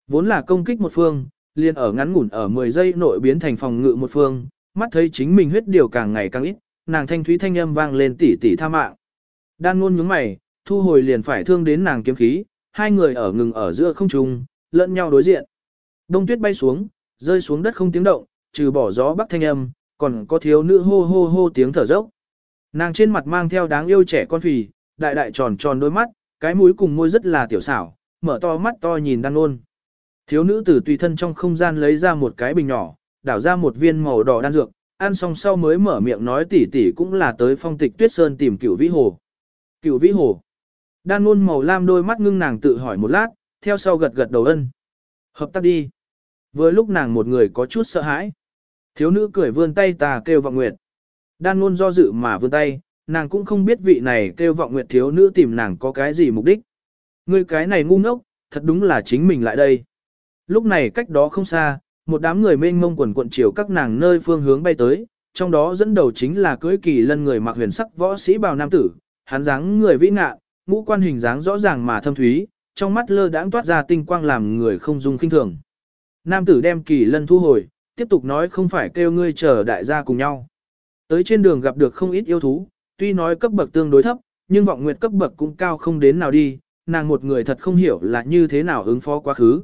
Vốn là công kích một phương, liền ở ngắn ngủn ở 10 giây nội biến thành phòng ngự một phương, mắt thấy chính mình huyết điều càng ngày càng ít, nàng thanh thúy thanh âm vang lên tỉ tỉ tha mạng. Đan ngôn nhướng mày, thu hồi liền phải thương đến nàng kiếm khí, hai người ở ngừng ở giữa không trung, lẫn nhau đối diện. Đông tuyết bay xuống, rơi xuống đất không tiếng động, trừ bỏ gió bắc thanh âm, còn có thiếu nữ hô hô hô tiếng thở dốc. Nàng trên mặt mang theo đáng yêu trẻ con phì, đại đại tròn tròn đôi mắt, cái mũi cùng môi rất là tiểu xảo, mở to mắt to nhìn đan ôn. Thiếu nữ tử tùy thân trong không gian lấy ra một cái bình nhỏ, đảo ra một viên màu đỏ đan dược, ăn xong sau mới mở miệng nói tỉ tỉ cũng là tới phong tịch tuyết sơn tìm cửu vĩ hồ. Cửu vĩ hồ. Đan ôn màu lam đôi mắt ngưng nàng tự hỏi một lát, theo sau gật gật đầu ân. Hợp tác đi. Vừa lúc nàng một người có chút sợ hãi. Thiếu nữ cười vươn tay tà kêu vọng nguyệt. Đan luôn do dự mà vươn tay, nàng cũng không biết vị này kêu vọng nguyệt thiếu nữ tìm nàng có cái gì mục đích. Người cái này ngu ngốc, thật đúng là chính mình lại đây. Lúc này cách đó không xa, một đám người mênh mông quần quận chiều các nàng nơi phương hướng bay tới, trong đó dẫn đầu chính là cưới kỳ lân người mặc huyền sắc võ sĩ bào nam tử, hắn dáng người vĩ ngạ, ngũ quan hình dáng rõ ràng mà thâm thúy, trong mắt lơ đãng toát ra tinh quang làm người không dung kinh thường. Nam tử đem kỳ lân thu hồi, tiếp tục nói không phải kêu ngươi chờ đại gia cùng nhau. Tới trên đường gặp được không ít yêu thú, tuy nói cấp bậc tương đối thấp, nhưng vọng nguyệt cấp bậc cũng cao không đến nào đi, nàng một người thật không hiểu là như thế nào ứng phó quá khứ.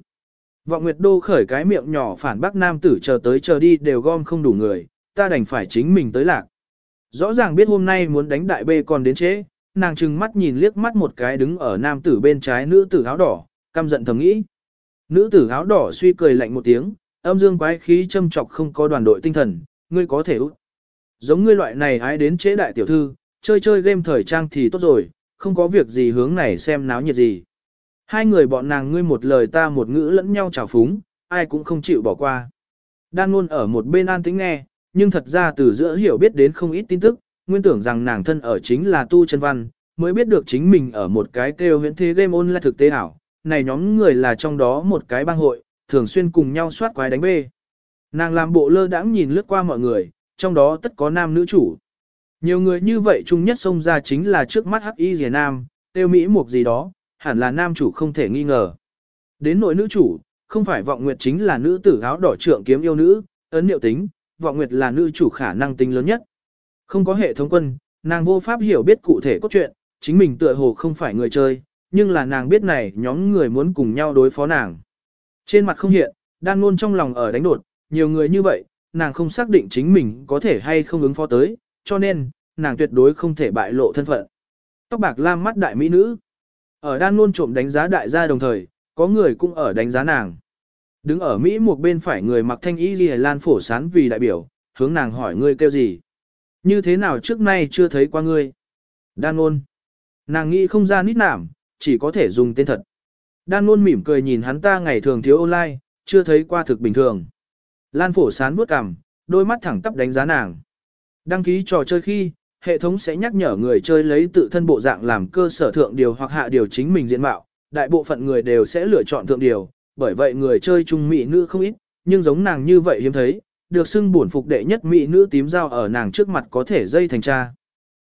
Vọng nguyệt đô khởi cái miệng nhỏ phản bác nam tử chờ tới chờ đi đều gom không đủ người, ta đành phải chính mình tới lạc. Rõ ràng biết hôm nay muốn đánh đại bê còn đến chế, nàng trừng mắt nhìn liếc mắt một cái đứng ở nam tử bên trái nữ tử áo đỏ, căm giận thầm nghĩ. Nữ tử áo đỏ suy cười lạnh một tiếng, âm dương quái khí châm chọc không có đoàn đội tinh thần, ngươi có thể út. Giống ngươi loại này ai đến chế đại tiểu thư, chơi chơi game thời trang thì tốt rồi, không có việc gì hướng này xem náo nhiệt gì. Hai người bọn nàng ngươi một lời ta một ngữ lẫn nhau chào phúng, ai cũng không chịu bỏ qua. Đan luôn ở một bên an tĩnh nghe, nhưng thật ra từ giữa hiểu biết đến không ít tin tức, nguyên tưởng rằng nàng thân ở chính là tu chân văn, mới biết được chính mình ở một cái kêu huyễn thế game online thực tế ảo, này nhóm người là trong đó một cái bang hội, thường xuyên cùng nhau soát quái đánh bê. Nàng làm bộ lơ đãng nhìn lướt qua mọi người, trong đó tất có nam nữ chủ. Nhiều người như vậy chung nhất xông ra chính là trước mắt hắc y rìa nam, tiêu mỹ một gì đó, hẳn là nam chủ không thể nghi ngờ. Đến nội nữ chủ, không phải vọng nguyệt chính là nữ tử áo đỏ trượng kiếm yêu nữ, ấn niệu tính, vọng nguyệt là nữ chủ khả năng tính lớn nhất. Không có hệ thống quân, nàng vô pháp hiểu biết cụ thể cốt truyện, chính mình tựa hồ không phải người chơi, nhưng là nàng biết này nhóm người muốn cùng nhau đối phó nàng. Trên mặt không hiện, đan luôn trong lòng ở đánh đột, nhiều người như vậy, nàng không xác định chính mình có thể hay không ứng phó tới, cho nên, nàng tuyệt đối không thể bại lộ thân phận. Tóc bạc lam mắt đại mỹ nữ. Ở đan luôn trộm đánh giá đại gia đồng thời, có người cũng ở đánh giá nàng. Đứng ở Mỹ một bên phải người mặc thanh y ghi lan phổ sán vì đại biểu, hướng nàng hỏi ngươi kêu gì. Như thế nào trước nay chưa thấy qua ngươi? Đan ôn. Nàng nghĩ không ra nít nảm, chỉ có thể dùng tên thật. Đan ôn mỉm cười nhìn hắn ta ngày thường thiếu online, chưa thấy qua thực bình thường. Lan phổ sán vuốt cằm, đôi mắt thẳng tắp đánh giá nàng. Đăng ký trò chơi khi, hệ thống sẽ nhắc nhở người chơi lấy tự thân bộ dạng làm cơ sở thượng điều hoặc hạ điều chính mình diện mạo. Đại bộ phận người đều sẽ lựa chọn thượng điều, bởi vậy người chơi trung mỹ nữ không ít, nhưng giống nàng như vậy hiếm thấy, được xưng bổn phục đệ nhất mỹ nữ tím dao ở nàng trước mặt có thể dây thành cha.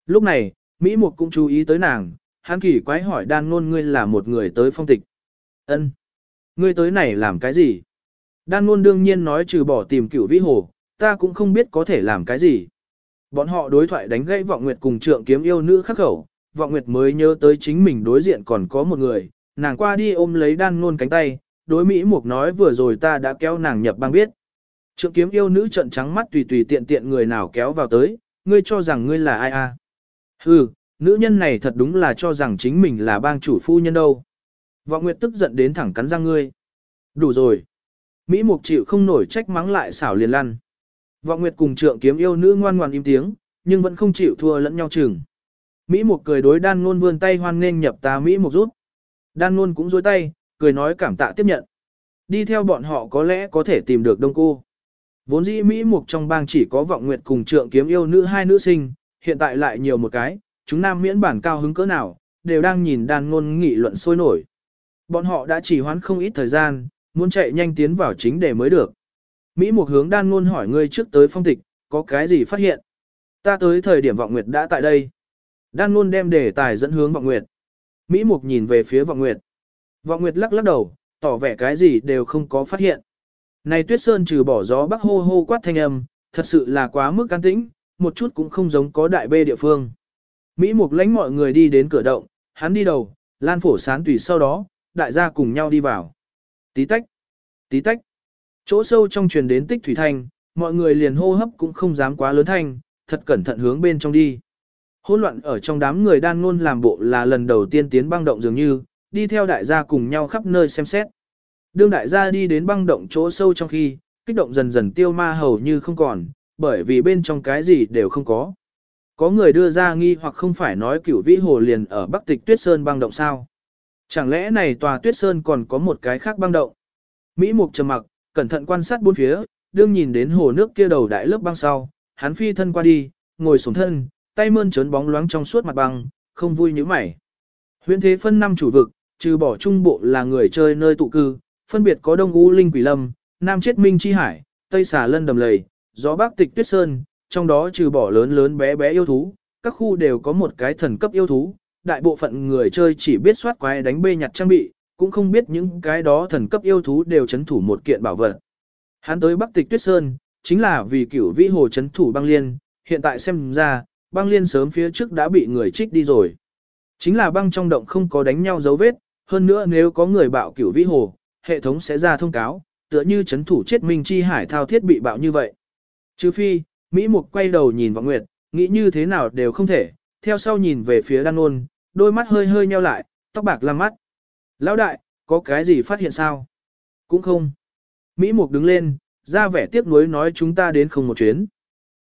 Lúc này, Mỹ Mục cũng chú ý tới nàng, hắn kỳ quái hỏi đan ngôn ngươi là một người tới phong tịch. ân Ngươi tới này làm cái gì? Đan Nôn đương nhiên nói trừ bỏ tìm cửu vĩ hồ, ta cũng không biết có thể làm cái gì. Bọn họ đối thoại đánh gãy vọng nguyệt cùng trượng kiếm yêu nữ khắc khẩu, vọng nguyệt mới nhớ tới chính mình đối diện còn có một người, nàng qua đi ôm lấy đan Nôn cánh tay, đối Mỹ Mục nói vừa rồi ta đã kéo nàng nhập bang biết. Trượng kiếm yêu nữ trận trắng mắt tùy tùy tiện tiện người nào kéo vào tới, ngươi cho rằng ngươi là ai a? À? Hừ, nữ nhân này thật đúng là cho rằng chính mình là bang chủ phu nhân đâu. Vọng Nguyệt tức giận đến thẳng cắn răng ngươi. Đủ rồi. Mỹ Mục chịu không nổi trách mắng lại xảo liền lăn. Vọng Nguyệt cùng trượng kiếm yêu nữ ngoan ngoan im tiếng, nhưng vẫn không chịu thua lẫn nhau chừng. Mỹ Mục cười đối đan ngôn vươn tay hoan nghênh nhập ta Mỹ Mục rút. Đan ngôn cũng dối tay, cười nói cảm tạ tiếp nhận. Đi theo bọn họ có lẽ có thể tìm được đông cô. Vốn dĩ Mỹ Mục trong bang chỉ có vọng nguyệt cùng trượng kiếm yêu nữ hai nữ sinh, hiện tại lại nhiều một cái, chúng nam miễn bản cao hứng cỡ nào, đều đang nhìn đàn ngôn nghị luận sôi nổi. Bọn họ đã chỉ hoán không ít thời gian, muốn chạy nhanh tiến vào chính đề mới được. Mỹ Mục hướng đan ngôn hỏi ngươi trước tới phong tịch, có cái gì phát hiện? Ta tới thời điểm vọng nguyệt đã tại đây. Đan ngôn đem đề tài dẫn hướng vọng nguyệt. Mỹ Mục nhìn về phía vọng nguyệt. Vọng nguyệt lắc lắc đầu, tỏ vẻ cái gì đều không có phát hiện. Này tuyết sơn trừ bỏ gió bắc hô hô quát thanh âm, thật sự là quá mức can tĩnh, một chút cũng không giống có đại bê địa phương. Mỹ Mục lãnh mọi người đi đến cửa động, hắn đi đầu, Lan Phổ Sán tùy sau đó, đại gia cùng nhau đi vào. Tí tách, tí tách. Chỗ sâu trong truyền đến tích thủy thanh, mọi người liền hô hấp cũng không dám quá lớn thanh, thật cẩn thận hướng bên trong đi. Hỗn loạn ở trong đám người đan ngôn làm bộ là lần đầu tiên tiến băng động dường như, đi theo đại gia cùng nhau khắp nơi xem xét. Đương đại gia đi đến băng động chỗ sâu trong khi, kích động dần dần tiêu ma hầu như không còn, bởi vì bên trong cái gì đều không có. Có người đưa ra nghi hoặc không phải nói cửu vĩ hồ liền ở bắc tịch tuyết sơn băng động sao. Chẳng lẽ này tòa tuyết sơn còn có một cái khác băng động? Mỹ mục trầm mặc, cẩn thận quan sát bốn phía, đương nhìn đến hồ nước kia đầu đại lớp băng sau, hắn phi thân qua đi, ngồi xuống thân, tay mơn trớn bóng loáng trong suốt mặt băng, không vui như mày. Huyện thế phân năm chủ vực, trừ bỏ trung bộ là người chơi nơi tụ cư, phân biệt có Đông U Linh Quỷ Lâm, Nam Chết Minh Chi Hải, Tây Xà Lân Đầm Lầy, Gió Bắc Tịch Tuyết Sơn, trong đó trừ bỏ lớn lớn bé bé yêu thú, các khu đều có một cái thần cấp yêu thú, đại bộ phận người chơi chỉ biết soát quái đánh bê nhặt trang bị, cũng không biết những cái đó thần cấp yêu thú đều chấn thủ một kiện bảo vật. Hắn tới Bắc Tịch Tuyết Sơn, chính là vì cửu vĩ hồ chấn thủ băng liên, hiện tại xem ra, băng liên sớm phía trước đã bị người trích đi rồi. Chính là băng trong động không có đánh nhau dấu vết, hơn nữa nếu có người bạo cửu vĩ hồ, hệ thống sẽ ra thông cáo, tựa như chấn thủ chết Minh Chi Hải thao thiết bị bạo như vậy. Trừ phi, Mỹ Mục quay đầu nhìn vào Nguyệt, nghĩ như thế nào đều không thể, theo sau nhìn về phía Đan Ôn, đôi mắt hơi hơi nheo lại, tóc bạc lăng mắt. Lão đại, có cái gì phát hiện sao? Cũng không. Mỹ Mục đứng lên, ra vẻ tiếc nuối nói chúng ta đến không một chuyến.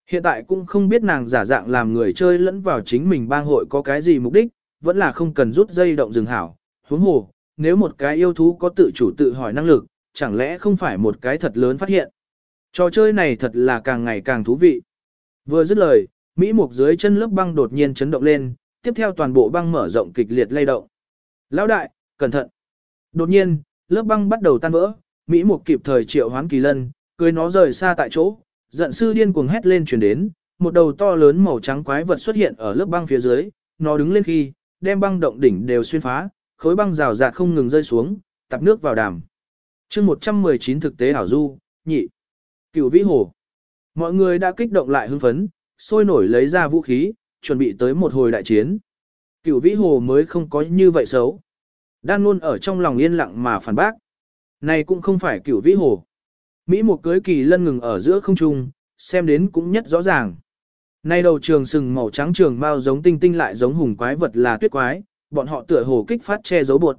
Hiện tại cũng không biết nàng giả dạng làm người chơi lẫn vào chính mình bang hội có cái gì mục đích, vẫn là không cần rút dây động rừng hảo. Huống hồ, nếu một cái yêu thú có tự chủ tự hỏi năng lực, chẳng lẽ không phải một cái thật lớn phát hiện. Trò chơi này thật là càng ngày càng thú vị. Vừa dứt lời, Mỹ Mục dưới chân lớp băng đột nhiên chấn động lên, tiếp theo toàn bộ băng mở rộng kịch liệt lay động. Lão đại, cẩn thận. Đột nhiên, lớp băng bắt đầu tan vỡ, Mỹ Mục kịp thời triệu hoán kỳ lân, cưới nó rời xa tại chỗ, giận sư điên cuồng hét lên truyền đến, một đầu to lớn màu trắng quái vật xuất hiện ở lớp băng phía dưới, nó đứng lên khi, đem băng động đỉnh đều xuyên phá, khối băng rào rạt không ngừng rơi xuống, tập nước vào đàm. chương 119 thực tế hảo du, nhị, cửu vĩ hồ. Mọi người đã kích động lại hưng phấn, sôi nổi lấy ra vũ khí, chuẩn bị tới một hồi đại chiến. Cửu vĩ hồ mới không có như vậy xấu. Đan luôn ở trong lòng yên lặng mà phản bác. Này cũng không phải cửu vĩ hồ. Mỹ một cưới kỳ lân ngừng ở giữa không trung, xem đến cũng nhất rõ ràng. Nay đầu trường sừng màu trắng trường bao giống tinh tinh lại giống hùng quái vật là tuyết quái, bọn họ tựa hồ kích phát che giấu bột.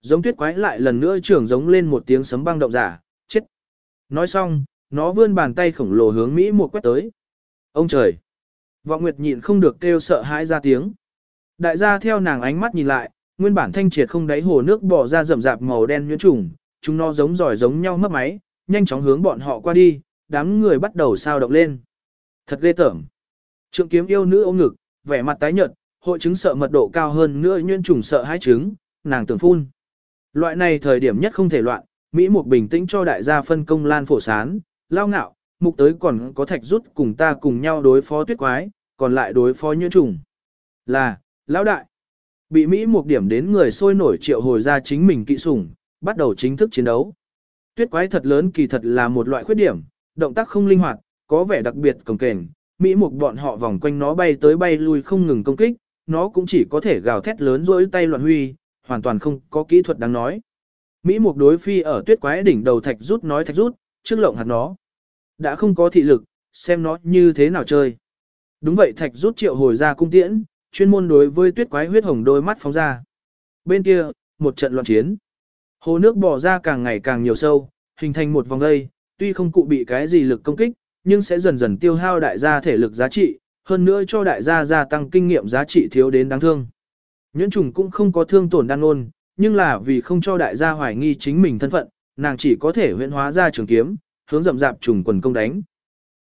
Giống tuyết quái lại lần nữa trường giống lên một tiếng sấm băng động giả, chết. Nói xong, nó vươn bàn tay khổng lồ hướng Mỹ một quét tới. Ông trời! Vọng Nguyệt nhịn không được kêu sợ hãi ra tiếng. Đại gia theo nàng ánh mắt nhìn lại, nguyên bản thanh triệt không đáy hồ nước bỏ ra rậm rạp màu đen nhuyễn trùng, chúng nó giống giỏi giống nhau mất máy, nhanh chóng hướng bọn họ qua đi, đám người bắt đầu sao động lên. Thật ghê tởm. Trượng kiếm yêu nữ ôm ngực, vẻ mặt tái nhợt, hội chứng sợ mật độ cao hơn nữa nhuyễn trùng sợ hãi trứng, nàng tưởng phun. Loại này thời điểm nhất không thể loạn, Mỹ một bình tĩnh cho đại gia phân công lan phổ sán, lao ngạo, mục tới còn có thạch rút cùng ta cùng nhau đối phó tuyết quái, còn lại đối phó nhuyễn trùng. Là, lão đại. Bị Mỹ một điểm đến người sôi nổi triệu hồi ra chính mình kỵ sủng, bắt đầu chính thức chiến đấu. Tuyết quái thật lớn kỳ thật là một loại khuyết điểm, động tác không linh hoạt, có vẻ đặc biệt cồng kềnh. Mỹ một bọn họ vòng quanh nó bay tới bay lui không ngừng công kích, nó cũng chỉ có thể gào thét lớn rỗi tay loạn huy, hoàn toàn không có kỹ thuật đáng nói. Mỹ một đối phi ở tuyết quái đỉnh đầu thạch rút nói thạch rút, trước lộng hạt nó. Đã không có thị lực, xem nó như thế nào chơi. Đúng vậy thạch rút triệu hồi ra cung tiễn, chuyên môn đối với tuyết quái huyết hồng đôi mắt phóng ra. Bên kia, một trận loạn chiến. Hồ nước bỏ ra càng ngày càng nhiều sâu, hình thành một vòng dây, tuy không cụ bị cái gì lực công kích, nhưng sẽ dần dần tiêu hao đại gia thể lực giá trị, hơn nữa cho đại gia gia tăng kinh nghiệm giá trị thiếu đến đáng thương. Nhuyễn trùng cũng không có thương tổn đan ôn, nhưng là vì không cho đại gia hoài nghi chính mình thân phận, nàng chỉ có thể huyễn hóa ra trường kiếm, hướng rậm rạp trùng quần công đánh.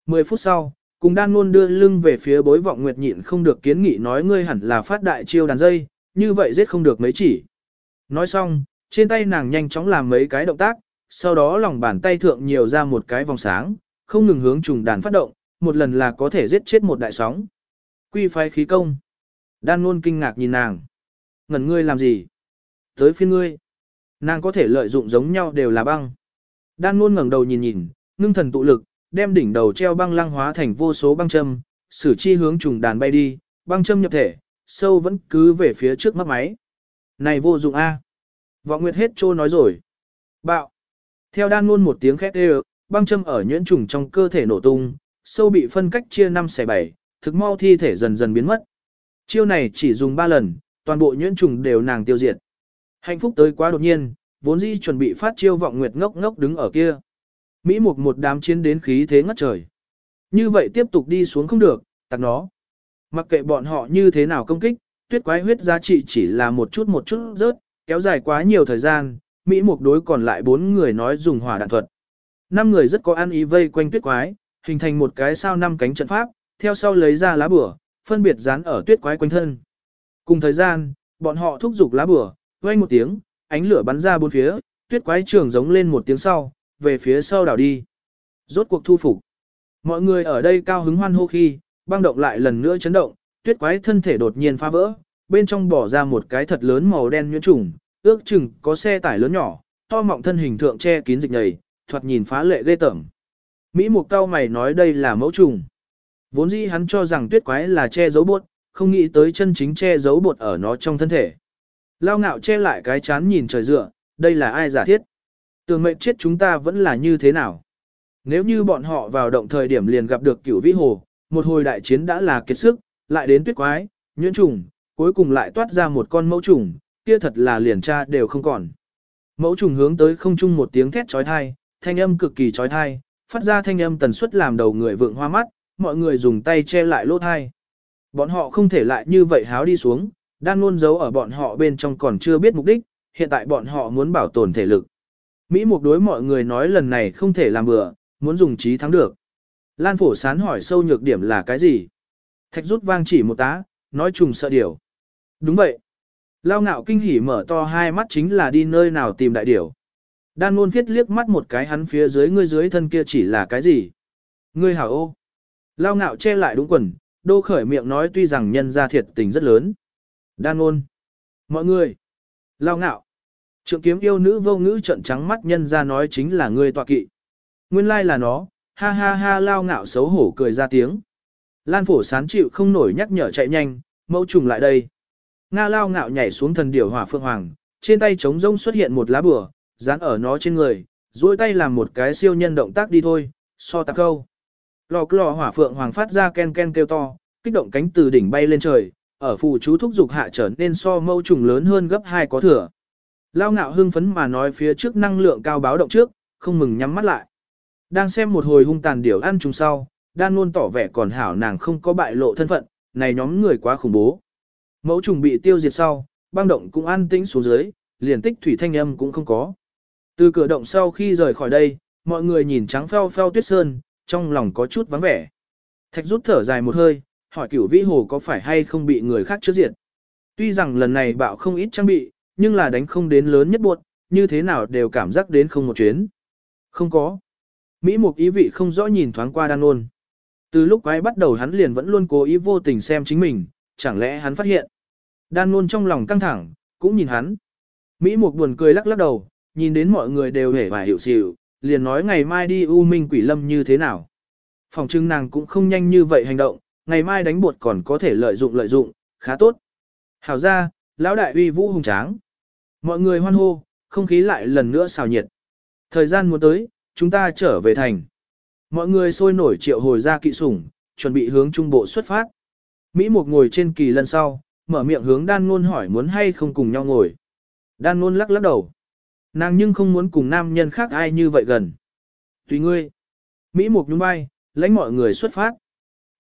10 phút sau, cùng đan luôn đưa lưng về phía bối vọng nguyệt nhịn không được kiến nghị nói ngươi hẳn là phát đại chiêu đàn dây, như vậy giết không được mấy chỉ. Nói xong, trên tay nàng nhanh chóng làm mấy cái động tác, sau đó lòng bàn tay thượng nhiều ra một cái vòng sáng, không ngừng hướng trùng đàn phát động, một lần là có thể giết chết một đại sóng. Quy phái khí công. Đan luôn kinh ngạc nhìn nàng. Ngẩn ngươi làm gì? Tới phiên ngươi. Nàng có thể lợi dụng giống nhau đều là băng. Đan luôn ngẩng đầu nhìn nhìn, ngưng thần tụ lực, đem đỉnh đầu treo băng lăng hóa thành vô số băng châm, sử chi hướng trùng đàn bay đi, băng châm nhập thể, sâu vẫn cứ về phía trước mắt máy. Này vô dụng A. Vọng Nguyệt hết trô nói rồi. Bạo. Theo đan luôn một tiếng khét đều, băng châm ở nhuyễn trùng trong cơ thể nổ tung, sâu bị phân cách chia 5 xẻ 7, thực mau thi thể dần dần biến mất. Chiêu này chỉ dùng 3 lần, toàn bộ nhuyễn trùng đều nàng tiêu diệt. Hạnh phúc tới quá đột nhiên, vốn dĩ chuẩn bị phát chiêu vọng nguyệt ngốc ngốc đứng ở kia. Mỹ mục một đám chiến đến khí thế ngất trời. Như vậy tiếp tục đi xuống không được, tặc nó. Mặc kệ bọn họ như thế nào công kích, tuyết quái huyết giá trị chỉ là một chút một chút rớt, kéo dài quá nhiều thời gian, Mỹ mục đối còn lại bốn người nói dùng hỏa đạn thuật. Năm người rất có ăn ý vây quanh tuyết quái, hình thành một cái sao năm cánh trận pháp, theo sau lấy ra lá bửa, phân biệt dán ở tuyết quái quanh thân. Cùng thời gian, bọn họ thúc giục lá bửa, vang một tiếng, ánh lửa bắn ra bốn phía, tuyết quái trường giống lên một tiếng sau, về phía sau đảo đi. Rốt cuộc thu phục. Mọi người ở đây cao hứng hoan hô khi, băng động lại lần nữa chấn động, tuyết quái thân thể đột nhiên phá vỡ, bên trong bỏ ra một cái thật lớn màu đen nhuyễn trùng, ước chừng có xe tải lớn nhỏ, to mọng thân hình thượng che kín dịch nhầy, thoạt nhìn phá lệ ghê tởm. Mỹ Mục cao mày nói đây là mẫu trùng. Vốn dĩ hắn cho rằng tuyết quái là che giấu bột, không nghĩ tới chân chính che giấu bột ở nó trong thân thể. Lao ngạo che lại cái chán nhìn trời dựa, đây là ai giả thiết. Tường mệnh chết chúng ta vẫn là như thế nào. Nếu như bọn họ vào động thời điểm liền gặp được cửu vĩ hồ, một hồi đại chiến đã là kiệt sức, lại đến tuyết quái, nhuyễn trùng, cuối cùng lại toát ra một con mẫu trùng, kia thật là liền cha đều không còn. Mẫu trùng hướng tới không chung một tiếng thét trói thai, thanh âm cực kỳ trói thai, phát ra thanh âm tần suất làm đầu người vượng hoa mắt, mọi người dùng tay che lại lỗ thai. Bọn họ không thể lại như vậy háo đi xuống, đang luôn giấu ở bọn họ bên trong còn chưa biết mục đích, hiện tại bọn họ muốn bảo tồn thể lực. Mỹ mục đối mọi người nói lần này không thể làm bừa, muốn dùng trí thắng được. Lan phổ sán hỏi sâu nhược điểm là cái gì? Thạch rút vang chỉ một tá, nói trùng sợ điểu. Đúng vậy. Lao ngạo kinh hỉ mở to hai mắt chính là đi nơi nào tìm đại điểu. Đan luôn viết liếc mắt một cái hắn phía dưới ngươi dưới thân kia chỉ là cái gì? Ngươi hảo ô. Lao ngạo che lại đúng quần, đô khởi miệng nói tuy rằng nhân ra thiệt tình rất lớn. Đan ôn. Mọi người. Lao ngạo. Trượng kiếm yêu nữ vô ngữ trận trắng mắt nhân ra nói chính là ngươi tọa kỵ. Nguyên lai là nó, ha ha ha lao ngạo xấu hổ cười ra tiếng. Lan phổ sán chịu không nổi nhắc nhở chạy nhanh, mẫu trùng lại đây. Nga lao ngạo nhảy xuống thần điểu hỏa phượng hoàng, trên tay trống rông xuất hiện một lá bửa, dán ở nó trên người, duỗi tay làm một cái siêu nhân động tác đi thôi, so tạc câu. Lò lò hỏa phượng hoàng phát ra ken ken kêu to, kích động cánh từ đỉnh bay lên trời, ở phù chú thúc dục hạ trở nên so mâu trùng lớn hơn gấp hai có thừa. Lao ngạo hưng phấn mà nói phía trước năng lượng cao báo động trước, không mừng nhắm mắt lại. Đang xem một hồi hung tàn điểu ăn trùng sau, đan luôn tỏ vẻ còn hảo nàng không có bại lộ thân phận, này nhóm người quá khủng bố. Mẫu trùng bị tiêu diệt sau, băng động cũng an tĩnh xuống dưới, liền tích thủy thanh âm cũng không có. Từ cửa động sau khi rời khỏi đây, mọi người nhìn trắng pheo pheo tuyết sơn, trong lòng có chút vắng vẻ. Thạch rút thở dài một hơi, hỏi cửu vĩ hồ có phải hay không bị người khác trước diệt. Tuy rằng lần này bạo không ít trang bị, nhưng là đánh không đến lớn nhất buộc, như thế nào đều cảm giác đến không một chuyến. Không có. Mỹ Mục ý vị không rõ nhìn thoáng qua đan ôn. Từ lúc quái bắt đầu hắn liền vẫn luôn cố ý vô tình xem chính mình, chẳng lẽ hắn phát hiện. Đan ôn trong lòng căng thẳng, cũng nhìn hắn. Mỹ Mục buồn cười lắc lắc đầu, nhìn đến mọi người đều hề và hiểu xỉu, liền nói ngày mai đi U Minh Quỷ Lâm như thế nào. Phòng trưng nàng cũng không nhanh như vậy hành động, ngày mai đánh bột còn có thể lợi dụng lợi dụng, khá tốt. Hảo ra, lão đại uy vũ hùng tráng. Mọi người hoan hô, không khí lại lần nữa xào nhiệt. Thời gian muốn tới, chúng ta trở về thành. Mọi người sôi nổi triệu hồi ra kỵ sủng, chuẩn bị hướng trung bộ xuất phát. Mỹ Mục ngồi trên kỳ lần sau, mở miệng hướng đan ngôn hỏi muốn hay không cùng nhau ngồi. Đan ngôn lắc lắc đầu. Nàng nhưng không muốn cùng nam nhân khác ai như vậy gần. Tùy ngươi. Mỹ Mục nhún vai, lãnh mọi người xuất phát.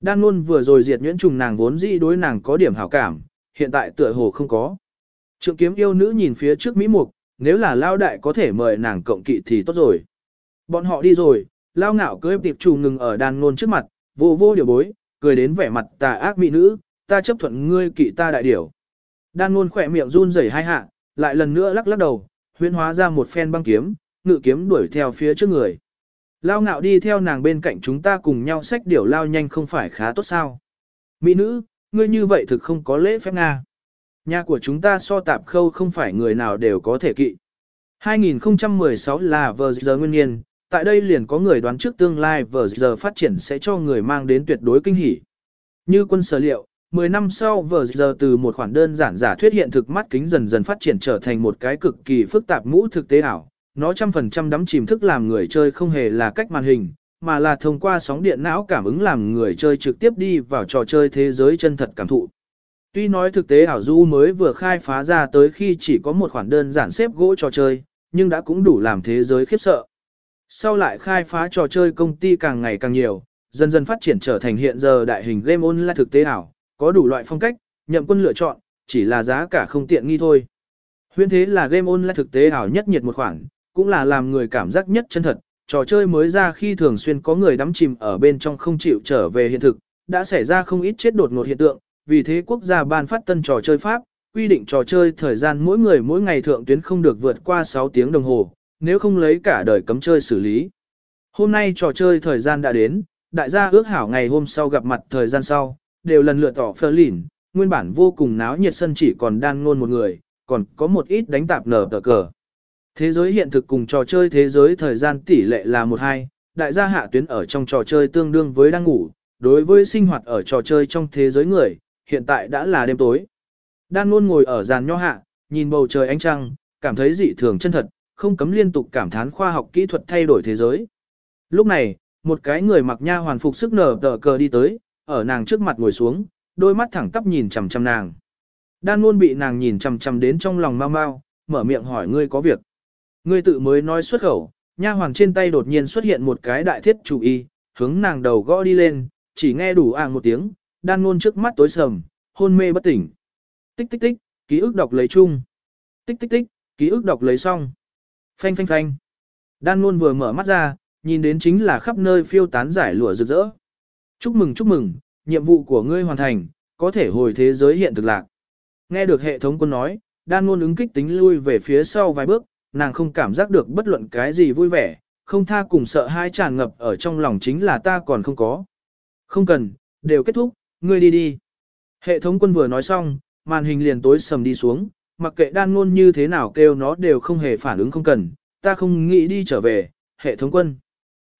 Đan luôn vừa rồi diệt nhuyễn trùng nàng vốn dĩ đối nàng có điểm hảo cảm, hiện tại tựa hồ không có. Trượng kiếm yêu nữ nhìn phía trước Mỹ Mục, nếu là lao đại có thể mời nàng cộng kỵ thì tốt rồi. Bọn họ đi rồi, lao ngạo cưới tiệp trù ngừng ở đan ngôn trước mặt, vô vô điều bối, cười đến vẻ mặt tà ác mỹ nữ, ta chấp thuận ngươi kỵ ta đại điểu. Đan ngôn khỏe miệng run rẩy hai hạ, lại lần nữa lắc lắc đầu, huyễn hóa ra một phen băng kiếm, ngự kiếm đuổi theo phía trước người. Lao ngạo đi theo nàng bên cạnh chúng ta cùng nhau xách điểu lao nhanh không phải khá tốt sao. Mỹ nữ, ngươi như vậy thực không có lễ phép Nga. Nhà của chúng ta so tạp khâu không phải người nào đều có thể kỵ. 2016 là vờ giờ nguyên nhiên, tại đây liền có người đoán trước tương lai vờ giờ phát triển sẽ cho người mang đến tuyệt đối kinh hỉ. Như quân sở liệu, 10 năm sau vờ giờ từ một khoản đơn giản giả thuyết hiện thực mắt kính dần dần phát triển trở thành một cái cực kỳ phức tạp mũ thực tế ảo. Nó trăm phần trăm đắm chìm thức làm người chơi không hề là cách màn hình, mà là thông qua sóng điện não cảm ứng làm người chơi trực tiếp đi vào trò chơi thế giới chân thật cảm thụ. Tuy nói thực tế ảo du mới vừa khai phá ra tới khi chỉ có một khoản đơn giản xếp gỗ trò chơi, nhưng đã cũng đủ làm thế giới khiếp sợ. Sau lại khai phá trò chơi công ty càng ngày càng nhiều, dần dần phát triển trở thành hiện giờ đại hình game online thực tế ảo, có đủ loại phong cách, nhậm quân lựa chọn, chỉ là giá cả không tiện nghi thôi. Huyễn thế là game online thực tế ảo nhất nhiệt một khoản, cũng là làm người cảm giác nhất chân thật, trò chơi mới ra khi thường xuyên có người đắm chìm ở bên trong không chịu trở về hiện thực, đã xảy ra không ít chết đột ngột hiện tượng, vì thế quốc gia ban phát tân trò chơi pháp, quy định trò chơi thời gian mỗi người mỗi ngày thượng tuyến không được vượt qua 6 tiếng đồng hồ, nếu không lấy cả đời cấm chơi xử lý. Hôm nay trò chơi thời gian đã đến, đại gia ước hảo ngày hôm sau gặp mặt thời gian sau, đều lần lượt tỏ phơ lỉn, nguyên bản vô cùng náo nhiệt sân chỉ còn đan ngôn một người, còn có một ít đánh tạp nở tờ cờ. Thế giới hiện thực cùng trò chơi thế giới thời gian tỷ lệ là 1-2, đại gia hạ tuyến ở trong trò chơi tương đương với đang ngủ, đối với sinh hoạt ở trò chơi trong thế giới người, hiện tại đã là đêm tối. Đan luôn ngồi ở giàn nho hạ, nhìn bầu trời ánh trăng, cảm thấy dị thường chân thật, không cấm liên tục cảm thán khoa học kỹ thuật thay đổi thế giới. Lúc này, một cái người mặc nha hoàn phục sức nở tờ cờ đi tới, ở nàng trước mặt ngồi xuống, đôi mắt thẳng tắp nhìn chằm chằm nàng. Đan luôn bị nàng nhìn chằm chằm đến trong lòng mau mau, mở miệng hỏi ngươi có việc. Ngươi tự mới nói xuất khẩu, nha hoàng trên tay đột nhiên xuất hiện một cái đại thiết chủ y, hướng nàng đầu gõ đi lên, chỉ nghe đủ àng một tiếng, đan ngôn trước mắt tối sầm, hôn mê bất tỉnh. Tích tích tích, ký ức đọc lấy chung. Tích tích tích, ký ức đọc lấy xong. Phanh phanh phanh. Đan ngôn vừa mở mắt ra, nhìn đến chính là khắp nơi phiêu tán giải lụa rực rỡ. Chúc mừng chúc mừng, nhiệm vụ của ngươi hoàn thành, có thể hồi thế giới hiện thực lạc. Nghe được hệ thống quân nói, đan ngôn ứng kích tính lui về phía sau vài bước, nàng không cảm giác được bất luận cái gì vui vẻ, không tha cùng sợ hai tràn ngập ở trong lòng chính là ta còn không có. Không cần, đều kết thúc, ngươi đi đi. Hệ thống quân vừa nói xong, màn hình liền tối sầm đi xuống, mặc kệ đan ngôn như thế nào kêu nó đều không hề phản ứng không cần, ta không nghĩ đi trở về, hệ thống quân.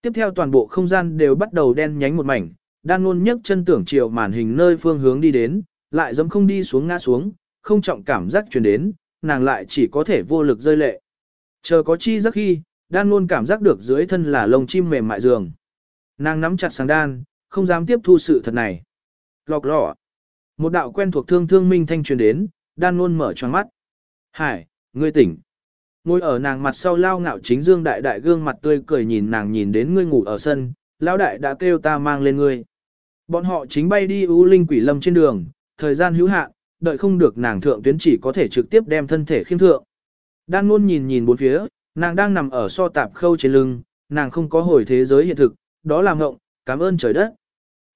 Tiếp theo toàn bộ không gian đều bắt đầu đen nhánh một mảnh, đan ngôn nhấc chân tưởng chiều màn hình nơi phương hướng đi đến, lại dám không đi xuống ngã xuống, không trọng cảm giác truyền đến, nàng lại chỉ có thể vô lực rơi lệ. Chờ có chi giấc khi, đan luôn cảm giác được dưới thân là lông chim mềm mại giường. Nàng nắm chặt sáng đan, không dám tiếp thu sự thật này. Lọc lọ. Một đạo quen thuộc thương thương minh thanh truyền đến, đan luôn mở choáng mắt. Hải, ngươi tỉnh. Ngồi ở nàng mặt sau lao ngạo chính dương đại đại gương mặt tươi cười nhìn nàng nhìn đến ngươi ngủ ở sân, lao đại đã kêu ta mang lên ngươi. Bọn họ chính bay đi ưu linh quỷ lâm trên đường, thời gian hữu hạn, đợi không được nàng thượng tuyến chỉ có thể trực tiếp đem thân thể khiêm thượng. Đan luôn nhìn nhìn bốn phía, nàng đang nằm ở so tạp khâu trên lưng, nàng không có hồi thế giới hiện thực, đó là ngộng, cảm ơn trời đất.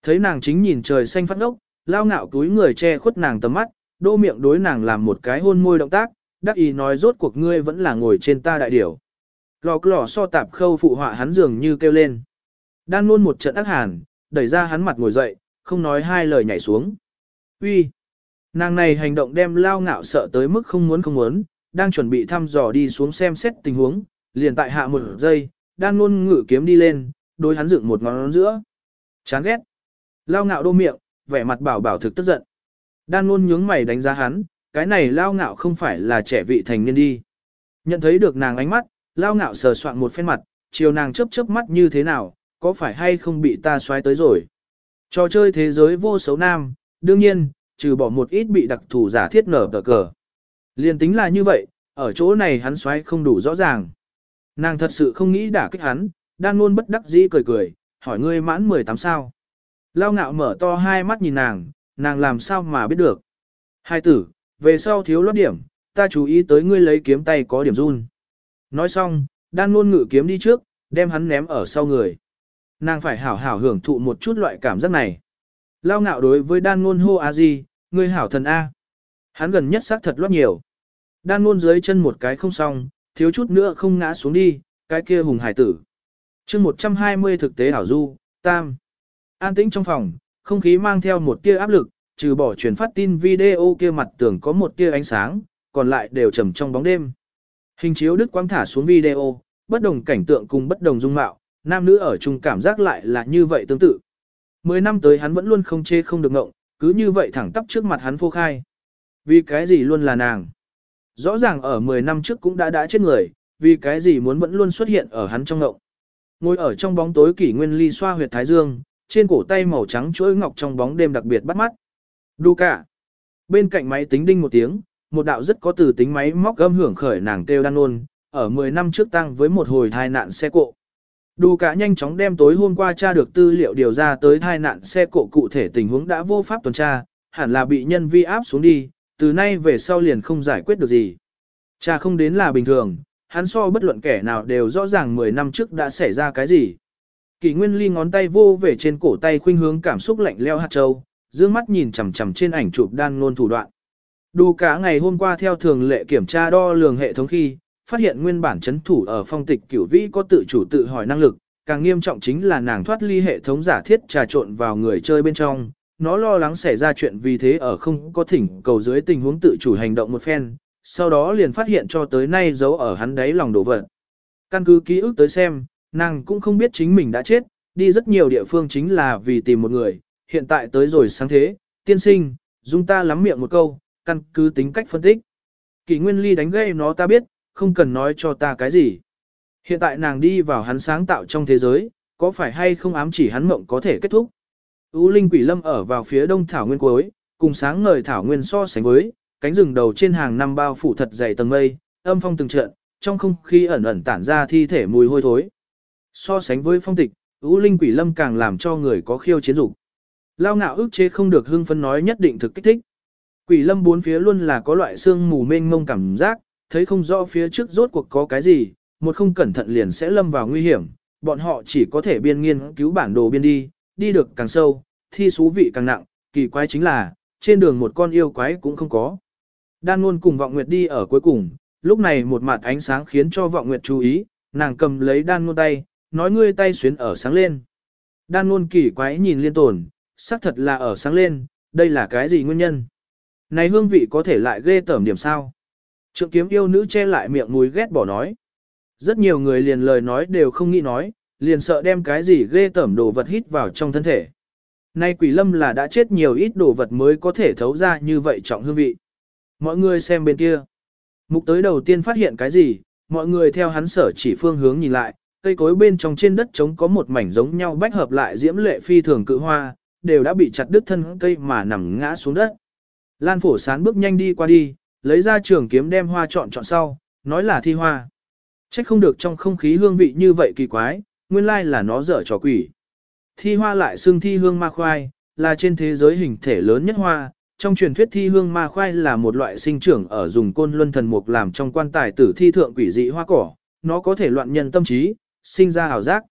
Thấy nàng chính nhìn trời xanh phát ngốc, lao ngạo túi người che khuất nàng tầm mắt, đô miệng đối nàng làm một cái hôn môi động tác, đắc ý nói rốt cuộc ngươi vẫn là ngồi trên ta đại điểu. Lò lò so tạp khâu phụ họa hắn dường như kêu lên. Đan luôn một trận ác hàn, đẩy ra hắn mặt ngồi dậy, không nói hai lời nhảy xuống. Uy, Nàng này hành động đem lao ngạo sợ tới mức không muốn không muốn, đang chuẩn bị thăm dò đi xuống xem xét tình huống, liền tại hạ một giây, đan luôn ngự kiếm đi lên, đối hắn dựng một ngón giữa. Chán ghét. Lao ngạo đô miệng, vẻ mặt bảo bảo thực tức giận. Đan luôn nhướng mày đánh giá hắn, cái này lao ngạo không phải là trẻ vị thành niên đi. Nhận thấy được nàng ánh mắt, lao ngạo sờ soạn một phen mặt, chiều nàng chớp chớp mắt như thế nào, có phải hay không bị ta xoáy tới rồi. Trò chơi thế giới vô xấu nam, đương nhiên, trừ bỏ một ít bị đặc thù giả thiết nở tờ cờ. Liên tính là như vậy, ở chỗ này hắn xoáy không đủ rõ ràng. Nàng thật sự không nghĩ đả kích hắn, đan luôn bất đắc dĩ cười cười, hỏi ngươi mãn 18 sao. Lao ngạo mở to hai mắt nhìn nàng, nàng làm sao mà biết được. Hai tử, về sau thiếu lót điểm, ta chú ý tới ngươi lấy kiếm tay có điểm run. Nói xong, đan luôn ngự kiếm đi trước, đem hắn ném ở sau người. Nàng phải hảo hảo hưởng thụ một chút loại cảm giác này. Lao ngạo đối với đan ngôn hô a di, ngươi hảo thần A. Hắn gần nhất xác thật lót nhiều. Đan ngôn dưới chân một cái không xong, thiếu chút nữa không ngã xuống đi, cái kia hùng hải tử. chương 120 thực tế ảo du, tam. An tĩnh trong phòng, không khí mang theo một tia áp lực, trừ bỏ truyền phát tin video kia mặt tưởng có một tia ánh sáng, còn lại đều trầm trong bóng đêm. Hình chiếu đức quang thả xuống video, bất đồng cảnh tượng cùng bất đồng dung mạo, nam nữ ở chung cảm giác lại là như vậy tương tự. Mười năm tới hắn vẫn luôn không chê không được ngộng, cứ như vậy thẳng tắp trước mặt hắn phô khai. Vì cái gì luôn là nàng? Rõ ràng ở 10 năm trước cũng đã đã chết người, vì cái gì muốn vẫn luôn xuất hiện ở hắn trong ngộng. Ngồi ở trong bóng tối kỷ nguyên ly xoa huyệt thái dương, trên cổ tay màu trắng chuỗi ngọc trong bóng đêm đặc biệt bắt mắt. Đu cả. Bên cạnh máy tính đinh một tiếng, một đạo rất có từ tính máy móc gâm hưởng khởi nàng kêu đan ôn, ở 10 năm trước tăng với một hồi thai nạn xe cộ. Đu cả nhanh chóng đem tối hôm qua tra được tư liệu điều ra tới thai nạn xe cộ cụ thể tình huống đã vô pháp tuần tra, hẳn là bị nhân vi áp xuống đi, từ nay về sau liền không giải quyết được gì. Cha không đến là bình thường, hắn so bất luận kẻ nào đều rõ ràng 10 năm trước đã xảy ra cái gì. Kỳ Nguyên Ly ngón tay vô về trên cổ tay khuynh hướng cảm xúc lạnh leo hạt châu, dương mắt nhìn chằm chằm trên ảnh chụp đan ngôn thủ đoạn. Đủ cả ngày hôm qua theo thường lệ kiểm tra đo lường hệ thống khi, phát hiện nguyên bản chấn thủ ở phong tịch cửu vĩ có tự chủ tự hỏi năng lực, càng nghiêm trọng chính là nàng thoát ly hệ thống giả thiết trà trộn vào người chơi bên trong, nó lo lắng xảy ra chuyện vì thế ở không có thỉnh cầu dưới tình huống tự chủ hành động một phen, sau đó liền phát hiện cho tới nay giấu ở hắn đáy lòng đổ vật. Căn cứ ký ức tới xem, nàng cũng không biết chính mình đã chết, đi rất nhiều địa phương chính là vì tìm một người, hiện tại tới rồi sáng thế, tiên sinh, dung ta lắm miệng một câu, căn cứ tính cách phân tích. Kỷ Nguyên Ly đánh gây nó ta biết, không cần nói cho ta cái gì. Hiện tại nàng đi vào hắn sáng tạo trong thế giới, có phải hay không ám chỉ hắn mộng có thể kết thúc. U Linh Quỷ Lâm ở vào phía đông thảo nguyên cuối, cùng sáng ngời thảo nguyên so sánh với, cánh rừng đầu trên hàng năm bao phủ thật dày tầng mây, âm phong từng trận, trong không khí ẩn ẩn tản ra thi thể mùi hôi thối. So sánh với phong tịch, U Linh Quỷ Lâm càng làm cho người có khiêu chiến dục. Lao ngạo ức chế không được hưng phấn nói nhất định thực kích thích. Quỷ Lâm bốn phía luôn là có loại xương mù mênh mông cảm giác, thấy không rõ phía trước rốt cuộc có cái gì, một không cẩn thận liền sẽ lâm vào nguy hiểm, bọn họ chỉ có thể biên nghiên cứu bản đồ biên đi, đi được càng sâu, thi xú vị càng nặng, kỳ quái chính là, trên đường một con yêu quái cũng không có. Đan luôn cùng vọng nguyệt đi ở cuối cùng, Lúc này một mặt ánh sáng khiến cho vọng nguyệt chú ý, nàng cầm lấy đan ngôn tay, nói ngươi tay xuyến ở sáng lên. Đan ngôn kỳ quái nhìn liên tồn, xác thật là ở sáng lên, đây là cái gì nguyên nhân? Này hương vị có thể lại ghê tởm điểm sao? Trượng kiếm yêu nữ che lại miệng mùi ghét bỏ nói. Rất nhiều người liền lời nói đều không nghĩ nói, liền sợ đem cái gì ghê tởm đồ vật hít vào trong thân thể. Nay quỷ lâm là đã chết nhiều ít đồ vật mới có thể thấu ra như vậy trọng hương vị. Mọi người xem bên kia. Mục tới đầu tiên phát hiện cái gì, mọi người theo hắn sở chỉ phương hướng nhìn lại, cây cối bên trong trên đất trống có một mảnh giống nhau bách hợp lại diễm lệ phi thường cự hoa, đều đã bị chặt đứt thân cây mà nằm ngã xuống đất. Lan phổ sán bước nhanh đi qua đi, lấy ra trường kiếm đem hoa chọn chọn sau, nói là thi hoa. Trách không được trong không khí hương vị như vậy kỳ quái, nguyên lai là nó dở trò quỷ. Thi hoa lại xưng thi hương ma khoai, là trên thế giới hình thể lớn nhất hoa. Trong truyền thuyết thi hương ma khoai là một loại sinh trưởng ở dùng côn luân thần mục làm trong quan tài tử thi thượng quỷ dị hoa cỏ, nó có thể loạn nhân tâm trí, sinh ra ảo giác.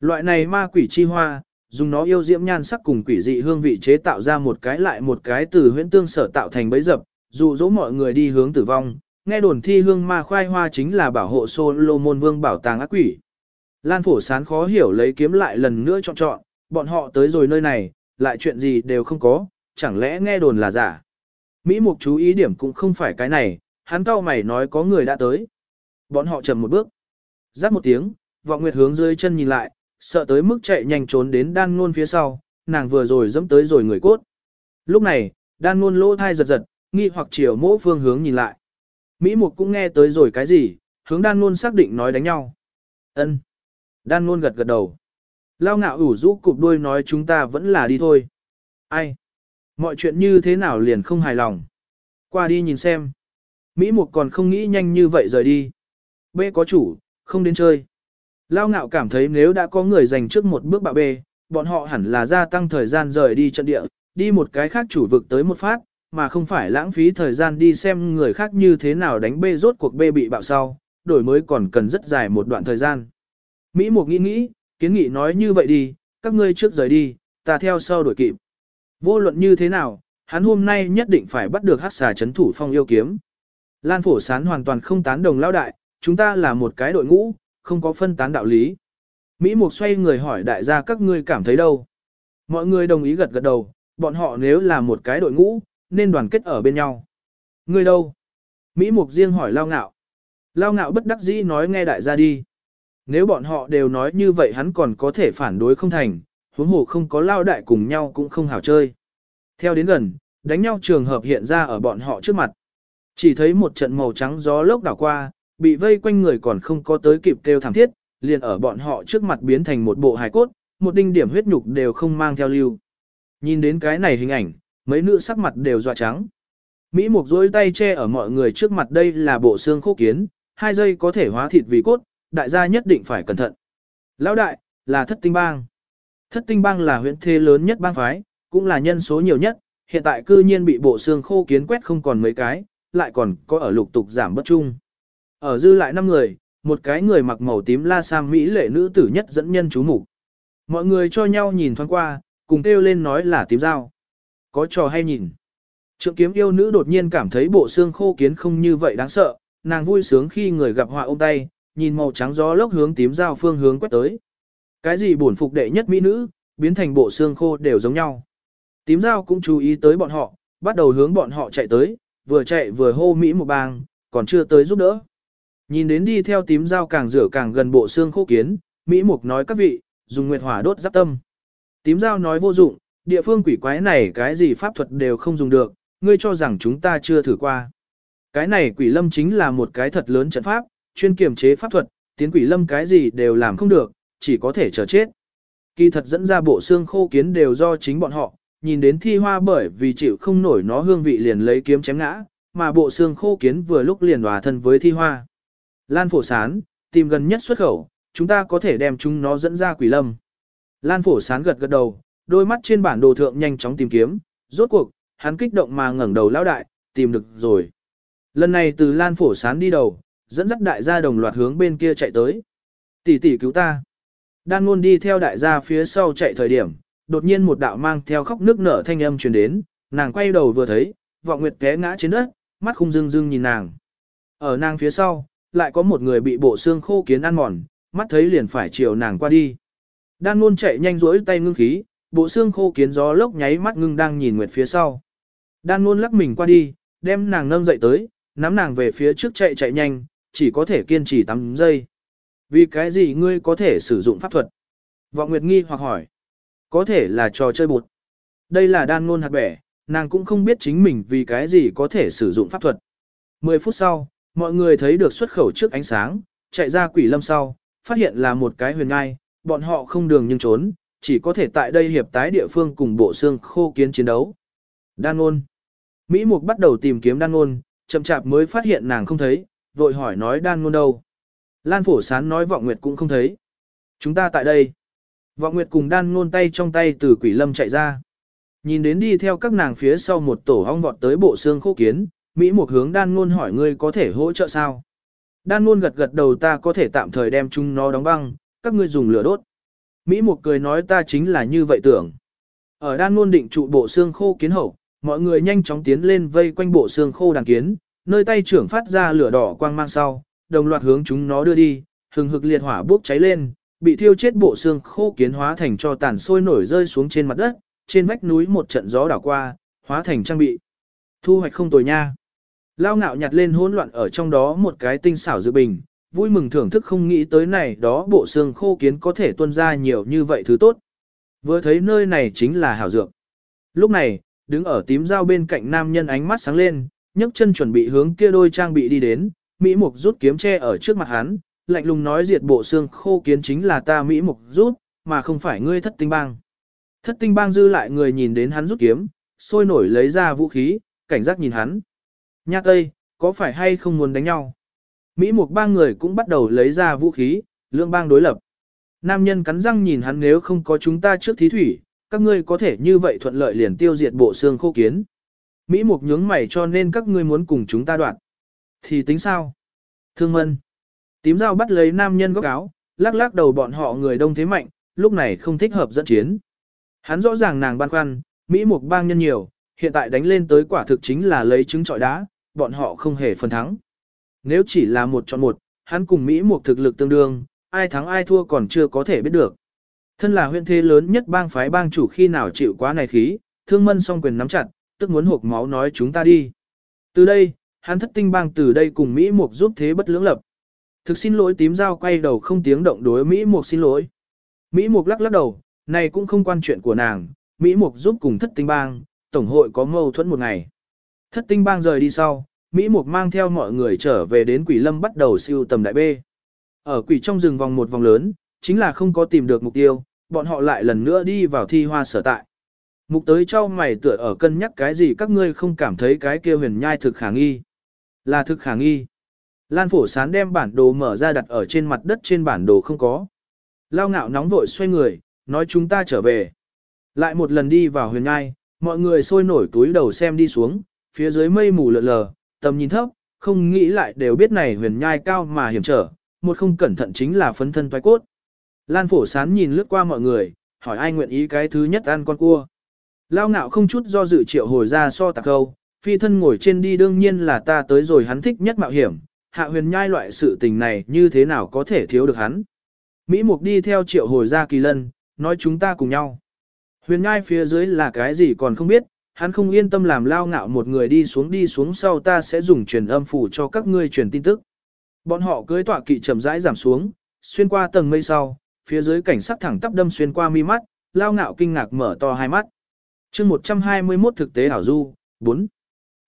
Loại này ma quỷ chi hoa, dùng nó yêu diễm nhan sắc cùng quỷ dị hương vị chế tạo ra một cái lại một cái từ huyễn tương sở tạo thành bấy dập, dụ dỗ mọi người đi hướng tử vong. Nghe đồn thi hương ma khoai hoa chính là bảo hộ Solomon vương bảo tàng ác quỷ. Lan phổ sán khó hiểu lấy kiếm lại lần nữa chọn chọn, bọn họ tới rồi nơi này, lại chuyện gì đều không có, chẳng lẽ nghe đồn là giả. Mỹ mục chú ý điểm cũng không phải cái này, hắn cao mày nói có người đã tới. Bọn họ chậm một bước. Giáp một tiếng, vọng nguyệt hướng dưới chân nhìn lại, sợ tới mức chạy nhanh trốn đến đan ngôn phía sau, nàng vừa rồi dẫm tới rồi người cốt. Lúc này, đan ngôn lỗ thai giật giật, nghi hoặc chiều mỗ phương hướng nhìn lại. Mỹ mục cũng nghe tới rồi cái gì, hướng đan ngôn xác định nói đánh nhau. ân Đan luôn gật gật đầu. Lao ngạo ủ rũ cụp đuôi nói chúng ta vẫn là đi thôi. Ai? Mọi chuyện như thế nào liền không hài lòng. Qua đi nhìn xem. Mỹ Mục còn không nghĩ nhanh như vậy rời đi. B có chủ, không đến chơi. Lao ngạo cảm thấy nếu đã có người dành trước một bước bạo B, bọn họ hẳn là gia tăng thời gian rời đi trận địa, đi một cái khác chủ vực tới một phát, mà không phải lãng phí thời gian đi xem người khác như thế nào đánh B rốt cuộc B bị bạo sau, đổi mới còn cần rất dài một đoạn thời gian. Mỹ Mục nghĩ nghĩ, kiến nghị nói như vậy đi, các ngươi trước rời đi, ta theo sau đuổi kịp. Vô luận như thế nào, hắn hôm nay nhất định phải bắt được hắc xà chấn thủ phong yêu kiếm. Lan phổ sán hoàn toàn không tán đồng lao đại, chúng ta là một cái đội ngũ, không có phân tán đạo lý. Mỹ Mục xoay người hỏi đại gia các ngươi cảm thấy đâu. Mọi người đồng ý gật gật đầu, bọn họ nếu là một cái đội ngũ, nên đoàn kết ở bên nhau. Ngươi đâu? Mỹ Mục riêng hỏi lao ngạo. Lao ngạo bất đắc dĩ nói nghe đại gia đi. Nếu bọn họ đều nói như vậy hắn còn có thể phản đối không thành, huống hồ không có lao đại cùng nhau cũng không hảo chơi. Theo đến gần, đánh nhau trường hợp hiện ra ở bọn họ trước mặt. Chỉ thấy một trận màu trắng gió lốc đảo qua, bị vây quanh người còn không có tới kịp kêu thảm thiết, liền ở bọn họ trước mặt biến thành một bộ hài cốt, một đinh điểm huyết nhục đều không mang theo lưu. Nhìn đến cái này hình ảnh, mấy nữ sắc mặt đều dọa trắng. Mỹ Mục dối tay che ở mọi người trước mặt đây là bộ xương khô kiến, hai giây có thể hóa thịt vì cốt, đại gia nhất định phải cẩn thận. Lão đại, là thất tinh bang. Thất tinh bang là huyện thế lớn nhất bang phái, cũng là nhân số nhiều nhất, hiện tại cư nhiên bị bộ xương khô kiến quét không còn mấy cái, lại còn có ở lục tục giảm bất chung. Ở dư lại 5 người, một cái người mặc màu tím la sam mỹ lệ nữ tử nhất dẫn nhân chú mục Mọi người cho nhau nhìn thoáng qua, cùng kêu lên nói là tím dao. Có trò hay nhìn. Trượng kiếm yêu nữ đột nhiên cảm thấy bộ xương khô kiến không như vậy đáng sợ, nàng vui sướng khi người gặp họa ôm tay, nhìn màu trắng gió lốc hướng tím dao phương hướng quét tới. Cái gì bổn phục đệ nhất mỹ nữ, biến thành bộ xương khô đều giống nhau. Tím dao cũng chú ý tới bọn họ, bắt đầu hướng bọn họ chạy tới, vừa chạy vừa hô Mỹ một bang, còn chưa tới giúp đỡ. Nhìn đến đi theo tím dao càng rửa càng gần bộ xương khô kiến, Mỹ Mục nói các vị, dùng nguyệt hỏa đốt giáp tâm. Tím dao nói vô dụng, địa phương quỷ quái này cái gì pháp thuật đều không dùng được, ngươi cho rằng chúng ta chưa thử qua. Cái này quỷ lâm chính là một cái thật lớn trận pháp, chuyên kiểm chế pháp thuật, tiến quỷ lâm cái gì đều làm không được, chỉ có thể chờ chết. Kỳ thật dẫn ra bộ xương khô kiến đều do chính bọn họ, nhìn đến thi hoa bởi vì chịu không nổi nó hương vị liền lấy kiếm chém ngã, mà bộ xương khô kiến vừa lúc liền hòa thân với thi hoa. Lan phổ sán, tìm gần nhất xuất khẩu, chúng ta có thể đem chúng nó dẫn ra quỷ lâm. Lan phổ sán gật gật đầu, đôi mắt trên bản đồ thượng nhanh chóng tìm kiếm, rốt cuộc, hắn kích động mà ngẩng đầu lão đại, tìm được rồi. Lần này từ Lan phổ sán đi đầu, dẫn dắt đại gia đồng loạt hướng bên kia chạy tới. Tỷ tỷ cứu ta. Đan ngôn đi theo đại gia phía sau chạy thời điểm, đột nhiên một đạo mang theo khóc nước nở thanh âm truyền đến, nàng quay đầu vừa thấy, vọng nguyệt té ngã trên đất, mắt không dưng dưng nhìn nàng. Ở nàng phía sau, lại có một người bị bộ xương khô kiến ăn mòn, mắt thấy liền phải chiều nàng qua đi. Đan ngôn chạy nhanh rỗi tay ngưng khí, bộ xương khô kiến gió lốc nháy mắt ngưng đang nhìn nguyệt phía sau. Đan ngôn lắc mình qua đi, đem nàng nâng dậy tới, nắm nàng về phía trước chạy chạy nhanh, chỉ có thể kiên trì 8 giây. Vì cái gì ngươi có thể sử dụng pháp thuật? Vọng Nguyệt nghi hoặc hỏi. Có thể là trò chơi bụt. Đây là đan ngôn hạt bẻ, nàng cũng không biết chính mình vì cái gì có thể sử dụng pháp thuật. 10 phút sau, mọi người thấy được xuất khẩu trước ánh sáng, chạy ra quỷ lâm sau, phát hiện là một cái huyền ngai, bọn họ không đường nhưng trốn, chỉ có thể tại đây hiệp tái địa phương cùng bộ xương khô kiến chiến đấu. Đan ngôn. Mỹ Mục bắt đầu tìm kiếm đan ngôn, chậm chạp mới phát hiện nàng không thấy, vội hỏi nói đan ngôn đâu. Lan phổ sán nói vọng nguyệt cũng không thấy. Chúng ta tại đây. Vọng nguyệt cùng đan ngôn tay trong tay từ quỷ lâm chạy ra. Nhìn đến đi theo các nàng phía sau một tổ hong vọt tới bộ xương khô kiến, Mỹ một hướng đan ngôn hỏi ngươi có thể hỗ trợ sao? Đan ngôn gật gật đầu ta có thể tạm thời đem chúng nó đóng băng, các ngươi dùng lửa đốt. Mỹ một cười nói ta chính là như vậy tưởng. Ở đan ngôn định trụ bộ xương khô kiến hậu, mọi người nhanh chóng tiến lên vây quanh bộ xương khô đàn kiến, nơi tay trưởng phát ra lửa đỏ quang mang sau, đồng loạt hướng chúng nó đưa đi, hừng hực liệt hỏa bốc cháy lên, bị thiêu chết bộ xương khô kiến hóa thành cho tàn sôi nổi rơi xuống trên mặt đất, trên vách núi một trận gió đảo qua, hóa thành trang bị. Thu hoạch không tồi nha. Lao ngạo nhặt lên hỗn loạn ở trong đó một cái tinh xảo dự bình, vui mừng thưởng thức không nghĩ tới này đó bộ xương khô kiến có thể tuân ra nhiều như vậy thứ tốt. Vừa thấy nơi này chính là hảo dược. Lúc này, đứng ở tím dao bên cạnh nam nhân ánh mắt sáng lên, nhấc chân chuẩn bị hướng kia đôi trang bị đi đến, Mỹ Mục rút kiếm che ở trước mặt hắn, lạnh lùng nói diệt bộ xương khô kiến chính là ta Mỹ Mục rút, mà không phải ngươi thất tinh bang. Thất tinh bang dư lại người nhìn đến hắn rút kiếm, sôi nổi lấy ra vũ khí, cảnh giác nhìn hắn. Nha Tây, có phải hay không muốn đánh nhau? Mỹ Mục ba người cũng bắt đầu lấy ra vũ khí, lương bang đối lập. Nam nhân cắn răng nhìn hắn nếu không có chúng ta trước thí thủy, các ngươi có thể như vậy thuận lợi liền tiêu diệt bộ xương khô kiến. Mỹ mục nhướng mày cho nên các ngươi muốn cùng chúng ta đoạn. Thì tính sao? Thương mân. Tím dao bắt lấy nam nhân góc áo, lắc lắc đầu bọn họ người đông thế mạnh, lúc này không thích hợp dẫn chiến. Hắn rõ ràng nàng băn khoăn, Mỹ mục bang nhân nhiều, hiện tại đánh lên tới quả thực chính là lấy trứng trọi đá, bọn họ không hề phần thắng. Nếu chỉ là một chọn một, hắn cùng Mỹ Mục thực lực tương đương, ai thắng ai thua còn chưa có thể biết được. Thân là huyện thế lớn nhất bang phái bang chủ khi nào chịu quá này khí, thương mân song quyền nắm chặt, tức muốn hộp máu nói chúng ta đi. Từ đây, hắn thất tinh bang từ đây cùng Mỹ Mục giúp thế bất lưỡng lập. Thực xin lỗi tím dao quay đầu không tiếng động đối Mỹ Mục xin lỗi. Mỹ Mục lắc lắc đầu, này cũng không quan chuyện của nàng, Mỹ Mục giúp cùng thất tinh bang, tổng hội có mâu thuẫn một ngày. Thất tinh bang rời đi sau, Mỹ Mục mang theo mọi người trở về đến quỷ lâm bắt đầu siêu tầm đại bê. Ở quỷ trong rừng vòng một vòng lớn, chính là không có tìm được mục tiêu, bọn họ lại lần nữa đi vào thi hoa sở tại. Mục tới cho mày tựa ở cân nhắc cái gì các ngươi không cảm thấy cái kia huyền nhai thực khả nghi. Là thực khả nghi. Lan phổ sán đem bản đồ mở ra đặt ở trên mặt đất trên bản đồ không có. Lao ngạo nóng vội xoay người, nói chúng ta trở về. Lại một lần đi vào huyền nhai, mọi người sôi nổi túi đầu xem đi xuống, phía dưới mây mù lợn lờ, tầm nhìn thấp, không nghĩ lại đều biết này huyền nhai cao mà hiểm trở, một không cẩn thận chính là phấn thân toái cốt. Lan phổ sán nhìn lướt qua mọi người, hỏi ai nguyện ý cái thứ nhất ăn con cua. Lao ngạo không chút do dự triệu hồi ra so tạc câu, phi thân ngồi trên đi đương nhiên là ta tới rồi hắn thích nhất mạo hiểm, hạ huyền nhai loại sự tình này như thế nào có thể thiếu được hắn. Mỹ Mục đi theo triệu hồi ra kỳ lân, nói chúng ta cùng nhau. Huyền nhai phía dưới là cái gì còn không biết, hắn không yên tâm làm lao ngạo một người đi xuống đi xuống sau ta sẽ dùng truyền âm phủ cho các ngươi truyền tin tức. Bọn họ cưới tọa kỵ chậm rãi giảm xuống, xuyên qua tầng mây sau, phía dưới cảnh sát thẳng tắp đâm xuyên qua mi mắt, lao ngạo kinh ngạc mở to hai mắt chương 121 thực tế ảo du, 4.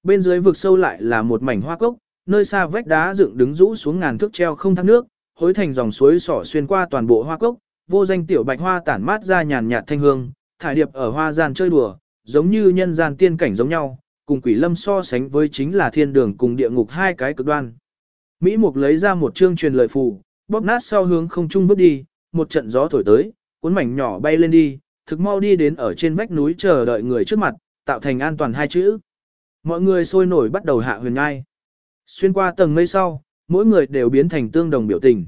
Bên dưới vực sâu lại là một mảnh hoa cốc, nơi xa vách đá dựng đứng rũ xuống ngàn thước treo không thác nước, hối thành dòng suối sỏ xuyên qua toàn bộ hoa cốc, vô danh tiểu bạch hoa tản mát ra nhàn nhạt thanh hương, thải điệp ở hoa gian chơi đùa, giống như nhân gian tiên cảnh giống nhau, cùng quỷ lâm so sánh với chính là thiên đường cùng địa ngục hai cái cực đoan. Mỹ Mục lấy ra một chương truyền lời phù, bóp nát sau hướng không trung bước đi, một trận gió thổi tới, cuốn mảnh nhỏ bay lên đi, thực mau đi đến ở trên vách núi chờ đợi người trước mặt, tạo thành an toàn hai chữ. Mọi người sôi nổi bắt đầu hạ huyền ngai. Xuyên qua tầng mây sau, mỗi người đều biến thành tương đồng biểu tình.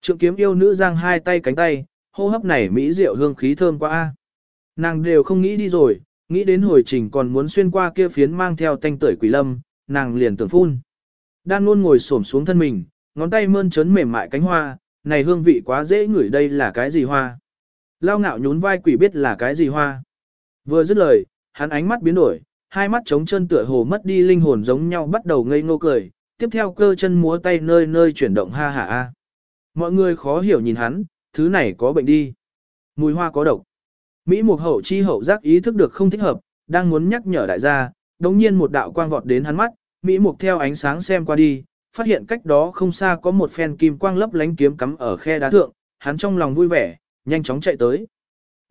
Trượng kiếm yêu nữ giang hai tay cánh tay, hô hấp này mỹ diệu hương khí thơm quá a. Nàng đều không nghĩ đi rồi, nghĩ đến hồi trình còn muốn xuyên qua kia phiến mang theo tanh tưởi quỷ lâm, nàng liền tưởng phun. Đan luôn ngồi xổm xuống thân mình, ngón tay mơn trớn mềm mại cánh hoa, này hương vị quá dễ ngửi đây là cái gì hoa. Lao ngạo nhún vai quỷ biết là cái gì hoa. Vừa dứt lời, hắn ánh mắt biến đổi, hai mắt trống chân tựa hồ mất đi linh hồn giống nhau bắt đầu ngây ngô cười, tiếp theo cơ chân múa tay nơi nơi chuyển động ha ha a. Mọi người khó hiểu nhìn hắn, thứ này có bệnh đi. Mùi hoa có độc. Mỹ Mục Hậu chi hậu giác ý thức được không thích hợp, đang muốn nhắc nhở đại gia, đống nhiên một đạo quang vọt đến hắn mắt, Mỹ Mục theo ánh sáng xem qua đi, phát hiện cách đó không xa có một phen kim quang lấp lánh kiếm cắm ở khe đá thượng, hắn trong lòng vui vẻ, nhanh chóng chạy tới.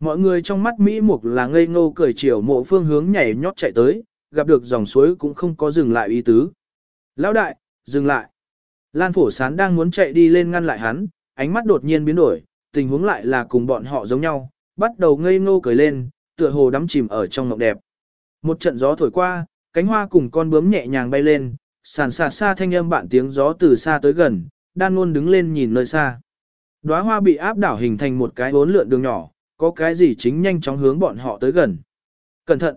Mọi người trong mắt Mỹ Mục là ngây ngô cười chiều mộ phương hướng nhảy nhót chạy tới, gặp được dòng suối cũng không có dừng lại ý tứ. Lão đại, dừng lại. Lan phổ sán đang muốn chạy đi lên ngăn lại hắn, ánh mắt đột nhiên biến đổi, tình huống lại là cùng bọn họ giống nhau, bắt đầu ngây ngô cười lên, tựa hồ đắm chìm ở trong mộng đẹp. Một trận gió thổi qua, cánh hoa cùng con bướm nhẹ nhàng bay lên, sàn sạt xa thanh âm bạn tiếng gió từ xa tới gần, đan luôn đứng lên nhìn nơi xa. Đóa hoa bị áp đảo hình thành một cái hốn lượn đường nhỏ, có cái gì chính nhanh chóng hướng bọn họ tới gần. Cẩn thận!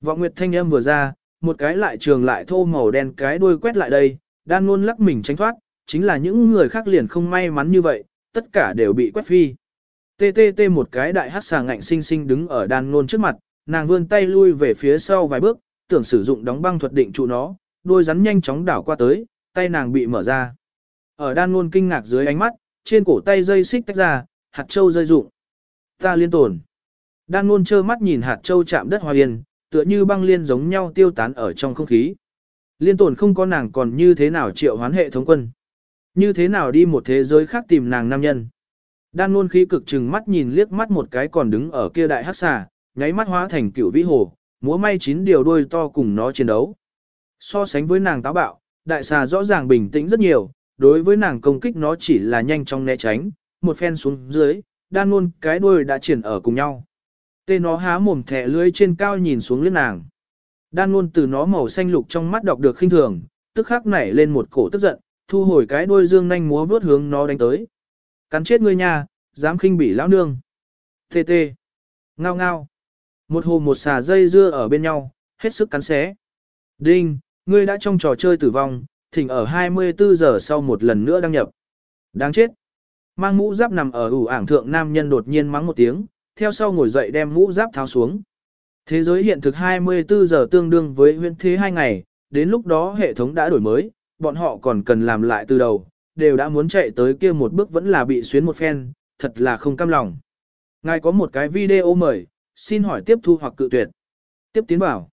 Vọng nguyệt thanh âm vừa ra, một cái lại trường lại thô màu đen cái đuôi quét lại đây, đan luôn lắc mình tránh thoát, chính là những người khác liền không may mắn như vậy, tất cả đều bị quét phi. TTT một cái đại hắc xà ngạnh sinh sinh đứng ở đan nôn trước mặt, nàng vươn tay lui về phía sau vài bước, tưởng sử dụng đóng băng thuật định trụ nó, đôi rắn nhanh chóng đảo qua tới, tay nàng bị mở ra. Ở đan nôn kinh ngạc dưới ánh mắt, trên cổ tay dây xích tách ra, hạt châu rơi rụng. Ta liên tồn. Đan ngôn trơ mắt nhìn hạt châu chạm đất hoa yên, tựa như băng liên giống nhau tiêu tán ở trong không khí. Liên tồn không có nàng còn như thế nào triệu hoán hệ thống quân. Như thế nào đi một thế giới khác tìm nàng nam nhân. Đan luôn khí cực chừng mắt nhìn liếc mắt một cái còn đứng ở kia đại hắc xà, nháy mắt hóa thành cựu vĩ hồ, múa may chín điều đuôi to cùng nó chiến đấu. So sánh với nàng táo bạo, đại xà rõ ràng bình tĩnh rất nhiều, đối với nàng công kích nó chỉ là nhanh chóng né tránh, một phen xuống dưới, đan luôn cái đuôi đã triển ở cùng nhau. Tê nó há mồm thẻ lưới trên cao nhìn xuống liếc nàng. Đan luôn từ nó màu xanh lục trong mắt đọc được khinh thường, tức khắc nảy lên một cổ tức giận, thu hồi cái đuôi dương nhanh múa vướt hướng nó đánh tới. Cắn chết ngươi nha, dám khinh bỉ lão nương. Tê tê. Ngao ngao. Một hồ một xà dây dưa ở bên nhau, hết sức cắn xé. Đinh, ngươi đã trong trò chơi tử vong, thỉnh ở 24 giờ sau một lần nữa đăng nhập. Đáng chết. Mang mũ giáp nằm ở ủ ảng thượng nam nhân đột nhiên mắng một tiếng, theo sau ngồi dậy đem mũ giáp tháo xuống. Thế giới hiện thực 24 giờ tương đương với huyện thế 2 ngày, đến lúc đó hệ thống đã đổi mới, bọn họ còn cần làm lại từ đầu, đều đã muốn chạy tới kia một bước vẫn là bị xuyến một phen, thật là không cam lòng. Ngài có một cái video mời, xin hỏi tiếp thu hoặc cự tuyệt. Tiếp tiến bảo.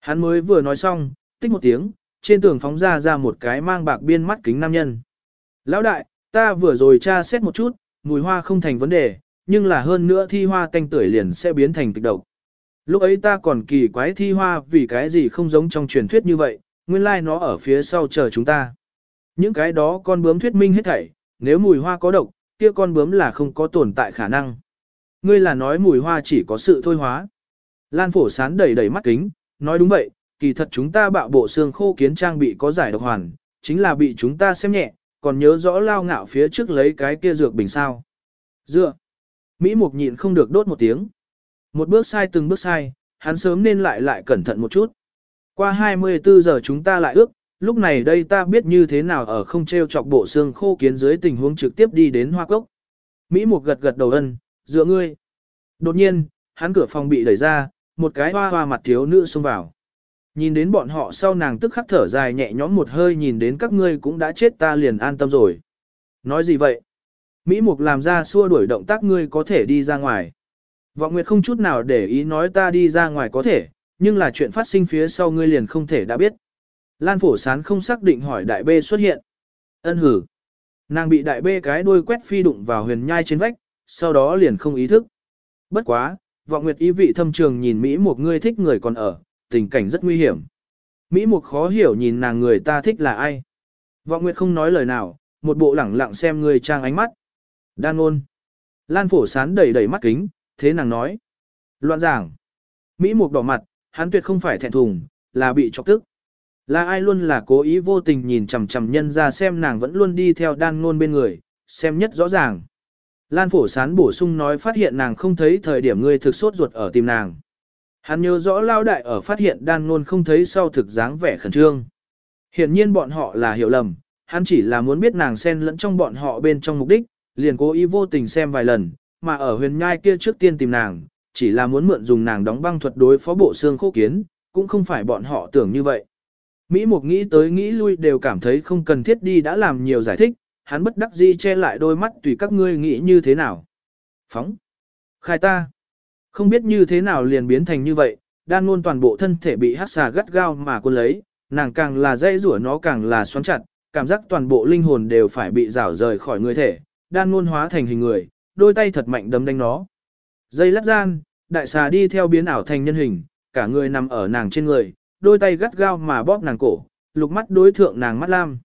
Hắn mới vừa nói xong, tích một tiếng, trên tường phóng ra ra một cái mang bạc biên mắt kính nam nhân. Lão đại, ta vừa rồi tra xét một chút, mùi hoa không thành vấn đề, nhưng là hơn nữa thi hoa tanh tưởi liền sẽ biến thành kịch độc. Lúc ấy ta còn kỳ quái thi hoa vì cái gì không giống trong truyền thuyết như vậy, nguyên lai like nó ở phía sau chờ chúng ta. Những cái đó con bướm thuyết minh hết thảy, nếu mùi hoa có độc, kia con bướm là không có tồn tại khả năng. Ngươi là nói mùi hoa chỉ có sự thôi hóa. Lan phổ sán đầy đầy mắt kính, nói đúng vậy, kỳ thật chúng ta bạo bộ xương khô kiến trang bị có giải độc hoàn, chính là bị chúng ta xem nhẹ, còn nhớ rõ lao ngạo phía trước lấy cái kia dược bình sao. Dựa. Mỹ Mục nhịn không được đốt một tiếng. Một bước sai từng bước sai, hắn sớm nên lại lại cẩn thận một chút. Qua 24 giờ chúng ta lại ước, lúc này đây ta biết như thế nào ở không treo chọc bộ xương khô kiến dưới tình huống trực tiếp đi đến hoa cốc. Mỹ Mục gật gật đầu ân, dựa ngươi. Đột nhiên, hắn cửa phòng bị đẩy ra, một cái hoa hoa mặt thiếu nữ xông vào. Nhìn đến bọn họ sau nàng tức khắc thở dài nhẹ nhõm một hơi nhìn đến các ngươi cũng đã chết ta liền an tâm rồi. Nói gì vậy? Mỹ Mục làm ra xua đuổi động tác ngươi có thể đi ra ngoài. Vọng Nguyệt không chút nào để ý nói ta đi ra ngoài có thể, nhưng là chuyện phát sinh phía sau ngươi liền không thể đã biết. Lan phổ sán không xác định hỏi đại bê xuất hiện. Ân hử. Nàng bị đại bê cái đuôi quét phi đụng vào huyền nhai trên vách, sau đó liền không ý thức. Bất quá, vọng nguyệt ý vị thâm trường nhìn Mỹ một người thích người còn ở, tình cảnh rất nguy hiểm. Mỹ Mục khó hiểu nhìn nàng người ta thích là ai. Vọng Nguyệt không nói lời nào, một bộ lẳng lặng xem người trang ánh mắt. Đan ngôn. Lan phổ sán đẩy đẩy mắt kính, thế nàng nói. Loạn giảng. Mỹ Mục đỏ mặt, hắn tuyệt không phải thẹn thùng, là bị chọc tức. Là ai luôn là cố ý vô tình nhìn chằm chằm nhân ra xem nàng vẫn luôn đi theo đan ngôn bên người, xem nhất rõ ràng. Lan phổ sán bổ sung nói phát hiện nàng không thấy thời điểm ngươi thực sốt ruột ở tìm nàng. Hắn nhớ rõ lao đại ở phát hiện đan ngôn không thấy sau thực dáng vẻ khẩn trương. Hiển nhiên bọn họ là hiểu lầm, hắn chỉ là muốn biết nàng xen lẫn trong bọn họ bên trong mục đích, liền cố ý vô tình xem vài lần, mà ở huyền nhai kia trước tiên tìm nàng, chỉ là muốn mượn dùng nàng đóng băng thuật đối phó bộ xương khô kiến, cũng không phải bọn họ tưởng như vậy. Mỹ Mục nghĩ tới nghĩ lui đều cảm thấy không cần thiết đi đã làm nhiều giải thích, hắn bất đắc dĩ che lại đôi mắt tùy các ngươi nghĩ như thế nào. Phóng. Khai ta. Không biết như thế nào liền biến thành như vậy, đan ngôn toàn bộ thân thể bị hát xà gắt gao mà cuốn lấy, nàng càng là dây rủa nó càng là xoắn chặt, cảm giác toàn bộ linh hồn đều phải bị rảo rời khỏi người thể, đan ngôn hóa thành hình người, đôi tay thật mạnh đấm đánh nó. Dây lắt gian, đại xà đi theo biến ảo thành nhân hình, cả người nằm ở nàng trên người, đôi tay gắt gao mà bóp nàng cổ, lục mắt đối thượng nàng mắt lam.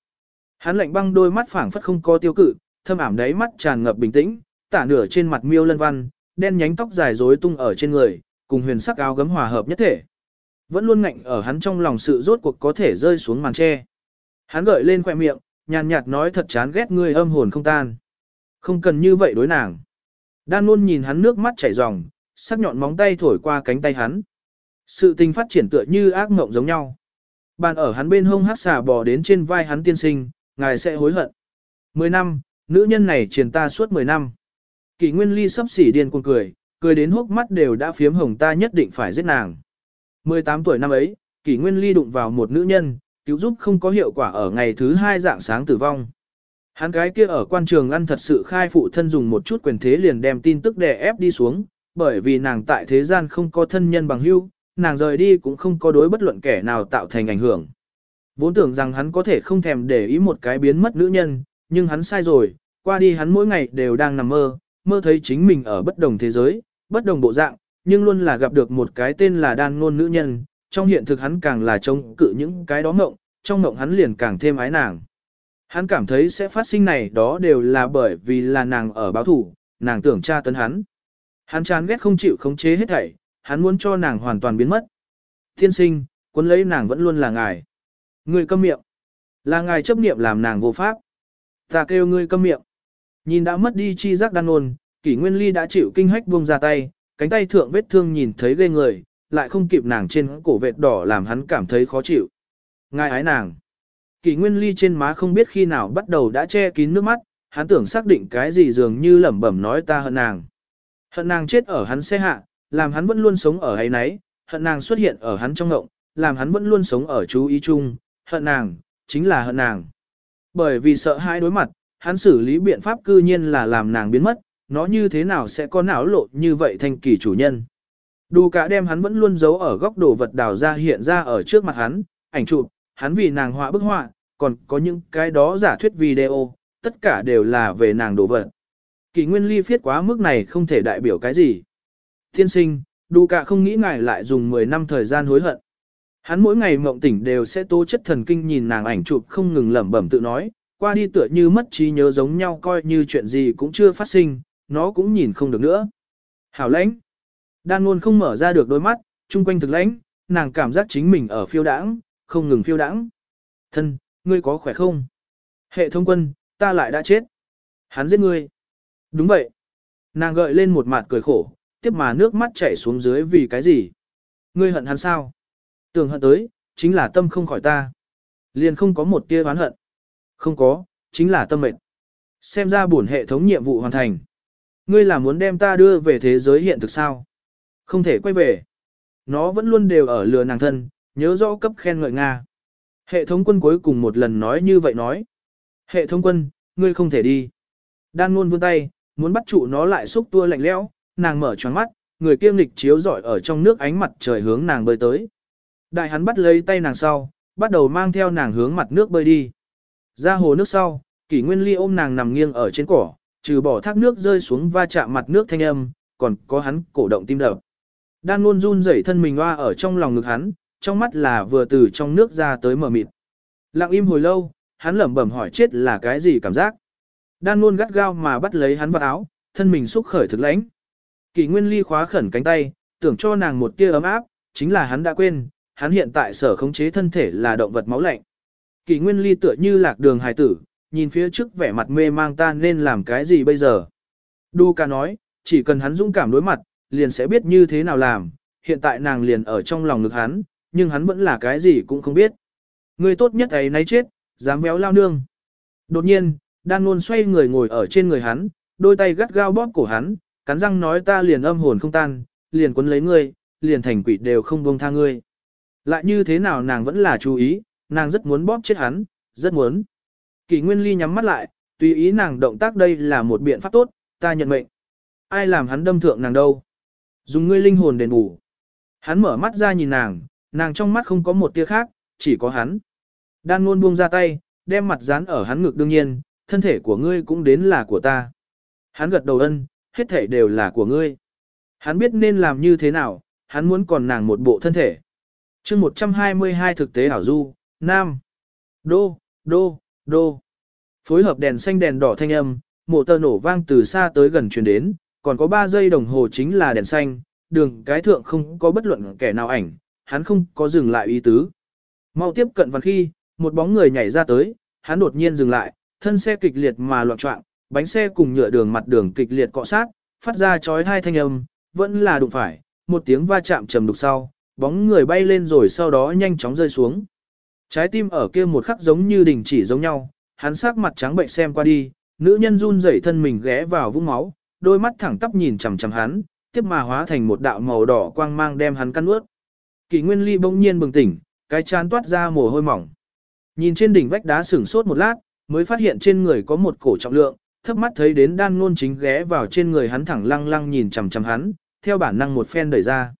Hắn lạnh băng đôi mắt phảng phất không có tiêu cự, thâm ảm đáy mắt tràn ngập bình tĩnh, tả nửa trên mặt miêu lân văn, đen nhánh tóc dài rối tung ở trên người, cùng huyền sắc áo gấm hòa hợp nhất thể. Vẫn luôn ngạnh ở hắn trong lòng sự rốt cuộc có thể rơi xuống màn che. Hắn gợi lên khoẻ miệng, nhàn nhạt nói thật chán ghét ngươi âm hồn không tan. Không cần như vậy đối nàng. Đan luôn nhìn hắn nước mắt chảy ròng, sắc nhọn móng tay thổi qua cánh tay hắn. Sự tình phát triển tựa như ác mộng giống nhau. Bàn ở hắn bên hông hát xà bò đến trên vai hắn tiên sinh, ngài sẽ hối hận. Mười năm, nữ nhân này truyền ta suốt mười năm. Kỷ Nguyên Ly sắp xỉ điên cuồng cười, cười đến hốc mắt đều đã phiếm hồng ta nhất định phải giết nàng. 18 tuổi năm ấy, Kỷ Nguyên Ly đụng vào một nữ nhân, cứu giúp không có hiệu quả ở ngày thứ hai dạng sáng tử vong. Hắn cái kia ở quan trường ăn thật sự khai phụ thân dùng một chút quyền thế liền đem tin tức đè ép đi xuống, bởi vì nàng tại thế gian không có thân nhân bằng hữu, nàng rời đi cũng không có đối bất luận kẻ nào tạo thành ảnh hưởng. Vốn tưởng rằng hắn có thể không thèm để ý một cái biến mất nữ nhân, nhưng hắn sai rồi, qua đi hắn mỗi ngày đều đang nằm mơ, mơ thấy chính mình ở bất đồng thế giới, bất đồng bộ dạng, nhưng luôn là gặp được một cái tên là đan ngôn nữ nhân, trong hiện thực hắn càng là trông cự những cái đó ngộng, trong ngộng hắn liền càng thêm ái nàng. Hắn cảm thấy sẽ phát sinh này đó đều là bởi vì là nàng ở báo thủ, nàng tưởng tra tấn hắn. Hắn chán ghét không chịu khống chế hết thảy, hắn muốn cho nàng hoàn toàn biến mất. Thiên sinh, quân lấy nàng vẫn luôn là ngài. Ngươi câm miệng. Là ngài chấp niệm làm nàng vô pháp. Ta kêu ngươi câm miệng. Nhìn đã mất đi chi giác đan ôn, kỷ nguyên ly đã chịu kinh hách buông ra tay, cánh tay thượng vết thương nhìn thấy ghê người, lại không kịp nàng trên cổ vệt đỏ làm hắn cảm thấy khó chịu. Ngài ái nàng. Kỷ nguyên ly trên má không biết khi nào bắt đầu đã che kín nước mắt, hắn tưởng xác định cái gì dường như lẩm bẩm nói ta hận nàng. Hận nàng chết ở hắn xe hạ, làm hắn vẫn luôn sống ở ấy nấy, hận nàng xuất hiện ở hắn trong ngộng, làm hắn vẫn luôn sống ở chú ý chung, hận nàng, chính là hận nàng. Bởi vì sợ hãi đối mặt, hắn xử lý biện pháp cư nhiên là làm nàng biến mất, nó như thế nào sẽ có não lộ như vậy thành kỳ chủ nhân. Đù cả đem hắn vẫn luôn giấu ở góc đồ vật đào ra hiện ra ở trước mặt hắn, ảnh chụp, hắn vì nàng họa bức họa, còn có những cái đó giả thuyết video, tất cả đều là về nàng đồ vật. Kỳ nguyên ly phiết quá mức này không thể đại biểu cái gì. Thiên sinh, Đù cả không nghĩ ngài lại dùng 10 năm thời gian hối hận. Hắn mỗi ngày mộng tỉnh đều sẽ tố chất thần kinh nhìn nàng ảnh chụp không ngừng lẩm bẩm tự nói, qua đi tựa như mất trí nhớ giống nhau coi như chuyện gì cũng chưa phát sinh, nó cũng nhìn không được nữa. Hảo lãnh. Đan luôn không mở ra được đôi mắt, chung quanh thực lãnh, nàng cảm giác chính mình ở phiêu đãng, không ngừng phiêu đãng. Thân, ngươi có khỏe không? Hệ thống quân, ta lại đã chết. Hắn giết ngươi. Đúng vậy. Nàng gợi lên một mặt cười khổ, tiếp mà nước mắt chảy xuống dưới vì cái gì? Ngươi hận hắn sao? Tưởng hận tới, chính là tâm không khỏi ta. Liền không có một tia oán hận. Không có, chính là tâm mệnh. Xem ra buồn hệ thống nhiệm vụ hoàn thành. Ngươi là muốn đem ta đưa về thế giới hiện thực sao? Không thể quay về. Nó vẫn luôn đều ở lừa nàng thân, nhớ rõ cấp khen ngợi Nga. Hệ thống quân cuối cùng một lần nói như vậy nói. Hệ thống quân, ngươi không thể đi. Đan ngôn vươn tay, muốn bắt trụ nó lại xúc tua lạnh lẽo, nàng mở choáng mắt, người kiêm lịch chiếu rọi ở trong nước ánh mặt trời hướng nàng bơi tới. Đại hắn bắt lấy tay nàng sau, bắt đầu mang theo nàng hướng mặt nước bơi đi. Ra hồ nước sau, kỷ nguyên ly ôm nàng nằm nghiêng ở trên cỏ, trừ bỏ thác nước rơi xuống va chạm mặt nước thanh âm, còn có hắn cổ động tim đập. Đan luôn run rẩy thân mình hoa ở trong lòng ngực hắn, trong mắt là vừa từ trong nước ra tới mở mịt. Lặng im hồi lâu, hắn lẩm bẩm hỏi chết là cái gì cảm giác. Đan luôn gắt gao mà bắt lấy hắn vào áo, thân mình xúc khởi thực lãnh. Kỷ Nguyên Ly khóa khẩn cánh tay, tưởng cho nàng một tia ấm áp, chính là hắn đã quên, hắn hiện tại sở khống chế thân thể là động vật máu lạnh. Kỷ Nguyên Ly tựa như lạc đường hài tử, nhìn phía trước vẻ mặt mê mang ta nên làm cái gì bây giờ. Đu ca nói, chỉ cần hắn dũng cảm đối mặt, liền sẽ biết như thế nào làm, hiện tại nàng liền ở trong lòng ngực hắn, nhưng hắn vẫn là cái gì cũng không biết. Ngươi tốt nhất ấy nấy chết, dám véo lao nương. Đột nhiên, đan luôn xoay người ngồi ở trên người hắn, đôi tay gắt gao bóp cổ hắn, cắn răng nói ta liền âm hồn không tan, liền quấn lấy ngươi, liền thành quỷ đều không buông tha ngươi. Lại như thế nào nàng vẫn là chú ý, nàng rất muốn bóp chết hắn, rất muốn. Kỷ Nguyên Ly nhắm mắt lại, tùy ý nàng động tác đây là một biện pháp tốt, ta nhận mệnh. Ai làm hắn đâm thượng nàng đâu? Dùng ngươi linh hồn đền bù. Hắn mở mắt ra nhìn nàng, nàng trong mắt không có một tia khác, chỉ có hắn. Đan luôn buông ra tay, đem mặt dán ở hắn ngực đương nhiên, thân thể của ngươi cũng đến là của ta. Hắn gật đầu ân, hết thể đều là của ngươi. Hắn biết nên làm như thế nào, hắn muốn còn nàng một bộ thân thể. chương 122 thực tế ảo du, Nam. Đô, đô, đô. Phối hợp đèn xanh đèn đỏ thanh âm, mộ tờ nổ vang từ xa tới gần truyền đến, còn có 3 giây đồng hồ chính là đèn xanh, đường cái thượng không có bất luận kẻ nào ảnh, hắn không có dừng lại ý tứ. Mau tiếp cận văn khi, một bóng người nhảy ra tới, hắn đột nhiên dừng lại, thân xe kịch liệt mà loạn trọng, bánh xe cùng nhựa đường mặt đường kịch liệt cọ sát, phát ra chói hai thanh âm, vẫn là đụng phải, một tiếng va chạm trầm đục sau, bóng người bay lên rồi sau đó nhanh chóng rơi xuống. Trái tim ở kia một khắc giống như đình chỉ giống nhau, hắn sắc mặt trắng bệnh xem qua đi, nữ nhân run rẩy thân mình ghé vào vũng máu, đôi mắt thẳng tắp nhìn chằm chằm hắn, tiếp mà hóa thành một đạo màu đỏ quang mang đem hắn căn ướt. Kỳ Nguyên Ly bỗng nhiên bừng tỉnh, cái chán toát ra mồ hôi mỏng. Nhìn trên đỉnh vách đá sửng sốt một lát, mới phát hiện trên người có một cổ trọng lượng, thấp mắt thấy đến đan ngôn chính ghé vào trên người hắn thẳng lăng lăng nhìn chằm chằm hắn, theo bản năng một phen đẩy ra.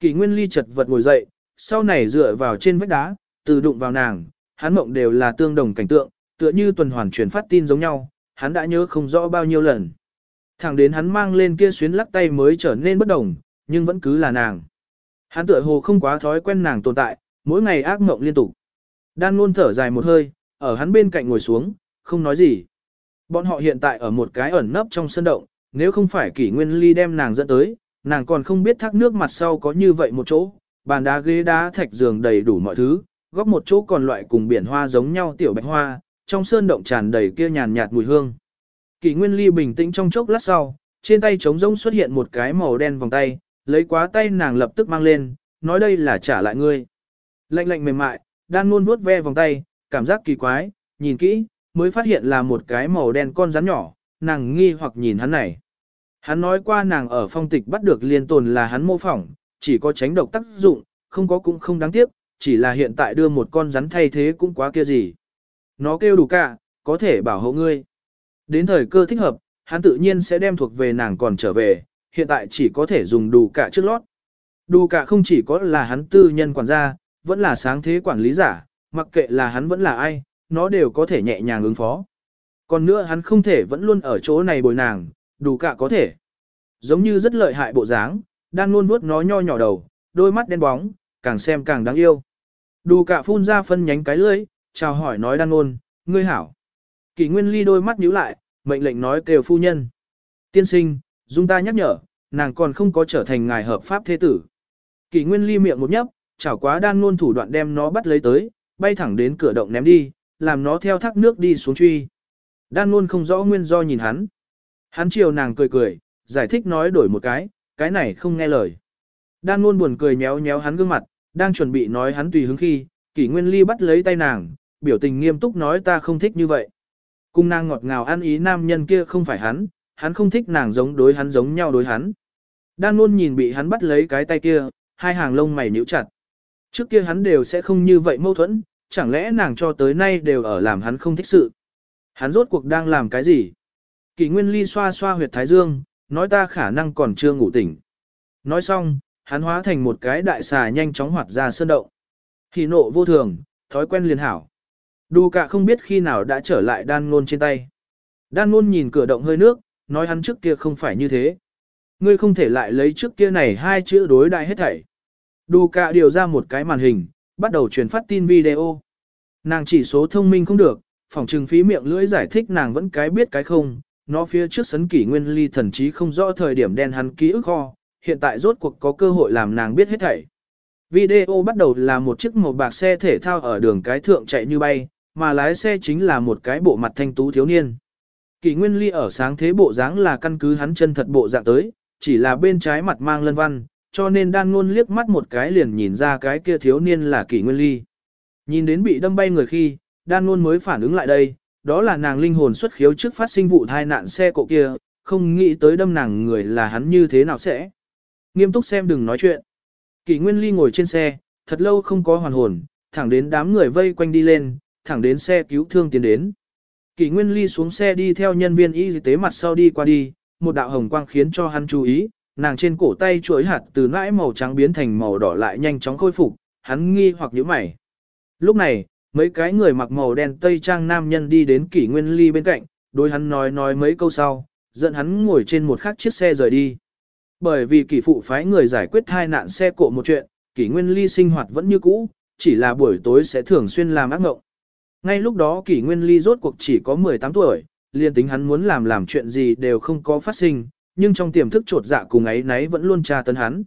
Kỳ Nguyên Ly chật vật ngồi dậy, sau này dựa vào trên vách đá, từ đụng vào nàng, hắn mộng đều là tương đồng cảnh tượng, tựa như tuần hoàn truyền phát tin giống nhau, hắn đã nhớ không rõ bao nhiêu lần. Thẳng đến hắn mang lên kia xuyến lắc tay mới trở nên bất đồng, nhưng vẫn cứ là nàng. Hắn tựa hồ không quá thói quen nàng tồn tại, mỗi ngày ác mộng liên tục. Đan luôn thở dài một hơi, ở hắn bên cạnh ngồi xuống, không nói gì. Bọn họ hiện tại ở một cái ẩn nấp trong sân động, nếu không phải kỷ nguyên ly đem nàng dẫn tới, nàng còn không biết thác nước mặt sau có như vậy một chỗ, bàn đá ghế đá thạch giường đầy đủ mọi thứ, góc một chỗ còn loại cùng biển hoa giống nhau tiểu bạch hoa, trong sơn động tràn đầy kia nhàn nhạt mùi hương. Kỷ Nguyên Ly bình tĩnh trong chốc lát sau, trên tay trống rỗng xuất hiện một cái màu đen vòng tay, lấy quá tay nàng lập tức mang lên, nói đây là trả lại ngươi. Lạnh lạnh mềm mại, đan luôn vuốt ve vòng tay, cảm giác kỳ quái, nhìn kỹ, mới phát hiện là một cái màu đen con rắn nhỏ, nàng nghi hoặc nhìn hắn này. Hắn nói qua nàng ở phong tịch bắt được liên tồn là hắn mô phỏng, chỉ có tránh độc tác dụng, không có cũng không đáng tiếc, chỉ là hiện tại đưa một con rắn thay thế cũng quá kia gì. Nó kêu đủ cả, có thể bảo hộ ngươi. Đến thời cơ thích hợp, hắn tự nhiên sẽ đem thuộc về nàng còn trở về, hiện tại chỉ có thể dùng đủ cả trước lót. Đủ cả không chỉ có là hắn tư nhân quản gia, vẫn là sáng thế quản lý giả, mặc kệ là hắn vẫn là ai, nó đều có thể nhẹ nhàng ứng phó. Còn nữa hắn không thể vẫn luôn ở chỗ này bồi nàng, đủ cả có thể. Giống như rất lợi hại bộ dáng, đang luôn vuốt nó nho nhỏ đầu, đôi mắt đen bóng, càng xem càng đáng yêu. Đù cả phun ra phân nhánh cái lưỡi, chào hỏi nói đan ôn, ngươi hảo. Kỷ Nguyên Ly đôi mắt nhíu lại, mệnh lệnh nói kêu phu nhân. Tiên sinh, dung ta nhắc nhở, nàng còn không có trở thành ngài hợp pháp thế tử. Kỷ Nguyên Ly miệng một nhấp, chảo quá đan luôn thủ đoạn đem nó bắt lấy tới, bay thẳng đến cửa động ném đi, làm nó theo thác nước đi xuống truy. Đan luôn không rõ nguyên do nhìn hắn. Hắn chiều nàng cười cười, giải thích nói đổi một cái, cái này không nghe lời. Đan luôn buồn cười nhéo nhéo hắn gương mặt, đang chuẩn bị nói hắn tùy hứng khi, kỷ nguyên ly bắt lấy tay nàng, biểu tình nghiêm túc nói ta không thích như vậy. Cung nàng ngọt ngào ăn ý nam nhân kia không phải hắn, hắn không thích nàng giống đối hắn giống nhau đối hắn. Đan luôn nhìn bị hắn bắt lấy cái tay kia, hai hàng lông mày nhíu chặt. Trước kia hắn đều sẽ không như vậy mâu thuẫn, chẳng lẽ nàng cho tới nay đều ở làm hắn không thích sự. Hắn rốt cuộc đang làm cái gì? Kỷ Nguyên Ly xoa xoa huyệt thái dương, nói ta khả năng còn chưa ngủ tỉnh. Nói xong, hắn hóa thành một cái đại xà nhanh chóng hoạt ra sơn động. Hỉ nộ vô thường, thói quen liền hảo. Đu cả không biết khi nào đã trở lại đan ngôn trên tay. Đan ngôn nhìn cửa động hơi nước, nói hắn trước kia không phải như thế. Ngươi không thể lại lấy trước kia này hai chữ đối đại hết thảy. Đu cả điều ra một cái màn hình, bắt đầu truyền phát tin video. Nàng chỉ số thông minh không được, phòng trừng phí miệng lưỡi giải thích nàng vẫn cái biết cái không, nó phía trước sấn kỷ nguyên ly thần trí không rõ thời điểm đen hắn ký ức kho, hiện tại rốt cuộc có cơ hội làm nàng biết hết thảy. Video bắt đầu là một chiếc màu bạc xe thể thao ở đường cái thượng chạy như bay, mà lái xe chính là một cái bộ mặt thanh tú thiếu niên. Kỷ Nguyên Ly ở sáng thế bộ dáng là căn cứ hắn chân thật bộ dạng tới, chỉ là bên trái mặt mang lân văn, cho nên đan ngôn liếc mắt một cái liền nhìn ra cái kia thiếu niên là Kỷ Nguyên Ly. Nhìn đến bị đâm bay người khi, đan luôn mới phản ứng lại đây, đó là nàng linh hồn xuất khiếu trước phát sinh vụ thai nạn xe cộ kia, không nghĩ tới đâm nàng người là hắn như thế nào sẽ. Nghiêm túc xem đừng nói chuyện. Kỷ Nguyên Ly ngồi trên xe, thật lâu không có hoàn hồn, thẳng đến đám người vây quanh đi lên, thẳng đến xe cứu thương tiến đến. Kỷ Nguyên Ly xuống xe đi theo nhân viên y tế mặt sau đi qua đi, một đạo hồng quang khiến cho hắn chú ý, nàng trên cổ tay chuỗi hạt từ nãi màu trắng biến thành màu đỏ lại nhanh chóng khôi phục, hắn nghi hoặc nhíu mày. Lúc này, mấy cái người mặc màu đen tây trang nam nhân đi đến Kỷ Nguyên Ly bên cạnh, đối hắn nói nói mấy câu sau, dẫn hắn ngồi trên một khắc chiếc xe rời đi. Bởi vì Kỷ phụ phái người giải quyết hai nạn xe cộ một chuyện, Kỷ Nguyên Ly sinh hoạt vẫn như cũ, chỉ là buổi tối sẽ thường xuyên làm ác mộng. Ngay lúc đó Kỷ Nguyên Ly rốt cuộc chỉ có 18 tuổi, liền tính hắn muốn làm làm chuyện gì đều không có phát sinh, nhưng trong tiềm thức trột dạ cùng ấy nấy vẫn luôn tra tấn hắn.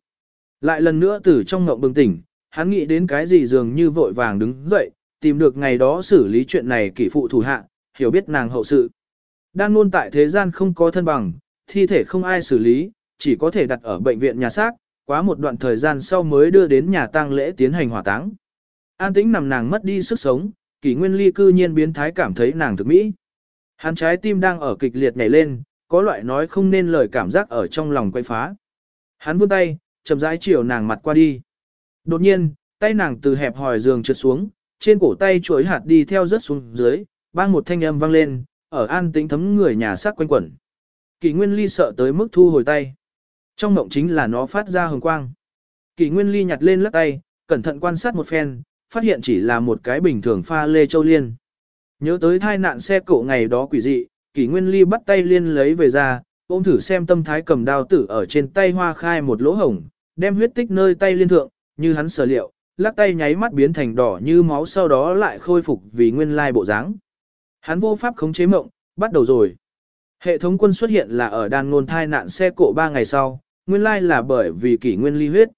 Lại lần nữa từ trong ngộng bừng tỉnh, hắn nghĩ đến cái gì dường như vội vàng đứng dậy, tìm được ngày đó xử lý chuyện này kỷ phụ thủ hạ, hiểu biết nàng hậu sự. Đan luôn tại thế gian không có thân bằng, thi thể không ai xử lý, chỉ có thể đặt ở bệnh viện nhà xác, quá một đoạn thời gian sau mới đưa đến nhà tang lễ tiến hành hỏa táng. An tĩnh nằm nàng mất đi sức sống, kỷ nguyên ly cư nhiên biến thái cảm thấy nàng thực mỹ. Hắn trái tim đang ở kịch liệt nhảy lên, có loại nói không nên lời cảm giác ở trong lòng quay phá. Hắn vươn tay, chậm rãi chiều nàng mặt qua đi. Đột nhiên, tay nàng từ hẹp hòi giường trượt xuống, trên cổ tay chuỗi hạt đi theo rớt xuống dưới, bang một thanh âm vang lên, ở an tĩnh thấm người nhà xác quanh quẩn. kỷ Nguyên Ly sợ tới mức thu hồi tay. Trong mộng chính là nó phát ra hồng quang. Kỳ Nguyên Ly nhặt lên lắc tay, cẩn thận quan sát một phen, phát hiện chỉ là một cái bình thường pha lê châu liên. Nhớ tới thai nạn xe cộ ngày đó quỷ dị, Kỳ Nguyên Ly bắt tay liên lấy về ra, ôm thử xem tâm thái cầm đao tử ở trên tay hoa khai một lỗ hổng, đem huyết tích nơi tay liên thượng, như hắn sở liệu, lắc tay nháy mắt biến thành đỏ như máu sau đó lại khôi phục vì nguyên lai bộ dáng. Hắn vô pháp khống chế mộng, bắt đầu rồi. Hệ thống quân xuất hiện là ở đàn ngôn thai nạn xe cộ 3 ngày sau, nguyên lai là bởi vì kỷ nguyên ly huyết.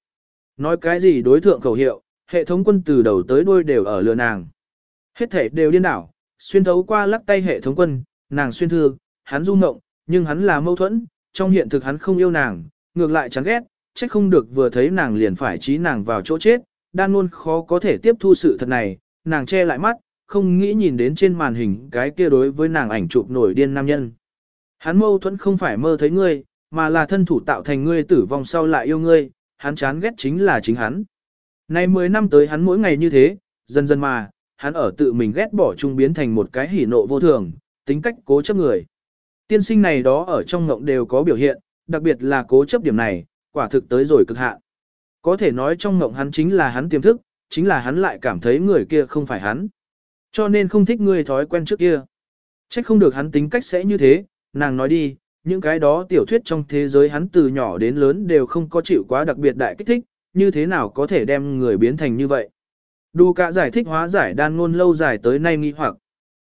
Nói cái gì đối thượng khẩu hiệu, hệ thống quân từ đầu tới đuôi đều ở lừa nàng. Hết thể đều điên đảo, xuyên thấu qua lắc tay hệ thống quân, nàng xuyên thương, hắn du ngộng, nhưng hắn là mâu thuẫn, trong hiện thực hắn không yêu nàng, ngược lại chán ghét, trách không được vừa thấy nàng liền phải trí nàng vào chỗ chết, đan luôn khó có thể tiếp thu sự thật này, nàng che lại mắt, không nghĩ nhìn đến trên màn hình cái kia đối với nàng ảnh chụp nổi điên nam nhân. Hắn mâu thuẫn không phải mơ thấy ngươi, mà là thân thủ tạo thành ngươi tử vong sau lại yêu ngươi, hắn chán ghét chính là chính hắn. Nay 10 năm tới hắn mỗi ngày như thế, dần dần mà, hắn ở tự mình ghét bỏ trung biến thành một cái hỉ nộ vô thường, tính cách cố chấp người. Tiên sinh này đó ở trong ngộng đều có biểu hiện, đặc biệt là cố chấp điểm này, quả thực tới rồi cực hạn. Có thể nói trong ngộng hắn chính là hắn tiềm thức, chính là hắn lại cảm thấy người kia không phải hắn. Cho nên không thích người thói quen trước kia. Trách không được hắn tính cách sẽ như thế, nàng nói đi, những cái đó tiểu thuyết trong thế giới hắn từ nhỏ đến lớn đều không có chịu quá đặc biệt đại kích thích, như thế nào có thể đem người biến thành như vậy. Đủ cả giải thích hóa giải đan ngôn lâu dài tới nay nghi hoặc.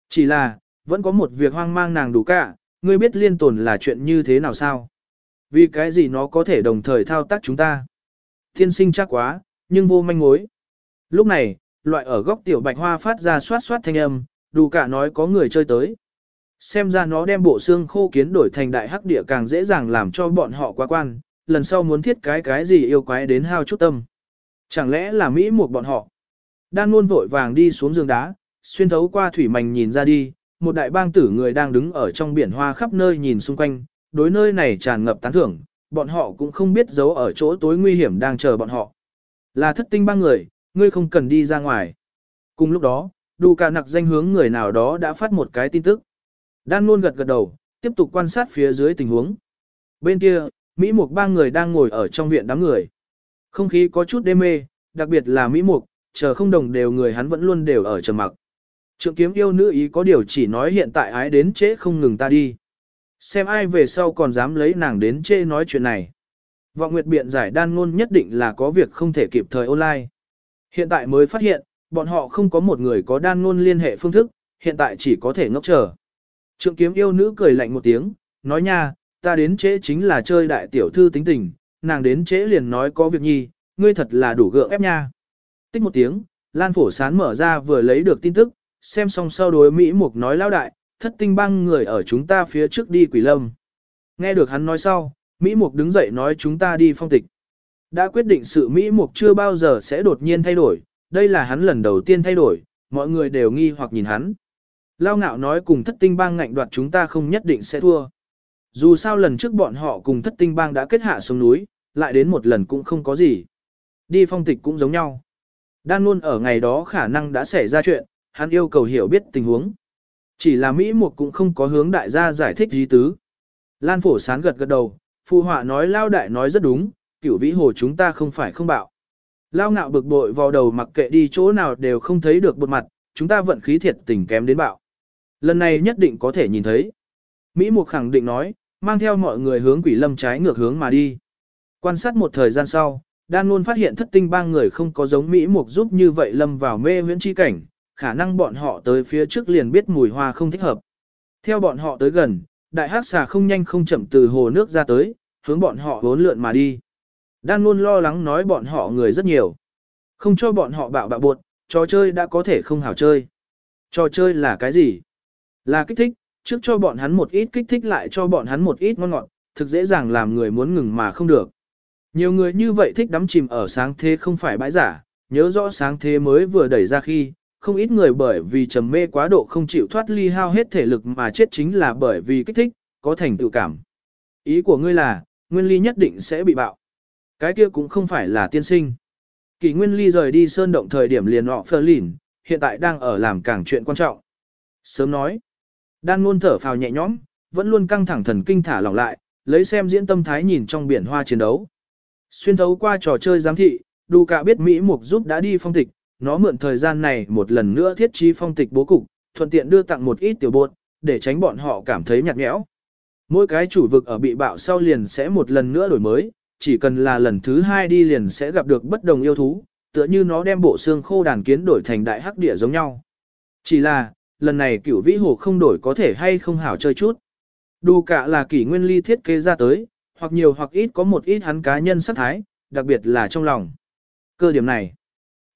Chỉ là, vẫn có một việc hoang mang nàng đủ cả, ngươi biết liên tồn là chuyện như thế nào sao? Vì cái gì nó có thể đồng thời thao tác chúng ta? Thiên sinh chắc quá, nhưng vô manh mối. Lúc này, loại ở góc tiểu bạch hoa phát ra xoát xoát thanh âm, đủ cả nói có người chơi tới. Xem ra nó đem bộ xương khô kiến đổi thành đại hắc địa càng dễ dàng làm cho bọn họ quá quan, lần sau muốn thiết cái cái gì yêu quái đến hao chút tâm. Chẳng lẽ là Mỹ một bọn họ? Đan luôn vội vàng đi xuống giường đá, xuyên thấu qua thủy mảnh nhìn ra đi, một đại bang tử người đang đứng ở trong biển hoa khắp nơi nhìn xung quanh, đối nơi này tràn ngập tán thưởng, bọn họ cũng không biết giấu ở chỗ tối nguy hiểm đang chờ bọn họ. Là thất tinh ba người, ngươi không cần đi ra ngoài. Cùng lúc đó, đủ cả nặc danh hướng người nào đó đã phát một cái tin tức. Đan luôn gật gật đầu, tiếp tục quan sát phía dưới tình huống. Bên kia, Mỹ Mục ba người đang ngồi ở trong viện đám người. Không khí có chút đê mê, đặc biệt là Mỹ Mục, chờ không đồng đều người hắn vẫn luôn đều ở trầm mặc. Trượng kiếm yêu nữ ý có điều chỉ nói hiện tại ái đến trễ không ngừng ta đi. Xem ai về sau còn dám lấy nàng đến chê nói chuyện này. Vọng Nguyệt biện giải đan ngôn nhất định là có việc không thể kịp thời online. Hiện tại mới phát hiện, bọn họ không có một người có đan ngôn liên hệ phương thức, hiện tại chỉ có thể ngốc chờ. Trượng kiếm yêu nữ cười lạnh một tiếng, nói nha, ta đến trễ chính là chơi đại tiểu thư tính tình, nàng đến trễ liền nói có việc nhi, ngươi thật là đủ gượng ép nha. Tích một tiếng, Lan Phổ Sán mở ra vừa lấy được tin tức, xem xong sau đối Mỹ Mục nói lao đại, thất tinh băng người ở chúng ta phía trước đi quỷ lâm. Nghe được hắn nói sau, Mỹ Mục đứng dậy nói chúng ta đi phong tịch. Đã quyết định sự Mỹ Mục chưa bao giờ sẽ đột nhiên thay đổi, đây là hắn lần đầu tiên thay đổi, mọi người đều nghi hoặc nhìn hắn. Lao ngạo nói cùng thất tinh bang ngạnh đoạt chúng ta không nhất định sẽ thua. Dù sao lần trước bọn họ cùng thất tinh bang đã kết hạ xuống núi, lại đến một lần cũng không có gì. Đi phong tịch cũng giống nhau. Đan luôn ở ngày đó khả năng đã xảy ra chuyện, hắn yêu cầu hiểu biết tình huống. Chỉ là Mỹ Mục cũng không có hướng đại gia giải thích gì tứ. Lan phổ sán gật gật đầu, phụ họa nói lao đại nói rất đúng, cửu vĩ hồ chúng ta không phải không bạo. Lao ngạo bực bội vào đầu mặc kệ đi chỗ nào đều không thấy được bột mặt, chúng ta vận khí thiệt tình kém đến bạo. Lần này nhất định có thể nhìn thấy. Mỹ Mục khẳng định nói, mang theo mọi người hướng quỷ lâm trái ngược hướng mà đi. Quan sát một thời gian sau, đan luôn phát hiện thất tinh bang người không có giống Mỹ Mục giúp như vậy lâm vào mê huyễn chi cảnh, khả năng bọn họ tới phía trước liền biết mùi hoa không thích hợp. Theo bọn họ tới gần, đại hắc xà không nhanh không chậm từ hồ nước ra tới, hướng bọn họ vốn lượn mà đi. Đan luôn lo lắng nói bọn họ người rất nhiều. Không cho bọn họ bạo bạo buột trò chơi đã có thể không hảo chơi. Trò chơi là cái gì? Là kích thích, trước cho bọn hắn một ít kích thích lại cho bọn hắn một ít ngon ngọt, thực dễ dàng làm người muốn ngừng mà không được. Nhiều người như vậy thích đắm chìm ở sáng thế không phải bãi giả, nhớ rõ sáng thế mới vừa đẩy ra khi, không ít người bởi vì trầm mê quá độ không chịu thoát ly hao hết thể lực mà chết chính là bởi vì kích thích, có thành tựu cảm. Ý của ngươi là, nguyên ly nhất định sẽ bị bạo. Cái kia cũng không phải là tiên sinh. Kỳ nguyên ly rời đi sơn động thời điểm liền họ phơ lìn, hiện tại đang ở làm càng chuyện quan trọng. Sớm nói, đan ngôn thở phào nhẹ nhõm, vẫn luôn căng thẳng thần kinh thả lỏng lại, lấy xem diễn tâm thái nhìn trong biển hoa chiến đấu. Xuyên thấu qua trò chơi giám thị, đủ cả biết Mỹ Mục giúp đã đi phong tịch, nó mượn thời gian này một lần nữa thiết trí phong tịch bố cục, thuận tiện đưa tặng một ít tiểu bột, để tránh bọn họ cảm thấy nhạt nhẽo. Mỗi cái chủ vực ở bị bạo sau liền sẽ một lần nữa đổi mới, chỉ cần là lần thứ hai đi liền sẽ gặp được bất đồng yêu thú, tựa như nó đem bộ xương khô đàn kiến đổi thành đại hắc địa giống nhau. Chỉ là, lần này cửu vĩ hồ không đổi có thể hay không hảo chơi chút. Đủ cả là kỷ nguyên ly thiết kế ra tới, hoặc nhiều hoặc ít có một ít hắn cá nhân sắc thái, đặc biệt là trong lòng. Cơ điểm này,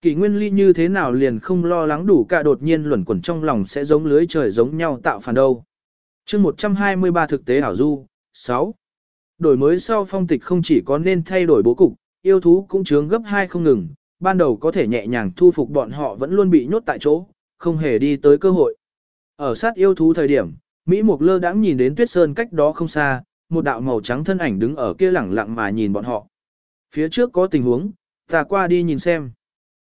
kỷ nguyên ly như thế nào liền không lo lắng đủ cả đột nhiên luẩn quẩn trong lòng sẽ giống lưới trời giống nhau tạo phản đâu. chương 123 thực tế ảo du, 6. Đổi mới sau phong tịch không chỉ có nên thay đổi bố cục, yêu thú cũng chướng gấp hai không ngừng, ban đầu có thể nhẹ nhàng thu phục bọn họ vẫn luôn bị nhốt tại chỗ, không hề đi tới cơ hội. Ở sát yêu thú thời điểm, Mỹ Mục lơ đãng nhìn đến tuyết sơn cách đó không xa, một đạo màu trắng thân ảnh đứng ở kia lẳng lặng mà nhìn bọn họ. Phía trước có tình huống, ta qua đi nhìn xem.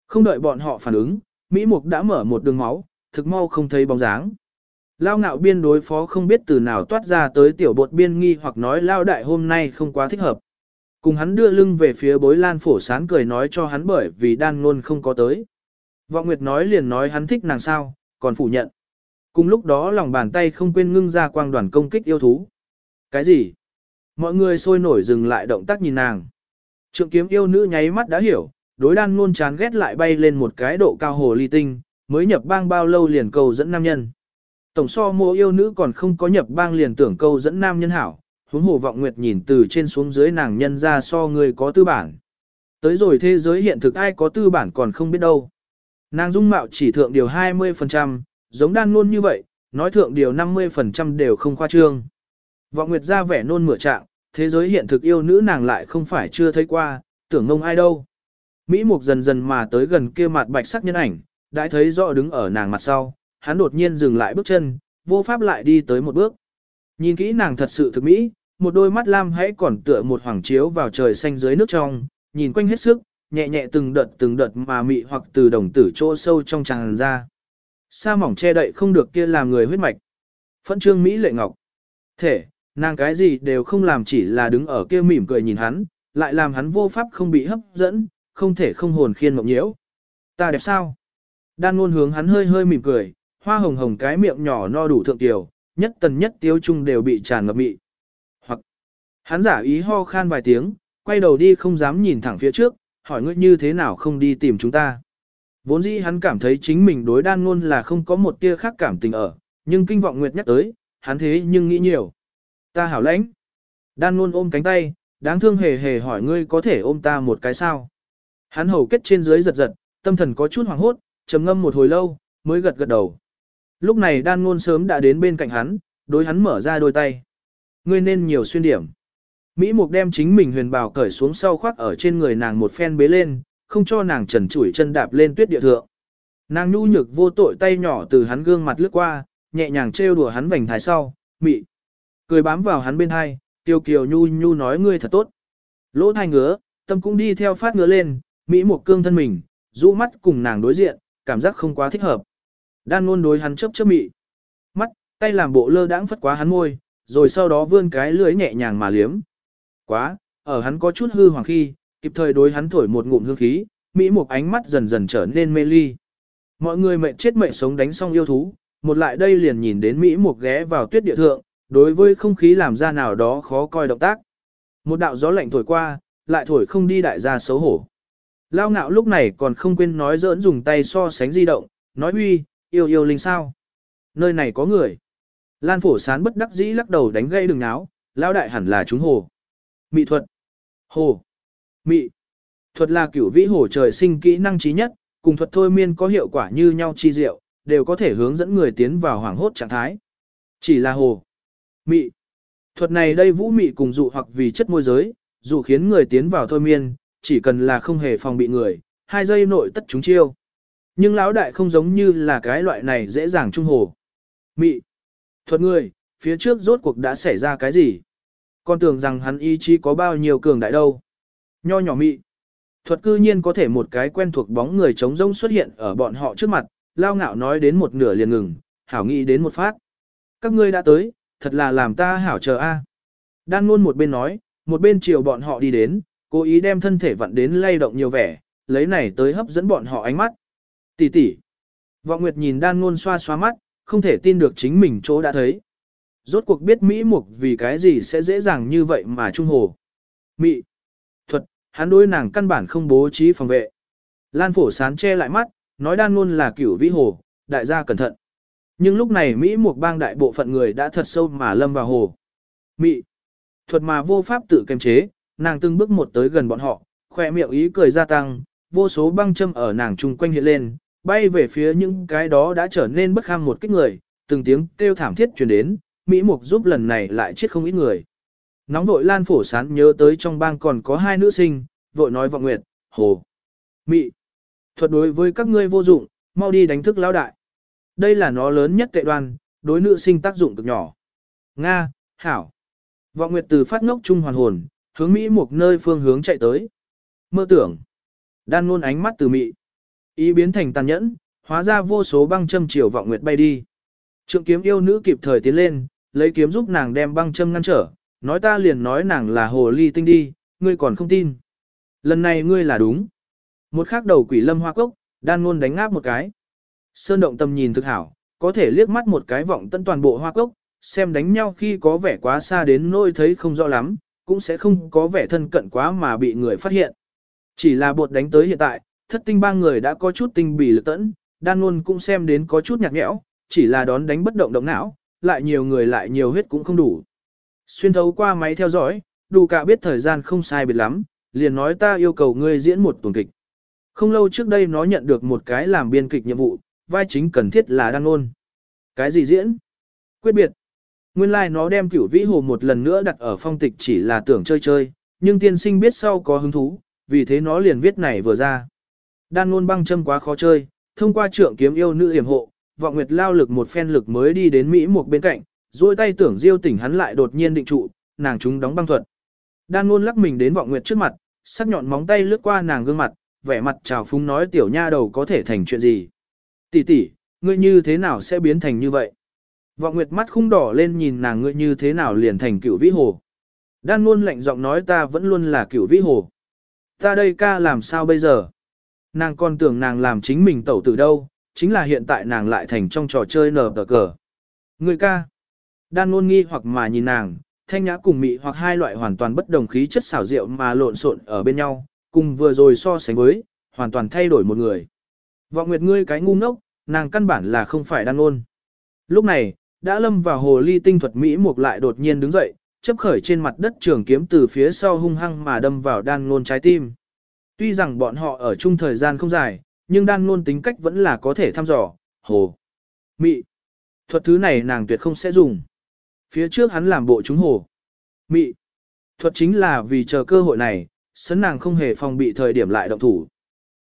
Không đợi bọn họ phản ứng, Mỹ Mục đã mở một đường máu, thực mau không thấy bóng dáng. Lao ngạo biên đối phó không biết từ nào toát ra tới tiểu bột biên nghi hoặc nói lao đại hôm nay không quá thích hợp. Cùng hắn đưa lưng về phía bối lan phổ sán cười nói cho hắn bởi vì đan ngôn không có tới. Vọng Nguyệt nói liền nói hắn thích nàng sao, còn phủ nhận. Cùng lúc đó lòng bàn tay không quên ngưng ra quang đoàn công kích yêu thú. Cái gì? Mọi người sôi nổi dừng lại động tác nhìn nàng. Trượng kiếm yêu nữ nháy mắt đã hiểu, đối đan ngôn chán ghét lại bay lên một cái độ cao hồ ly tinh, mới nhập bang bao lâu liền cầu dẫn nam nhân. Tổng so mô yêu nữ còn không có nhập bang liền tưởng câu dẫn nam nhân hảo, huống hồ vọng nguyệt nhìn từ trên xuống dưới nàng nhân ra so người có tư bản. Tới rồi thế giới hiện thực ai có tư bản còn không biết đâu. Nàng dung mạo chỉ thượng điều 20%, giống đan luôn như vậy, nói thượng điều 50% đều không khoa trương. Vọng nguyệt ra vẻ nôn mửa trạng, thế giới hiện thực yêu nữ nàng lại không phải chưa thấy qua, tưởng ngông ai đâu. Mỹ Mục dần dần mà tới gần kia mặt bạch sắc nhân ảnh, đã thấy rõ đứng ở nàng mặt sau, hắn đột nhiên dừng lại bước chân, vô pháp lại đi tới một bước. Nhìn kỹ nàng thật sự thực mỹ, một đôi mắt lam hãy còn tựa một hoàng chiếu vào trời xanh dưới nước trong, nhìn quanh hết sức, nhẹ nhẹ từng đợt từng đợt mà mị hoặc từ đồng tử chỗ sâu trong tràn ra. Sa mỏng che đậy không được kia làm người huyết mạch. Phẫn trương Mỹ lệ ngọc. Thể, nàng cái gì đều không làm chỉ là đứng ở kia mỉm cười nhìn hắn, lại làm hắn vô pháp không bị hấp dẫn, không thể không hồn khiên mộng nhiễu. Ta đẹp sao? Đan ngôn hướng hắn hơi hơi mỉm cười, hoa hồng hồng cái miệng nhỏ no đủ thượng tiểu, nhất tần nhất tiêu trung đều bị tràn ngập mị. Hoặc, hắn giả ý ho khan vài tiếng, quay đầu đi không dám nhìn thẳng phía trước, hỏi ngươi như thế nào không đi tìm chúng ta. Vốn dĩ hắn cảm thấy chính mình đối đan ngôn là không có một tia khác cảm tình ở, nhưng kinh vọng nguyệt nhắc tới, hắn thế nhưng nghĩ nhiều. Ta hảo lãnh. Đan ngôn ôm cánh tay, đáng thương hề hề hỏi ngươi có thể ôm ta một cái sao. Hắn hầu kết trên dưới giật giật, tâm thần có chút hoảng hốt, trầm ngâm một hồi lâu, mới gật gật đầu. Lúc này đan ngôn sớm đã đến bên cạnh hắn, đối hắn mở ra đôi tay. Ngươi nên nhiều xuyên điểm. Mỹ Mục đem chính mình huyền bào cởi xuống sau khoác ở trên người nàng một phen bế lên, không cho nàng trần trụi chân đạp lên tuyết địa thượng. Nàng nhu nhược vô tội tay nhỏ từ hắn gương mặt lướt qua, nhẹ nhàng trêu đùa hắn vành thái sau, mị. Cười bám vào hắn bên hai, tiêu kiều nhu nhu nói ngươi thật tốt. Lỗ thai ngứa, tâm cũng đi theo phát ngứa lên, Mỹ Mục cương thân mình, rũ mắt cùng nàng đối diện, cảm giác không quá thích hợp. Đan luôn đối hắn chớp chớp mị. Mắt, tay làm bộ lơ đãng phất quá hắn môi, rồi sau đó vươn cái lưới nhẹ nhàng mà liếm. Quá, ở hắn có chút hư hoàng khi, kịp thời đối hắn thổi một ngụm hương khí, Mỹ một ánh mắt dần dần trở nên mê ly. Mọi người mệnh chết mệnh sống đánh xong yêu thú, một lại đây liền nhìn đến Mỹ một ghé vào tuyết địa thượng, đối với không khí làm ra nào đó khó coi động tác. Một đạo gió lạnh thổi qua, lại thổi không đi đại gia xấu hổ. Lao ngạo lúc này còn không quên nói giỡn dùng tay so sánh di động, nói uy, yêu yêu linh sao. Nơi này có người. Lan phổ sán bất đắc dĩ lắc đầu đánh gây đường áo, lao đại hẳn là chúng hồ. Mị thuật. Hồ. Mị. Thuật là kiểu vĩ hồ trời sinh kỹ năng trí nhất, cùng thuật thôi miên có hiệu quả như nhau chi diệu, đều có thể hướng dẫn người tiến vào hoàng hốt trạng thái. Chỉ là hồ. Mị. Thuật này đây vũ mị cùng dụ hoặc vì chất môi giới, dù khiến người tiến vào thôi miên, chỉ cần là không hề phòng bị người, hai giây nội tất chúng chiêu. Nhưng lão đại không giống như là cái loại này dễ dàng trung hồ. Mị. Thuật người, phía trước rốt cuộc đã xảy ra cái gì? Con tưởng rằng hắn ý chí có bao nhiêu cường đại đâu. Nho nhỏ mị. Thuật cư nhiên có thể một cái quen thuộc bóng người trống rông xuất hiện ở bọn họ trước mặt, lao ngạo nói đến một nửa liền ngừng, hảo nghĩ đến một phát. Các ngươi đã tới, thật là làm ta hảo chờ a. Đan luôn một bên nói, một bên chiều bọn họ đi đến, cố ý đem thân thể vặn đến lay động nhiều vẻ, lấy này tới hấp dẫn bọn họ ánh mắt. Tỷ tỷ. Vọng Nguyệt nhìn đan ngôn xoa xoa mắt, không thể tin được chính mình chỗ đã thấy. Rốt cuộc biết Mỹ Mục vì cái gì sẽ dễ dàng như vậy mà trung hồ. Mỹ. Thuật, hắn đối nàng căn bản không bố trí phòng vệ. Lan phổ sán che lại mắt, nói đan luôn là cửu vĩ hồ, đại gia cẩn thận. Nhưng lúc này Mỹ Mục bang đại bộ phận người đã thật sâu mà lâm vào hồ. Mỹ. Thuật mà vô pháp tự kiềm chế, nàng từng bước một tới gần bọn họ, khỏe miệng ý cười gia tăng, vô số băng châm ở nàng chung quanh hiện lên, bay về phía những cái đó đã trở nên bất kham một kích người, từng tiếng kêu thảm thiết truyền đến, Mỹ Mục giúp lần này lại chết không ít người. Nóng vội Lan Phổ Sán nhớ tới trong bang còn có hai nữ sinh, vội nói vọng nguyệt, hồ, mỹ, Thuật đối với các ngươi vô dụng, mau đi đánh thức lão đại. Đây là nó lớn nhất tệ đoan, đối nữ sinh tác dụng cực nhỏ. Nga, Hảo. Vọng Nguyệt từ phát ngốc trung hoàn hồn, hướng Mỹ một nơi phương hướng chạy tới. Mơ tưởng. Đan luôn ánh mắt từ mỹ, Ý biến thành tàn nhẫn, hóa ra vô số băng châm chiều Vọng Nguyệt bay đi. Trượng kiếm yêu nữ kịp thời tiến lên, lấy kiếm giúp nàng đem băng châm ngăn trở, nói ta liền nói nàng là hồ ly tinh đi, ngươi còn không tin. Lần này ngươi là đúng. Một khắc đầu quỷ lâm hoa cốc, đan ngôn đánh ngáp một cái. Sơn động tầm nhìn thực hảo, có thể liếc mắt một cái vọng tận toàn bộ hoa cốc, xem đánh nhau khi có vẻ quá xa đến nỗi thấy không rõ lắm, cũng sẽ không có vẻ thân cận quá mà bị người phát hiện. Chỉ là bột đánh tới hiện tại, thất tinh ba người đã có chút tinh bỉ lực tẫn, đan luôn cũng xem đến có chút nhạt nhẽo, chỉ là đón đánh bất động động não, lại nhiều người lại nhiều huyết cũng không đủ. Xuyên thấu qua máy theo dõi, đủ cả biết thời gian không sai biệt lắm, liền nói ta yêu cầu ngươi diễn một tuần kịch. Không lâu trước đây nó nhận được một cái làm biên kịch nhiệm vụ, vai chính cần thiết là đang ôn. Cái gì diễn? Quyết biệt. Nguyên lai like nó đem cửu vĩ hồ một lần nữa đặt ở phong tịch chỉ là tưởng chơi chơi, nhưng tiên sinh biết sau có hứng thú, vì thế nó liền viết này vừa ra. Đan ngôn băng châm quá khó chơi, thông qua trượng kiếm yêu nữ hiểm hộ, vọng nguyệt lao lực một phen lực mới đi đến Mỹ một bên cạnh, duỗi tay tưởng diêu tỉnh hắn lại đột nhiên định trụ, nàng chúng đóng băng thuật. Đan ngôn lắc mình đến vọng nguyệt trước mặt, sắc nhọn móng tay lướt qua nàng gương mặt, vẻ mặt trào phúng nói tiểu nha đầu có thể thành chuyện gì. Tỷ tỷ, ngươi như thế nào sẽ biến thành như vậy? Vọng Nguyệt mắt khung đỏ lên nhìn nàng ngươi như thế nào liền thành cựu vĩ hồ. Đan ngôn lạnh giọng nói ta vẫn luôn là cựu vĩ hồ. Ta đây ca làm sao bây giờ? Nàng còn tưởng nàng làm chính mình tẩu tử đâu, chính là hiện tại nàng lại thành trong trò chơi nở tờ cờ. Người ca. Đan luôn nghi hoặc mà nhìn nàng, thanh nhã cùng mị hoặc hai loại hoàn toàn bất đồng khí chất xảo rượu mà lộn xộn ở bên nhau, cùng vừa rồi so sánh với, hoàn toàn thay đổi một người. Vọng Nguyệt ngươi cái ngu ngốc, nàng căn bản là không phải đan ôn. Lúc này, đã lâm vào hồ ly tinh thuật Mỹ Mục lại đột nhiên đứng dậy, chấp khởi trên mặt đất trường kiếm từ phía sau hung hăng mà đâm vào đan ngôn trái tim. Tuy rằng bọn họ ở chung thời gian không dài, nhưng đan ngôn tính cách vẫn là có thể thăm dò, hồ, mị. Thuật thứ này nàng tuyệt không sẽ dùng. Phía trước hắn làm bộ trúng hồ, mị. Thuật chính là vì chờ cơ hội này, sấn nàng không hề phòng bị thời điểm lại động thủ.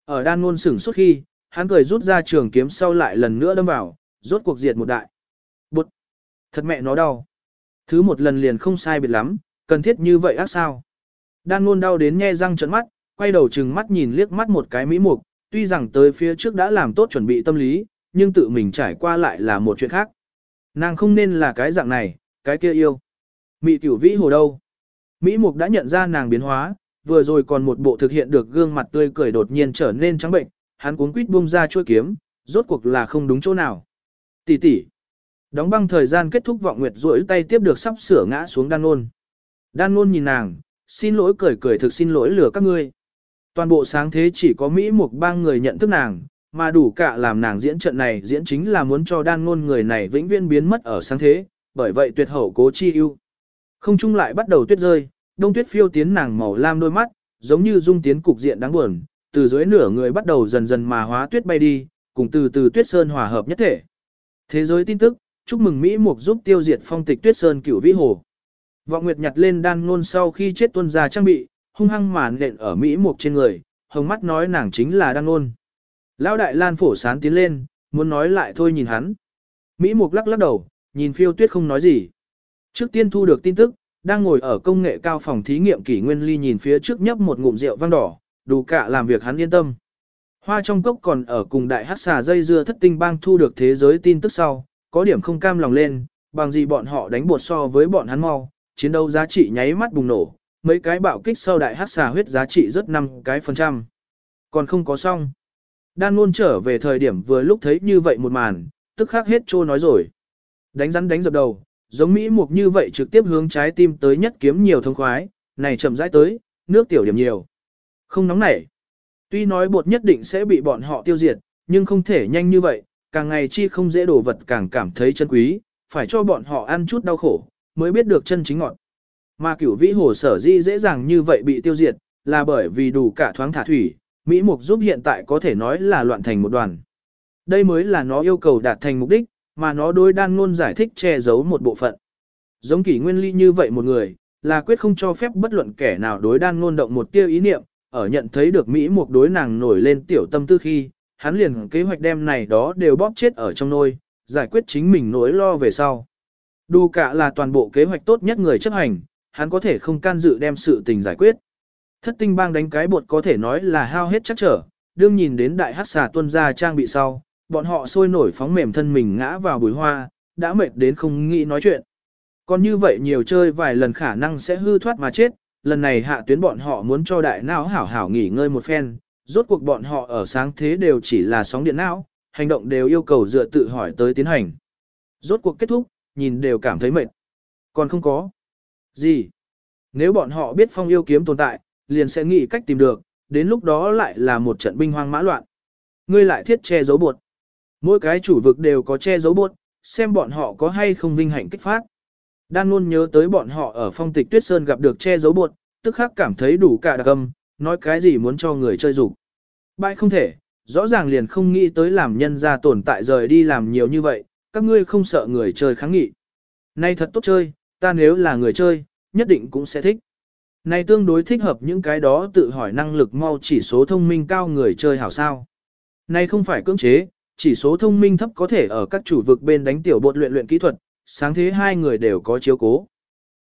Ở đan ngôn sửng suốt khi, hắn cười rút ra trường kiếm sau lại lần nữa đâm vào, rốt cuộc diệt một đại. Bụt! Thật mẹ nó đau. Thứ một lần liền không sai biệt lắm, cần thiết như vậy ác sao. Đan ngôn đau đến nhe răng trợn mắt, quay đầu chừng mắt nhìn liếc mắt một cái mỹ mục, tuy rằng tới phía trước đã làm tốt chuẩn bị tâm lý, nhưng tự mình trải qua lại là một chuyện khác. Nàng không nên là cái dạng này, cái kia yêu. Mị tiểu vĩ hồ đâu? Mỹ mục đã nhận ra nàng biến hóa, vừa rồi còn một bộ thực hiện được gương mặt tươi cười đột nhiên trở nên trắng bệnh, hắn cuống quýt buông ra chuôi kiếm, rốt cuộc là không đúng chỗ nào. Tỷ tỷ. Đóng băng thời gian kết thúc vọng nguyệt duỗi tay tiếp được sắp sửa ngã xuống đan nôn. Đan nôn nhìn nàng, xin lỗi cười cười thực xin lỗi lừa các ngươi. Toàn bộ sáng thế chỉ có Mỹ một bang người nhận thức nàng, mà đủ cả làm nàng diễn trận này diễn chính là muốn cho đan ngôn người này vĩnh viễn biến mất ở sáng thế, bởi vậy tuyệt hậu cố chi ưu. Không chung lại bắt đầu tuyết rơi, đông tuyết phiêu tiến nàng màu lam đôi mắt, giống như dung tiến cục diện đáng buồn, từ dưới nửa người bắt đầu dần dần mà hóa tuyết bay đi, cùng từ từ tuyết sơn hòa hợp nhất thể. Thế giới tin tức, chúc mừng Mỹ Mục giúp tiêu diệt phong tịch tuyết sơn cửu vĩ hồ. Vọng Nguyệt nhặt lên đan ngôn sau khi chết tuân ra trang bị, hung hăng màn nện ở Mỹ Mục trên người, hồng mắt nói nàng chính là đan ngôn. Lão đại lan phổ sán tiến lên, muốn nói lại thôi nhìn hắn. Mỹ Mục lắc lắc đầu, nhìn phiêu tuyết không nói gì. Trước tiên thu được tin tức, đang ngồi ở công nghệ cao phòng thí nghiệm kỷ nguyên ly nhìn phía trước nhấp một ngụm rượu vang đỏ, đủ cả làm việc hắn yên tâm. Hoa trong cốc còn ở cùng đại hát xà dây dưa thất tinh bang thu được thế giới tin tức sau, có điểm không cam lòng lên, bằng gì bọn họ đánh bột so với bọn hắn mau, chiến đấu giá trị nháy mắt bùng nổ, mấy cái bạo kích sau đại hát xà huyết giá trị rất 5 cái phần trăm. Còn không có xong. Đan luôn trở về thời điểm vừa lúc thấy như vậy một màn, tức khắc hết trô nói rồi. Đánh rắn đánh dập đầu, giống Mỹ mục như vậy trực tiếp hướng trái tim tới nhất kiếm nhiều thông khoái, này chậm rãi tới, nước tiểu điểm nhiều. Không nóng nảy. Tuy nói bột nhất định sẽ bị bọn họ tiêu diệt, nhưng không thể nhanh như vậy, càng ngày chi không dễ đổ vật càng cảm thấy chân quý, phải cho bọn họ ăn chút đau khổ, mới biết được chân chính ngọn. Mà cửu vĩ hồ sở di dễ dàng như vậy bị tiêu diệt, là bởi vì đủ cả thoáng thả thủy, Mỹ mục giúp hiện tại có thể nói là loạn thành một đoàn. Đây mới là nó yêu cầu đạt thành mục đích, mà nó đối đan ngôn giải thích che giấu một bộ phận. Giống kỷ nguyên ly như vậy một người, là quyết không cho phép bất luận kẻ nào đối đan ngôn động một tia ý niệm, ở nhận thấy được Mỹ mục đối nàng nổi lên tiểu tâm tư khi, hắn liền kế hoạch đem này đó đều bóp chết ở trong nôi, giải quyết chính mình nỗi lo về sau. Đủ cả là toàn bộ kế hoạch tốt nhất người chấp hành, hắn có thể không can dự đem sự tình giải quyết. Thất tinh bang đánh cái bột có thể nói là hao hết chắc trở, đương nhìn đến đại hắc xà tuân ra trang bị sau, bọn họ sôi nổi phóng mềm thân mình ngã vào bùi hoa, đã mệt đến không nghĩ nói chuyện. Còn như vậy nhiều chơi vài lần khả năng sẽ hư thoát mà chết, lần này hạ tuyến bọn họ muốn cho đại não hảo hảo nghỉ ngơi một phen, rốt cuộc bọn họ ở sáng thế đều chỉ là sóng điện não, hành động đều yêu cầu dựa tự hỏi tới tiến hành. Rốt cuộc kết thúc, nhìn đều cảm thấy mệt. Còn không có. Gì? Nếu bọn họ biết phong yêu kiếm tồn tại, liền sẽ nghĩ cách tìm được, đến lúc đó lại là một trận binh hoang mã loạn. Ngươi lại thiết che giấu bột. Mỗi cái chủ vực đều có che giấu bột, xem bọn họ có hay không vinh hạnh kích phát. Đan luôn nhớ tới bọn họ ở phong tịch tuyết sơn gặp được che giấu bột, tức khắc cảm thấy đủ cả đặc âm, nói cái gì muốn cho người chơi dục Bại không thể, rõ ràng liền không nghĩ tới làm nhân ra tồn tại rời đi làm nhiều như vậy, các ngươi không sợ người chơi kháng nghị. Nay thật tốt chơi, ta nếu là người chơi, nhất định cũng sẽ thích. Này tương đối thích hợp những cái đó tự hỏi năng lực mau chỉ số thông minh cao người chơi hảo sao. Này không phải cưỡng chế, chỉ số thông minh thấp có thể ở các chủ vực bên đánh tiểu bột luyện luyện kỹ thuật, sáng thế hai người đều có chiếu cố.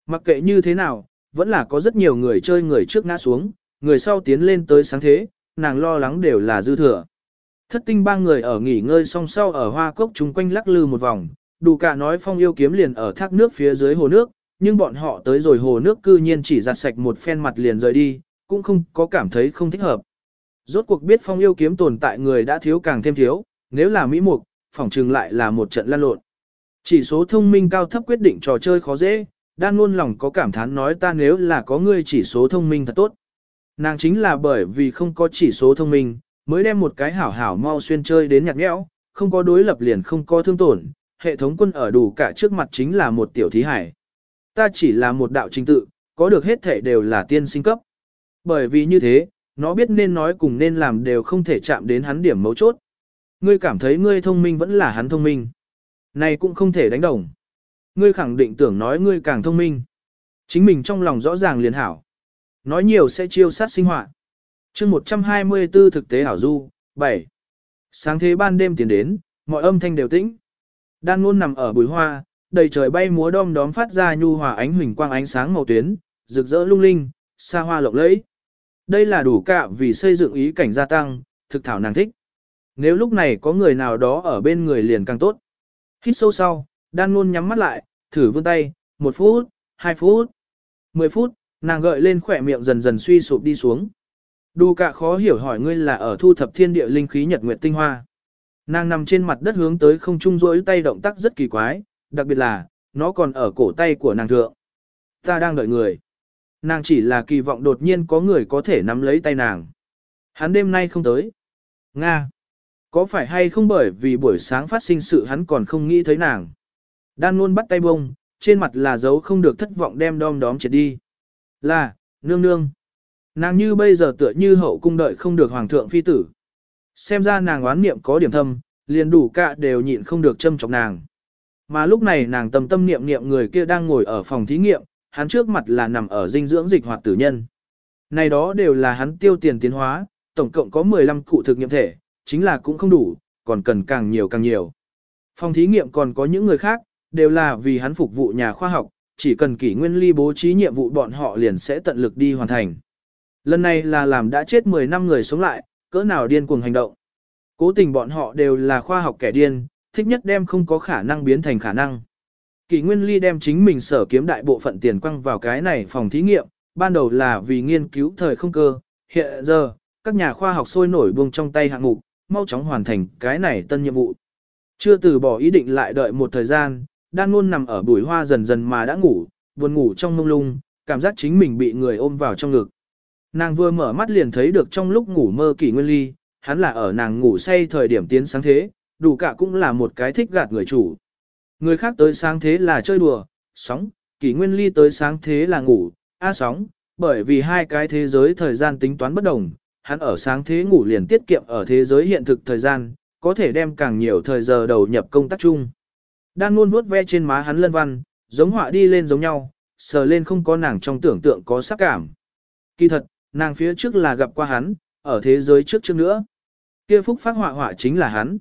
Mặc kệ như thế nào, vẫn là có rất nhiều người chơi người trước ngã xuống, người sau tiến lên tới sáng thế, nàng lo lắng đều là dư thừa. Thất tinh ba người ở nghỉ ngơi song sau ở hoa cốc chung quanh lắc lư một vòng, đủ cả nói phong yêu kiếm liền ở thác nước phía dưới hồ nước, nhưng bọn họ tới rồi hồ nước cư nhiên chỉ giặt sạch một phen mặt liền rời đi, cũng không có cảm thấy không thích hợp. Rốt cuộc biết phong yêu kiếm tồn tại người đã thiếu càng thêm thiếu, nếu là mỹ mục, phỏng trừng lại là một trận lan lộn. Chỉ số thông minh cao thấp quyết định trò chơi khó dễ, đan luôn lòng có cảm thán nói ta nếu là có ngươi chỉ số thông minh thật tốt. Nàng chính là bởi vì không có chỉ số thông minh, mới đem một cái hảo hảo mau xuyên chơi đến nhạt nhẽo, không có đối lập liền không có thương tổn, hệ thống quân ở đủ cả trước mặt chính là một tiểu thí hải. Ta chỉ là một đạo trình tự, có được hết thể đều là tiên sinh cấp. Bởi vì như thế, nó biết nên nói cùng nên làm đều không thể chạm đến hắn điểm mấu chốt. Ngươi cảm thấy ngươi thông minh vẫn là hắn thông minh. Này cũng không thể đánh đồng. Ngươi khẳng định tưởng nói ngươi càng thông minh. Chính mình trong lòng rõ ràng liền hảo. Nói nhiều sẽ chiêu sát sinh hoạt. chương 124 thực tế hảo du, 7. Sáng thế ban đêm tiến đến, mọi âm thanh đều tĩnh. Đan ngôn nằm ở bùi hoa, đầy trời bay múa đom đóm phát ra nhu hòa ánh huỳnh quang ánh sáng màu tuyến, rực rỡ lung linh, xa hoa lộng lẫy. Đây là đủ cả vì xây dựng ý cảnh gia tăng, thực thảo nàng thích. Nếu lúc này có người nào đó ở bên người liền càng tốt. Hít sâu sau, đan ngôn nhắm mắt lại, thử vươn tay, một phút, hai phút, mười phút, nàng gợi lên khỏe miệng dần dần suy sụp đi xuống. Đủ cả khó hiểu hỏi ngươi là ở thu thập thiên địa linh khí nhật nguyệt tinh hoa. Nàng nằm trên mặt đất hướng tới không trung rỗi tay động tác rất kỳ quái, đặc biệt là, nó còn ở cổ tay của nàng thượng. Ta đang đợi người. Nàng chỉ là kỳ vọng đột nhiên có người có thể nắm lấy tay nàng. Hắn đêm nay không tới. Nga. Có phải hay không bởi vì buổi sáng phát sinh sự hắn còn không nghĩ thấy nàng. Đan luôn bắt tay bông, trên mặt là dấu không được thất vọng đem đom đóm triệt đi. Là, nương nương. Nàng như bây giờ tựa như hậu cung đợi không được hoàng thượng phi tử. Xem ra nàng oán niệm có điểm thâm, liền đủ cả đều nhịn không được châm chọc nàng. Mà lúc này nàng tâm tâm niệm niệm người kia đang ngồi ở phòng thí nghiệm, hắn trước mặt là nằm ở dinh dưỡng dịch hoạt tử nhân. Này đó đều là hắn tiêu tiền tiến hóa, tổng cộng có 15 cụ thực nghiệm thể, chính là cũng không đủ, còn cần càng nhiều càng nhiều. Phòng thí nghiệm còn có những người khác, đều là vì hắn phục vụ nhà khoa học, chỉ cần kỷ nguyên ly bố trí nhiệm vụ bọn họ liền sẽ tận lực đi hoàn thành. Lần này là làm đã chết 10 năm người sống lại, cỡ nào điên cuồng hành động. Cố tình bọn họ đều là khoa học kẻ điên, thích nhất đem không có khả năng biến thành khả năng. Kỷ Nguyên Ly đem chính mình sở kiếm đại bộ phận tiền quăng vào cái này phòng thí nghiệm, ban đầu là vì nghiên cứu thời không cơ, hiện giờ, các nhà khoa học sôi nổi buông trong tay hạng mục, mau chóng hoàn thành cái này tân nhiệm vụ. Chưa từ bỏ ý định lại đợi một thời gian, đan ngôn nằm ở bụi hoa dần dần mà đã ngủ, buồn ngủ trong mông lung, cảm giác chính mình bị người ôm vào trong ngực. Nàng vừa mở mắt liền thấy được trong lúc ngủ mơ kỷ nguyên ly, hắn là ở nàng ngủ say thời điểm tiến sáng thế, đủ cả cũng là một cái thích gạt người chủ. Người khác tới sáng thế là chơi đùa, sóng, kỷ nguyên ly tới sáng thế là ngủ, a à sóng, bởi vì hai cái thế giới thời gian tính toán bất đồng, hắn ở sáng thế ngủ liền tiết kiệm ở thế giới hiện thực thời gian, có thể đem càng nhiều thời giờ đầu nhập công tác chung. Đang luôn vuốt ve trên má hắn lân văn, giống họa đi lên giống nhau, sờ lên không có nàng trong tưởng tượng có sắc cảm. Kỳ thật, nàng phía trước là gặp qua hắn, ở thế giới trước trước nữa. Kia phúc phát họa họa chính là hắn.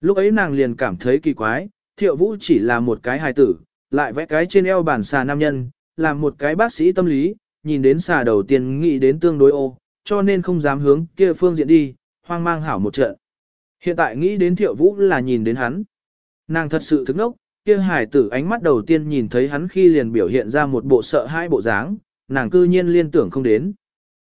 Lúc ấy nàng liền cảm thấy kỳ quái, thiệu vũ chỉ là một cái hài tử, lại vẽ cái trên eo bản xà nam nhân, làm một cái bác sĩ tâm lý, nhìn đến xà đầu tiên nghĩ đến tương đối ô, cho nên không dám hướng kia phương diện đi, hoang mang hảo một trận. Hiện tại nghĩ đến thiệu vũ là nhìn đến hắn. Nàng thật sự thức nốc, kia hài tử ánh mắt đầu tiên nhìn thấy hắn khi liền biểu hiện ra một bộ sợ hai bộ dáng, nàng cư nhiên liên tưởng không đến.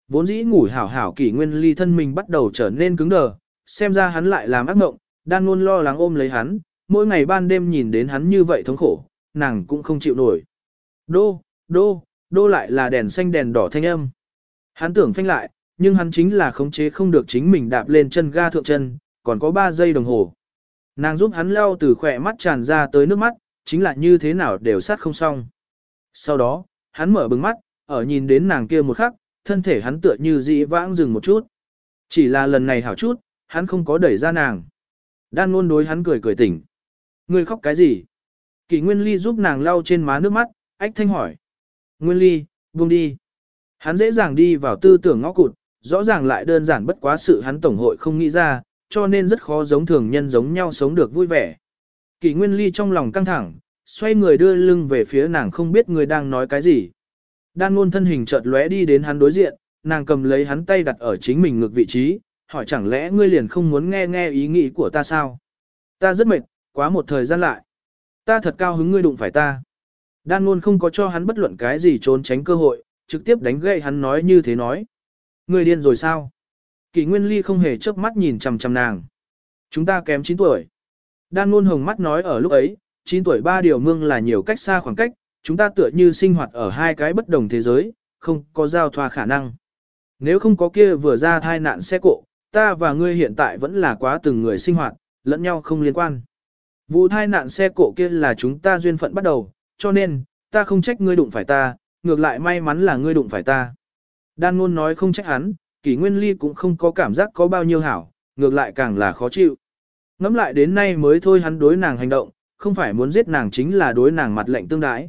Vốn dĩ ngủ hảo hảo kỷ nguyên ly thân mình bắt đầu trở nên cứng đờ, xem ra hắn lại làm ác mộng, đang luôn lo lắng ôm lấy hắn, mỗi ngày ban đêm nhìn đến hắn như vậy thống khổ, nàng cũng không chịu nổi. Đô, đô, đô lại là đèn xanh đèn đỏ thanh âm. Hắn tưởng phanh lại, nhưng hắn chính là khống chế không được chính mình đạp lên chân ga thượng chân, còn có 3 giây đồng hồ. Nàng giúp hắn leo từ khỏe mắt tràn ra tới nước mắt, chính là như thế nào đều sát không xong. Sau đó, hắn mở bừng mắt, ở nhìn đến nàng kia một khắc, thân thể hắn tựa như dĩ vãng dừng một chút. Chỉ là lần này hảo chút, hắn không có đẩy ra nàng. Đan luôn đối hắn cười cười tỉnh. Ngươi khóc cái gì? Kỳ Nguyên Ly giúp nàng lau trên má nước mắt, ách thanh hỏi. Nguyên Ly, buông đi. Hắn dễ dàng đi vào tư tưởng ngõ cụt, rõ ràng lại đơn giản bất quá sự hắn tổng hội không nghĩ ra, cho nên rất khó giống thường nhân giống nhau sống được vui vẻ. Kỳ Nguyên Ly trong lòng căng thẳng, xoay người đưa lưng về phía nàng không biết người đang nói cái gì. Đan ngôn thân hình chợt lóe đi đến hắn đối diện, nàng cầm lấy hắn tay đặt ở chính mình ngược vị trí, hỏi chẳng lẽ ngươi liền không muốn nghe nghe ý nghĩ của ta sao? Ta rất mệt, quá một thời gian lại. Ta thật cao hứng ngươi đụng phải ta. Đan ngôn không có cho hắn bất luận cái gì trốn tránh cơ hội, trực tiếp đánh gậy hắn nói như thế nói. Ngươi điên rồi sao? Kỷ Nguyên Ly không hề chớp mắt nhìn chằm chằm nàng. Chúng ta kém 9 tuổi. Đan ngôn hồng mắt nói ở lúc ấy, 9 tuổi ba điều mương là nhiều cách xa khoảng cách, chúng ta tựa như sinh hoạt ở hai cái bất đồng thế giới, không có giao thoa khả năng. Nếu không có kia vừa ra thai nạn xe cộ, ta và ngươi hiện tại vẫn là quá từng người sinh hoạt, lẫn nhau không liên quan. Vụ thai nạn xe cộ kia là chúng ta duyên phận bắt đầu, cho nên, ta không trách ngươi đụng phải ta, ngược lại may mắn là ngươi đụng phải ta. Đan ngôn nói không trách hắn, kỷ nguyên ly cũng không có cảm giác có bao nhiêu hảo, ngược lại càng là khó chịu. Ngắm lại đến nay mới thôi hắn đối nàng hành động, không phải muốn giết nàng chính là đối nàng mặt lệnh tương đái.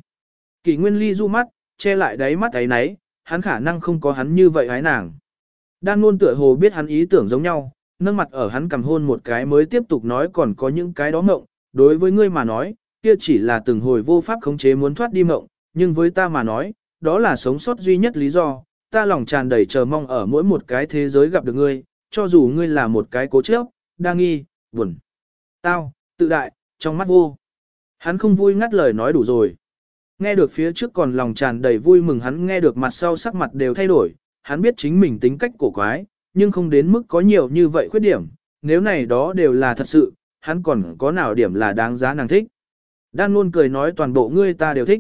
Kỷ nguyên ly du mắt, che lại đáy mắt ấy nấy, hắn khả năng không có hắn như vậy hái nàng. Đan luôn tựa hồ biết hắn ý tưởng giống nhau, nâng mặt ở hắn cầm hôn một cái mới tiếp tục nói còn có những cái đó mộng, đối với ngươi mà nói, kia chỉ là từng hồi vô pháp khống chế muốn thoát đi mộng, nhưng với ta mà nói, đó là sống sót duy nhất lý do, ta lòng tràn đầy chờ mong ở mỗi một cái thế giới gặp được ngươi, cho dù ngươi là một cái cố chấp, đa nghi, buồn, tao, tự đại, trong mắt vô. Hắn không vui ngắt lời nói đủ rồi. Nghe được phía trước còn lòng tràn đầy vui mừng hắn nghe được mặt sau sắc mặt đều thay đổi, hắn biết chính mình tính cách cổ quái, nhưng không đến mức có nhiều như vậy khuyết điểm, nếu này đó đều là thật sự, hắn còn có nào điểm là đáng giá nàng thích. Đan luôn cười nói toàn bộ ngươi ta đều thích.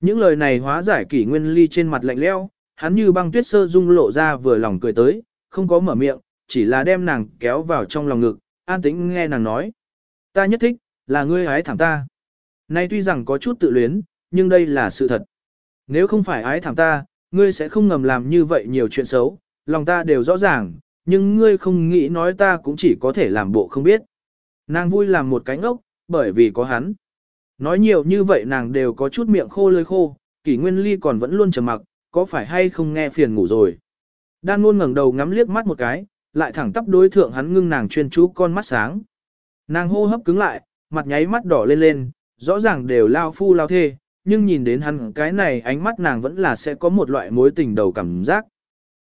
Những lời này hóa giải kỷ nguyên ly trên mặt lạnh leo, hắn như băng tuyết sơ dung lộ ra vừa lòng cười tới, không có mở miệng, chỉ là đem nàng kéo vào trong lòng ngực, an tĩnh nghe nàng nói. Ta nhất thích, là ngươi hái thảm ta. Nay tuy rằng có chút tự luyến, nhưng đây là sự thật. Nếu không phải ái thảm ta, ngươi sẽ không ngầm làm như vậy nhiều chuyện xấu, lòng ta đều rõ ràng, nhưng ngươi không nghĩ nói ta cũng chỉ có thể làm bộ không biết. Nàng vui làm một cánh ốc, bởi vì có hắn. Nói nhiều như vậy nàng đều có chút miệng khô lơi khô, kỷ nguyên ly còn vẫn luôn trầm mặc, có phải hay không nghe phiền ngủ rồi. Đan luôn ngẩng đầu ngắm liếc mắt một cái, lại thẳng tắp đối thượng hắn ngưng nàng chuyên chú con mắt sáng. Nàng hô hấp cứng lại, mặt nháy mắt đỏ lên lên, rõ ràng đều lao phu lao thê, nhưng nhìn đến hắn cái này ánh mắt nàng vẫn là sẽ có một loại mối tình đầu cảm giác.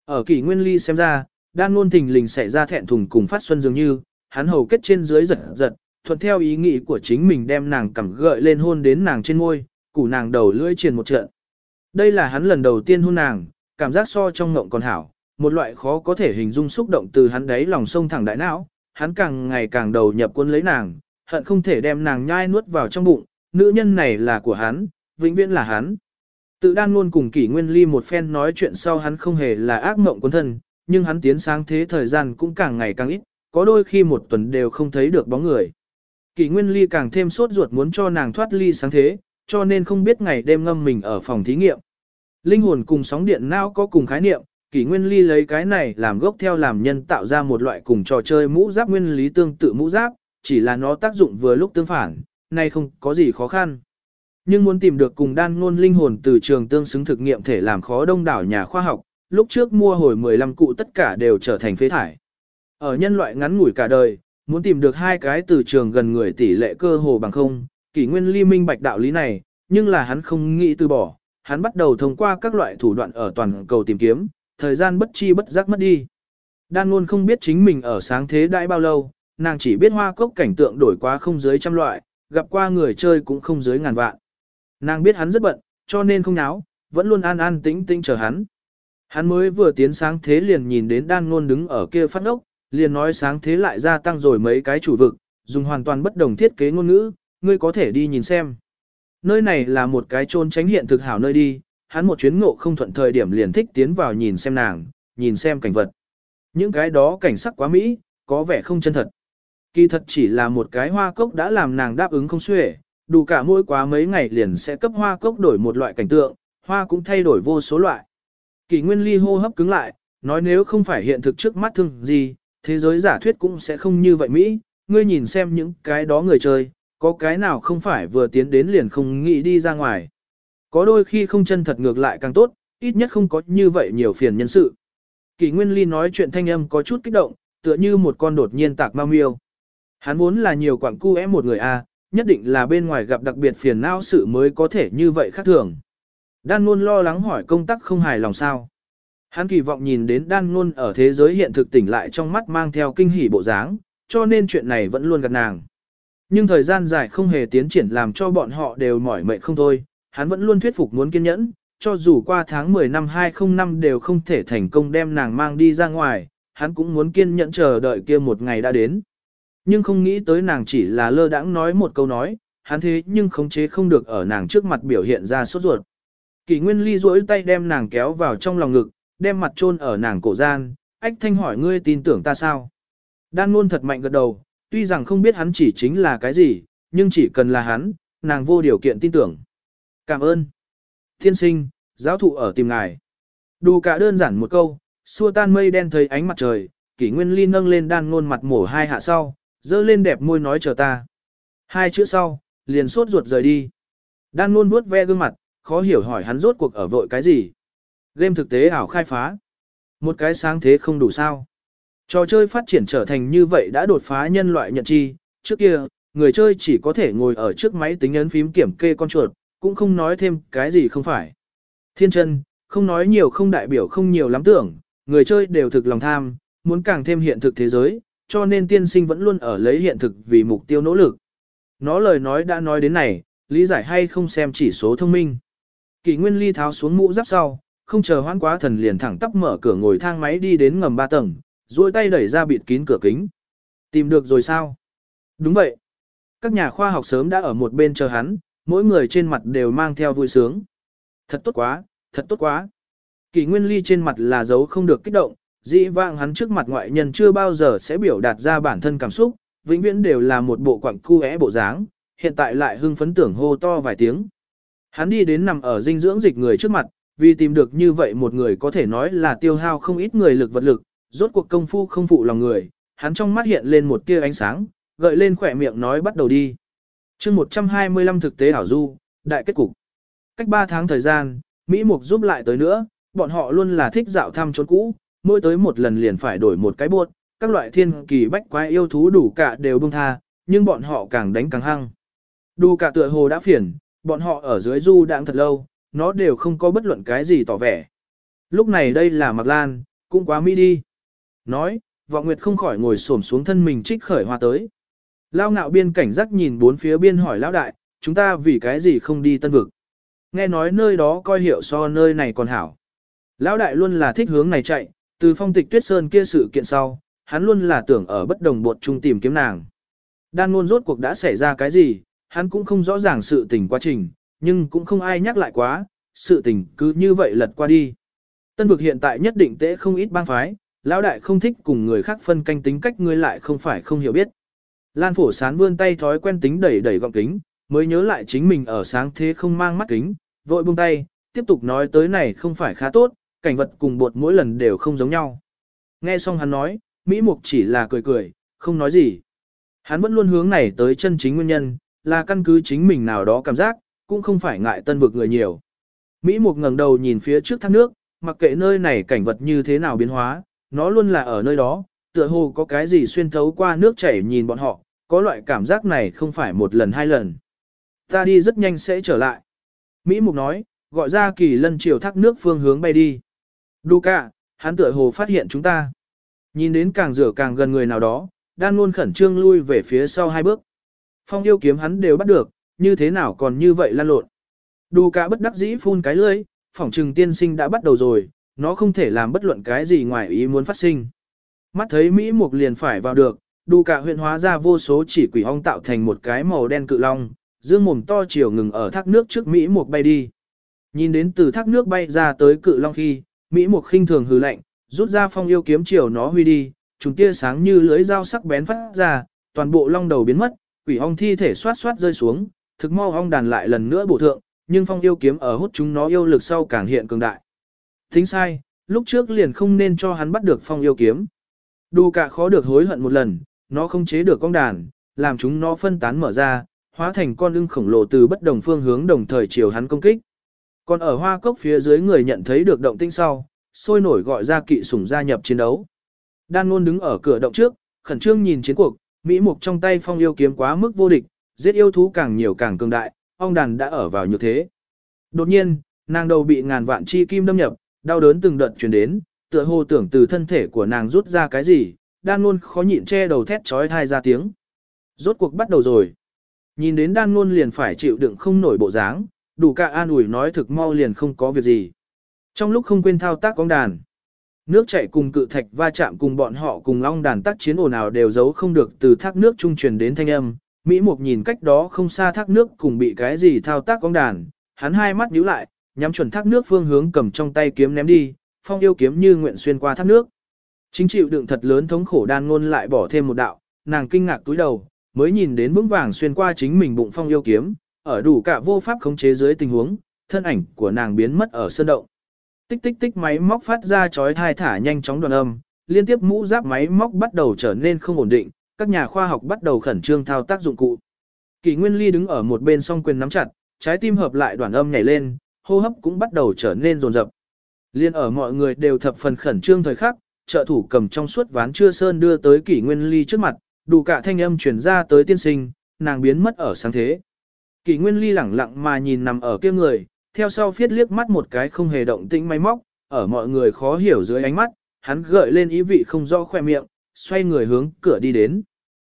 Ở kỷ nguyên ly xem ra, đan luôn thình lình xảy ra thẹn thùng cùng phát xuân dường như, hắn hầu kết trên dưới giật giật, thuận theo ý nghĩ của chính mình đem nàng cảm gợi lên hôn đến nàng trên môi, củ nàng đầu lưỡi triền một trận. Đây là hắn lần đầu tiên hôn nàng, cảm giác so trong ngộng còn hảo, một loại khó có thể hình dung xúc động từ hắn đấy lòng sông thẳng đại não, hắn càng ngày càng đầu nhập quân lấy nàng, hận không thể đem nàng nhai nuốt vào trong bụng, nữ nhân này là của hắn, vĩnh viễn là hắn. Tự đan luôn cùng kỷ nguyên ly một phen nói chuyện sau hắn không hề là ác mộng quân thân, nhưng hắn tiến sáng thế thời gian cũng càng ngày càng ít, có đôi khi một tuần đều không thấy được bóng người. Kỷ nguyên ly càng thêm sốt ruột muốn cho nàng thoát ly sáng thế, cho nên không biết ngày đêm ngâm mình ở phòng thí nghiệm. Linh hồn cùng sóng điện não có cùng khái niệm, kỷ nguyên ly lấy cái này làm gốc theo làm nhân tạo ra một loại cùng trò chơi mũ giáp nguyên lý tương tự mũ giáp, chỉ là nó tác dụng vừa lúc tương phản, nay không có gì khó khăn. Nhưng muốn tìm được cùng đan ngôn linh hồn từ trường tương xứng thực nghiệm thể làm khó đông đảo nhà khoa học, lúc trước mua hồi 15 cụ tất cả đều trở thành phế thải. Ở nhân loại ngắn ngủi cả đời, muốn tìm được hai cái từ trường gần người tỷ lệ cơ hồ bằng không, kỷ nguyên ly minh bạch đạo lý này, nhưng là hắn không nghĩ từ bỏ, hắn bắt đầu thông qua các loại thủ đoạn ở toàn cầu tìm kiếm, thời gian bất chi bất giác mất đi. Đan luôn không biết chính mình ở sáng thế đãi bao lâu, nàng chỉ biết hoa cốc cảnh tượng đổi qua không dưới trăm loại, gặp qua người chơi cũng không dưới ngàn vạn. Nàng biết hắn rất bận, cho nên không náo, vẫn luôn an an tĩnh tĩnh chờ hắn. Hắn mới vừa tiến sáng thế liền nhìn đến đan ngôn đứng ở kia phát ốc, liền nói sáng thế lại gia tăng rồi mấy cái chủ vực, dùng hoàn toàn bất đồng thiết kế ngôn ngữ, ngươi có thể đi nhìn xem. Nơi này là một cái trôn tránh hiện thực hảo nơi đi, hắn một chuyến ngộ không thuận thời điểm liền thích tiến vào nhìn xem nàng, nhìn xem cảnh vật. Những cái đó cảnh sắc quá mỹ, có vẻ không chân thật. Kỳ thật chỉ là một cái hoa cốc đã làm nàng đáp ứng không xuể, đủ cả mỗi quá mấy ngày liền sẽ cấp hoa cốc đổi một loại cảnh tượng, hoa cũng thay đổi vô số loại. Kỳ nguyên ly hô hấp cứng lại, nói nếu không phải hiện thực trước mắt thương gì, thế giới giả thuyết cũng sẽ không như vậy Mỹ, ngươi nhìn xem những cái đó người chơi, có cái nào không phải vừa tiến đến liền không nghĩ đi ra ngoài. Có đôi khi không chân thật ngược lại càng tốt, ít nhất không có như vậy nhiều phiền nhân sự. Kỳ Nguyên Ly nói chuyện thanh âm có chút kích động, tựa như một con đột nhiên tạc ma miêu. Hắn vốn là nhiều quảng cu một người a, nhất định là bên ngoài gặp đặc biệt phiền não sự mới có thể như vậy khác thường. Đan luôn lo lắng hỏi công tác không hài lòng sao. Hắn kỳ vọng nhìn đến đan luôn ở thế giới hiện thực tỉnh lại trong mắt mang theo kinh hỉ bộ dáng, cho nên chuyện này vẫn luôn gạt nàng. Nhưng thời gian dài không hề tiến triển làm cho bọn họ đều mỏi mệt không thôi, hắn vẫn luôn thuyết phục muốn kiên nhẫn, cho dù qua tháng 10 năm 2005 đều không thể thành công đem nàng mang đi ra ngoài, hắn cũng muốn kiên nhẫn chờ đợi kia một ngày đã đến. Nhưng không nghĩ tới nàng chỉ là lơ đãng nói một câu nói, hắn thế nhưng khống chế không được ở nàng trước mặt biểu hiện ra sốt ruột. kỷ Nguyên Ly duỗi tay đem nàng kéo vào trong lòng ngực, đem mặt chôn ở nàng cổ gian, ách thanh hỏi ngươi tin tưởng ta sao? Đan luôn thật mạnh gật đầu, tuy rằng không biết hắn chỉ chính là cái gì, nhưng chỉ cần là hắn, nàng vô điều kiện tin tưởng. Cảm ơn. Thiên sinh, giáo thụ ở tìm ngài. Đủ cả đơn giản một câu, xua tan mây đen thấy ánh mặt trời, kỷ nguyên ly nâng lên đan ngôn mặt mổ hai hạ sau, dơ lên đẹp môi nói chờ ta. Hai chữ sau, liền sốt ruột rời đi. Đan luôn vuốt ve gương mặt, khó hiểu hỏi hắn rốt cuộc ở vội cái gì. Game thực tế ảo khai phá. Một cái sáng thế không đủ sao. Trò chơi phát triển trở thành như vậy đã đột phá nhân loại nhận chi, trước kia, người chơi chỉ có thể ngồi ở trước máy tính ấn phím kiểm kê con chuột, cũng không nói thêm cái gì không phải. Thiên chân, không nói nhiều không đại biểu không nhiều lắm tưởng, người chơi đều thực lòng tham, muốn càng thêm hiện thực thế giới, cho nên tiên sinh vẫn luôn ở lấy hiện thực vì mục tiêu nỗ lực. Nó lời nói đã nói đến này, lý giải hay không xem chỉ số thông minh. Kỷ Nguyên Ly tháo xuống mũ giáp sau, không chờ hoãn quá thần liền thẳng tắp mở cửa ngồi thang máy đi đến ngầm ba tầng, duỗi tay đẩy ra bịt kín cửa kính. Tìm được rồi sao? Đúng vậy. Các nhà khoa học sớm đã ở một bên chờ hắn, mỗi người trên mặt đều mang theo vui sướng. Thật tốt quá, thật tốt quá. Kỷ Nguyên Ly trên mặt là dấu không được kích động, dĩ vãng hắn trước mặt ngoại nhân chưa bao giờ sẽ biểu đạt ra bản thân cảm xúc, vĩnh viễn đều là một bộ quặng cu é bộ dáng, hiện tại lại hưng phấn tưởng hô to vài tiếng. Hắn đi đến nằm ở dinh dưỡng dịch người trước mặt, vì tìm được như vậy một người có thể nói là tiêu hao không ít người lực vật lực, rốt cuộc công phu không phụ lòng người, hắn trong mắt hiện lên một tia ánh sáng, gợi lên khỏe miệng nói bắt đầu đi. chương 125 thực tế ảo du, đại kết cục. Cách 3 tháng thời gian, Mỹ Mục giúp lại tới nữa, bọn họ luôn là thích dạo thăm trốn cũ, mỗi tới một lần liền phải đổi một cái buốt, các loại thiên kỳ bách quái yêu thú đủ cả đều buông tha, nhưng bọn họ càng đánh càng hăng. Đủ cả tựa hồ đã phiền, bọn họ ở dưới du đang thật lâu, nó đều không có bất luận cái gì tỏ vẻ. Lúc này đây là Mạc Lan, cũng quá mỹ đi. Nói, vọng nguyệt không khỏi ngồi xổm xuống thân mình trích khởi hoa tới. Lao ngạo biên cảnh giác nhìn bốn phía biên hỏi lão đại, chúng ta vì cái gì không đi tân vực. Nghe nói nơi đó coi hiệu so nơi này còn hảo. Lão đại luôn là thích hướng này chạy, từ phong tịch tuyết sơn kia sự kiện sau, hắn luôn là tưởng ở bất đồng bột chung tìm kiếm nàng. Đan ngôn rốt cuộc đã xảy ra cái gì, hắn cũng không rõ ràng sự tình quá trình, nhưng cũng không ai nhắc lại quá, sự tình cứ như vậy lật qua đi. Tân vực hiện tại nhất định tễ không ít bang phái, lão đại không thích cùng người khác phân canh tính cách ngươi lại không phải không hiểu biết. Lan phổ sán vươn tay thói quen tính đẩy đẩy gọng kính, mới nhớ lại chính mình ở sáng thế không mang mắt kính, vội buông tay, tiếp tục nói tới này không phải khá tốt, cảnh vật cùng bột mỗi lần đều không giống nhau. Nghe xong hắn nói, Mỹ Mục chỉ là cười cười, không nói gì. Hắn vẫn luôn hướng này tới chân chính nguyên nhân, là căn cứ chính mình nào đó cảm giác, cũng không phải ngại tân vực người nhiều. Mỹ Mục ngẩng đầu nhìn phía trước thác nước, mặc kệ nơi này cảnh vật như thế nào biến hóa, nó luôn là ở nơi đó, tựa hồ có cái gì xuyên thấu qua nước chảy nhìn bọn họ, có loại cảm giác này không phải một lần hai lần. Ta đi rất nhanh sẽ trở lại. Mỹ Mục nói, gọi ra kỳ lân chiều thác nước phương hướng bay đi. Duca, hắn tựa hồ phát hiện chúng ta. Nhìn đến càng rửa càng gần người nào đó, đan luôn khẩn trương lui về phía sau hai bước. Phong yêu kiếm hắn đều bắt được, như thế nào còn như vậy lan lộn. Duca bất đắc dĩ phun cái lưỡi, phỏng trừng tiên sinh đã bắt đầu rồi, nó không thể làm bất luận cái gì ngoài ý muốn phát sinh. Mắt thấy Mỹ Mục liền phải vào được, Duca huyện hóa ra vô số chỉ quỷ ong tạo thành một cái màu đen cự long, dương mồm to chiều ngừng ở thác nước trước Mỹ Mục bay đi. Nhìn đến từ thác nước bay ra tới cự long khi, Mỹ Mục khinh thường hừ lạnh, rút ra phong yêu kiếm chiều nó huy đi, chúng tia sáng như lưới dao sắc bén phát ra, toàn bộ long đầu biến mất, quỷ ong thi thể xoát xoát rơi xuống, thực mau ong đàn lại lần nữa bổ thượng, nhưng phong yêu kiếm ở hút chúng nó yêu lực sau càng hiện cường đại. thính sai, lúc trước liền không nên cho hắn bắt được phong yêu kiếm. Đu cả khó được hối hận một lần, nó không chế được con đàn, làm chúng nó phân tán mở ra, hóa thành con ưng khổng lồ từ bất đồng phương hướng đồng thời chiều hắn công kích. Còn ở hoa cốc phía dưới người nhận thấy được động tinh sau, sôi nổi gọi ra kỵ sủng gia nhập chiến đấu. Đan Nôn đứng ở cửa động trước, khẩn trương nhìn chiến cuộc, Mỹ Mục trong tay phong yêu kiếm quá mức vô địch, giết yêu thú càng nhiều càng cường đại, ong đàn đã ở vào như thế. Đột nhiên, nàng đầu bị ngàn vạn chi kim đâm nhập, đau đớn từng đợt truyền đến, tựa hồ tưởng từ thân thể của nàng rút ra cái gì, đan Nôn khó nhịn che đầu thét chói thai ra tiếng. Rốt cuộc bắt đầu rồi. Nhìn đến đan Nôn liền phải chịu đựng không nổi bộ dáng, đủ cả an ủi nói thực mau liền không có việc gì. Trong lúc không quên thao tác con đàn, nước chảy cùng cự thạch va chạm cùng bọn họ cùng long đàn tác chiến ồn ào đều giấu không được từ thác nước trung truyền đến thanh âm. Mỹ Mục nhìn cách đó không xa thác nước cùng bị cái gì thao tác con đàn, hắn hai mắt nhíu lại, nhắm chuẩn thác nước phương hướng cầm trong tay kiếm ném đi, phong yêu kiếm như nguyện xuyên qua thác nước. Chính chịu đựng thật lớn thống khổ đan ngôn lại bỏ thêm một đạo, nàng kinh ngạc túi đầu, mới nhìn đến vững vàng xuyên qua chính mình bụng phong yêu kiếm, ở đủ cả vô pháp khống chế dưới tình huống, thân ảnh của nàng biến mất ở sơn động. Tích tích tích máy móc phát ra chói thai thả nhanh chóng đoạn âm, liên tiếp mũ giáp máy móc bắt đầu trở nên không ổn định, các nhà khoa học bắt đầu khẩn trương thao tác dụng cụ. Kỳ Nguyên Ly đứng ở một bên song quyền nắm chặt, trái tim hợp lại đoạn âm nhảy lên, hô hấp cũng bắt đầu trở nên rồn rập. Liên ở mọi người đều thập phần khẩn trương thời khắc, trợ thủ cầm trong suốt ván chưa sơn đưa tới kỷ nguyên ly trước mặt, đủ cả thanh âm truyền ra tới tiên sinh, nàng biến mất ở sáng thế. Kỷ nguyên ly lẳng lặng mà nhìn nằm ở kia người, theo sau phiết liếc mắt một cái không hề động tĩnh máy móc, ở mọi người khó hiểu dưới ánh mắt, hắn gợi lên ý vị không rõ khoe miệng, xoay người hướng cửa đi đến.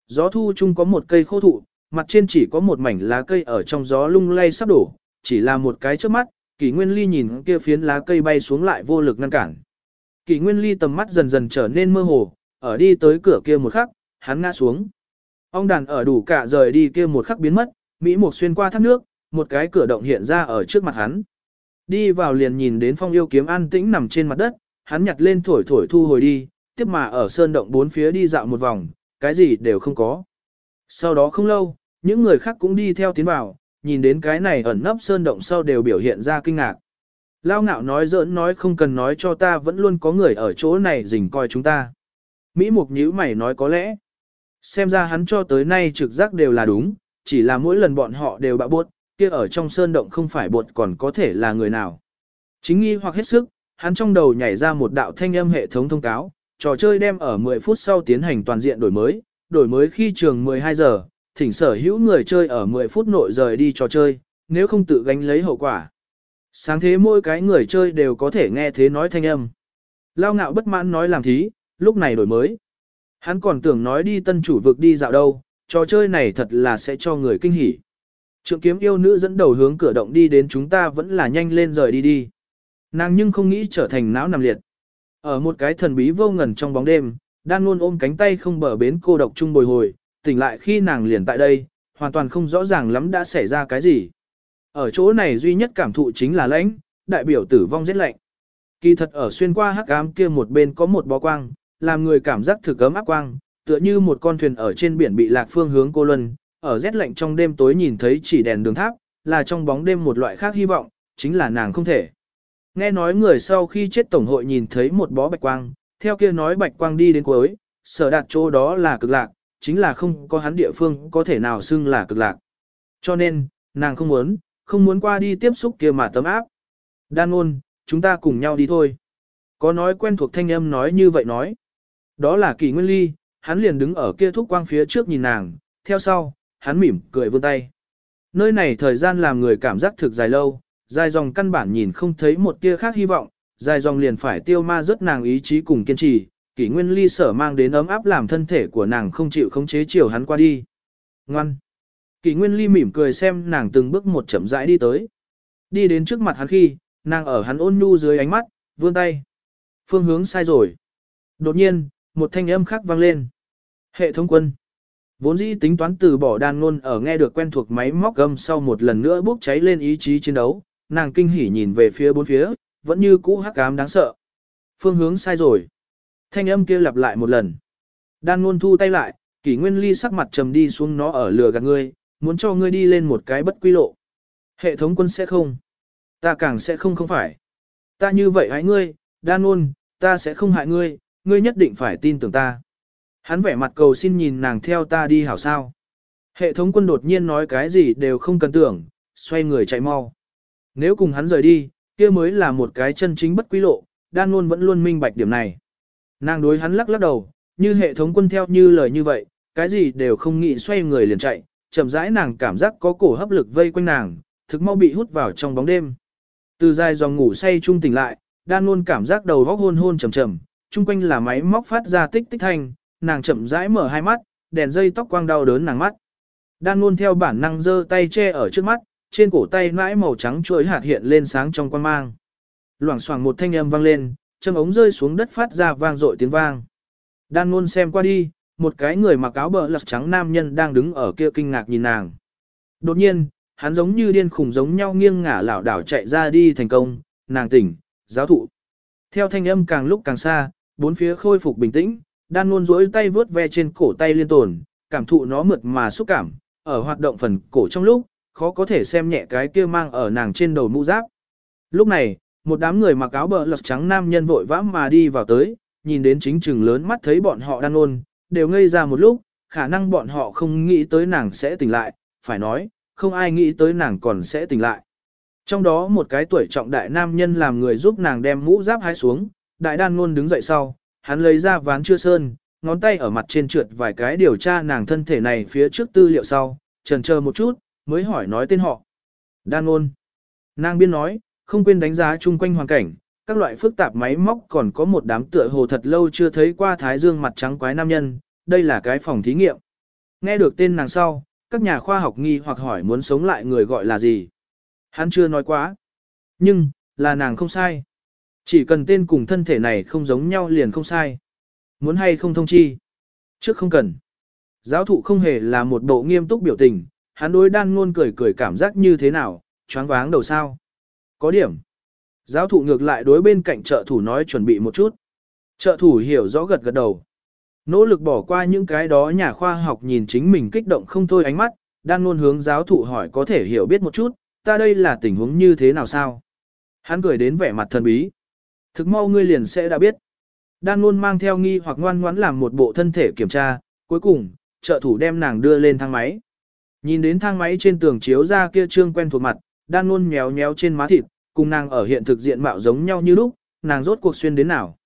Gió thu chung có một cây khô thụ, mặt trên chỉ có một mảnh lá cây ở trong gió lung lay sắp đổ, chỉ là một cái trước mắt, kỷ nguyên ly nhìn kia phiến lá cây bay xuống lại vô lực ngăn cản. Kỷ nguyên ly tầm mắt dần dần trở nên mơ hồ, ở đi tới cửa kia một khắc, hắn ngã xuống. Ông đàn ở đủ cả rời đi kia một khắc biến mất, Mỹ Mục xuyên qua thác nước, một cái cửa động hiện ra ở trước mặt hắn. Đi vào liền nhìn đến phong yêu kiếm an tĩnh nằm trên mặt đất, hắn nhặt lên thổi thổi thu hồi đi, tiếp mà ở sơn động bốn phía đi dạo một vòng, cái gì đều không có. Sau đó không lâu, những người khác cũng đi theo tiến vào, nhìn đến cái này ẩn nấp sơn động sau đều biểu hiện ra kinh ngạc. Lao ngạo nói giỡn nói không cần nói cho ta vẫn luôn có người ở chỗ này rình coi chúng ta. Mỹ Mục nhíu mày nói có lẽ. Xem ra hắn cho tới nay trực giác đều là đúng, chỉ là mỗi lần bọn họ đều bạo buốt, kia ở trong sơn động không phải bột còn có thể là người nào. Chính nghi hoặc hết sức, hắn trong đầu nhảy ra một đạo thanh âm hệ thống thông cáo, trò chơi đem ở 10 phút sau tiến hành toàn diện đổi mới, đổi mới khi trường 12 giờ, thỉnh sở hữu người chơi ở 10 phút nội rời đi trò chơi, nếu không tự gánh lấy hậu quả. Sáng thế mỗi cái người chơi đều có thể nghe thế nói thanh âm. Lao ngạo bất mãn nói làm thí, lúc này đổi mới. Hắn còn tưởng nói đi tân chủ vực đi dạo đâu, trò chơi này thật là sẽ cho người kinh hỉ. Trượng kiếm yêu nữ dẫn đầu hướng cửa động đi đến chúng ta vẫn là nhanh lên rời đi đi. Nàng nhưng không nghĩ trở thành não nằm liệt. Ở một cái thần bí vô ngần trong bóng đêm, đang luôn ôm cánh tay không bờ bến cô độc chung bồi hồi, tỉnh lại khi nàng liền tại đây, hoàn toàn không rõ ràng lắm đã xảy ra cái gì. Ở chỗ này duy nhất cảm thụ chính là lãnh, đại biểu tử vong rất lạnh. Kỳ thật ở xuyên qua hắc ám kia một bên có một bó quang, làm người cảm giác thực ấm áp quang, tựa như một con thuyền ở trên biển bị lạc phương hướng cô luân, ở rét lạnh trong đêm tối nhìn thấy chỉ đèn đường tháp, là trong bóng đêm một loại khác hy vọng, chính là nàng không thể. Nghe nói người sau khi chết tổng hội nhìn thấy một bó bạch quang, theo kia nói bạch quang đi đến cuối, sở đạt chỗ đó là cực lạc, chính là không có hắn địa phương có thể nào xưng là cực lạc. Cho nên, nàng không muốn, không muốn qua đi tiếp xúc kia mà tấm áp. Đan ôn, chúng ta cùng nhau đi thôi. Có nói quen thuộc thanh âm nói như vậy nói. Đó là kỳ nguyên ly, hắn liền đứng ở kia thúc quang phía trước nhìn nàng, theo sau, hắn mỉm cười vươn tay. Nơi này thời gian làm người cảm giác thực dài lâu, dài dòng căn bản nhìn không thấy một tia khác hy vọng, dài dòng liền phải tiêu ma rất nàng ý chí cùng kiên trì, kỷ nguyên ly sở mang đến ấm áp làm thân thể của nàng không chịu khống chế chiều hắn qua đi. Ngoan! Kỷ nguyên ly mỉm cười xem nàng từng bước một chậm rãi đi tới. Đi đến trước mặt hắn khi, nàng ở hắn ôn nhu dưới ánh mắt, vươn tay. Phương hướng sai rồi. Đột nhiên, một thanh âm khác vang lên. Hệ thống quân. Vốn dĩ tính toán từ bỏ đan ngôn ở nghe được quen thuộc máy móc gầm sau một lần nữa bốc cháy lên ý chí chiến đấu, nàng kinh hỉ nhìn về phía bốn phía, vẫn như cũ hắc ám đáng sợ. Phương hướng sai rồi. Thanh âm kia lặp lại một lần. Đan ngôn thu tay lại, kỷ nguyên ly sắc mặt trầm đi xuống nó ở lừa gạt ngươi, muốn cho ngươi đi lên một cái bất quy lộ. Hệ thống quân sẽ không. Ta càng sẽ không không phải. Ta như vậy hãy ngươi, đan ngôn, ta sẽ không hại ngươi, ngươi nhất định phải tin tưởng ta. Hắn vẻ mặt cầu xin nhìn nàng theo ta đi hảo sao. Hệ thống quân đột nhiên nói cái gì đều không cần tưởng, xoay người chạy mau. Nếu cùng hắn rời đi, kia mới là một cái chân chính bất quý lộ, đan luôn vẫn luôn minh bạch điểm này. Nàng đối hắn lắc lắc đầu, như hệ thống quân theo như lời như vậy, cái gì đều không nghĩ xoay người liền chạy, chậm rãi nàng cảm giác có cổ hấp lực vây quanh nàng, thực mau bị hút vào trong bóng đêm. Từ dài dòng ngủ say trung tỉnh lại, đan luôn cảm giác đầu góc hôn hôn trầm trầm, chung quanh là máy móc phát ra tích tích thanh, nàng chậm rãi mở hai mắt, đèn dây tóc quang đau đớn nàng mắt. Đan luôn theo bản năng giơ tay che ở trước mắt, trên cổ tay mãi màu trắng chuỗi hạt hiện lên sáng trong quang mang. Loảng xoảng một thanh âm vang lên, châm ống rơi xuống đất phát ra vang dội tiếng vang. Đan luôn xem qua đi, một cái người mặc áo bờ lật trắng nam nhân đang đứng ở kia kinh ngạc nhìn nàng. Đột nhiên, hắn giống như điên khủng giống nhau nghiêng ngả lảo đảo chạy ra đi thành công, nàng tỉnh, giáo thụ. Theo thanh âm càng lúc càng xa, bốn phía khôi phục bình tĩnh, đan luôn duỗi tay vướt ve trên cổ tay liên tồn, cảm thụ nó mượt mà xúc cảm, ở hoạt động phần cổ trong lúc, khó có thể xem nhẹ cái kia mang ở nàng trên đầu mũ giáp. Lúc này, một đám người mặc áo bờ lật trắng nam nhân vội vã mà đi vào tới, nhìn đến chính trừng lớn mắt thấy bọn họ đan ôn, đều ngây ra một lúc, khả năng bọn họ không nghĩ tới nàng sẽ tỉnh lại, phải nói, không ai nghĩ tới nàng còn sẽ tỉnh lại. Trong đó một cái tuổi trọng đại nam nhân làm người giúp nàng đem mũ giáp hái xuống, đại đan ngôn đứng dậy sau, hắn lấy ra ván chưa sơn, ngón tay ở mặt trên trượt vài cái điều tra nàng thân thể này phía trước tư liệu sau, trần chờ một chút, mới hỏi nói tên họ. Đan ngôn. Nàng biên nói, không quên đánh giá chung quanh hoàn cảnh, các loại phức tạp máy móc còn có một đám tựa hồ thật lâu chưa thấy qua thái dương mặt trắng quái nam nhân, đây là cái phòng thí nghiệm. Nghe được tên nàng sau, các nhà khoa học nghi hoặc hỏi muốn sống lại người gọi là gì. Hắn chưa nói quá. Nhưng, là nàng không sai. Chỉ cần tên cùng thân thể này không giống nhau liền không sai. Muốn hay không thông chi. Trước không cần. Giáo thụ không hề là một bộ nghiêm túc biểu tình, hắn đối đan ngôn cười cười cảm giác như thế nào, choáng váng đầu sao. Có điểm. Giáo thụ ngược lại đối bên cạnh trợ thủ nói chuẩn bị một chút. Trợ thủ hiểu rõ gật gật đầu. Nỗ lực bỏ qua những cái đó nhà khoa học nhìn chính mình kích động không thôi ánh mắt, đan ngôn hướng giáo thụ hỏi có thể hiểu biết một chút, ta đây là tình huống như thế nào sao? Hắn cười đến vẻ mặt thần bí. Thực mau ngươi liền sẽ đã biết. Đan luôn mang theo nghi hoặc ngoan ngoãn làm một bộ thân thể kiểm tra, cuối cùng, trợ thủ đem nàng đưa lên thang máy. Nhìn đến thang máy trên tường chiếu ra kia trương quen thuộc mặt, đan luôn nhéo nhéo trên má thịt, cùng nàng ở hiện thực diện mạo giống nhau như lúc, nàng rốt cuộc xuyên đến nào.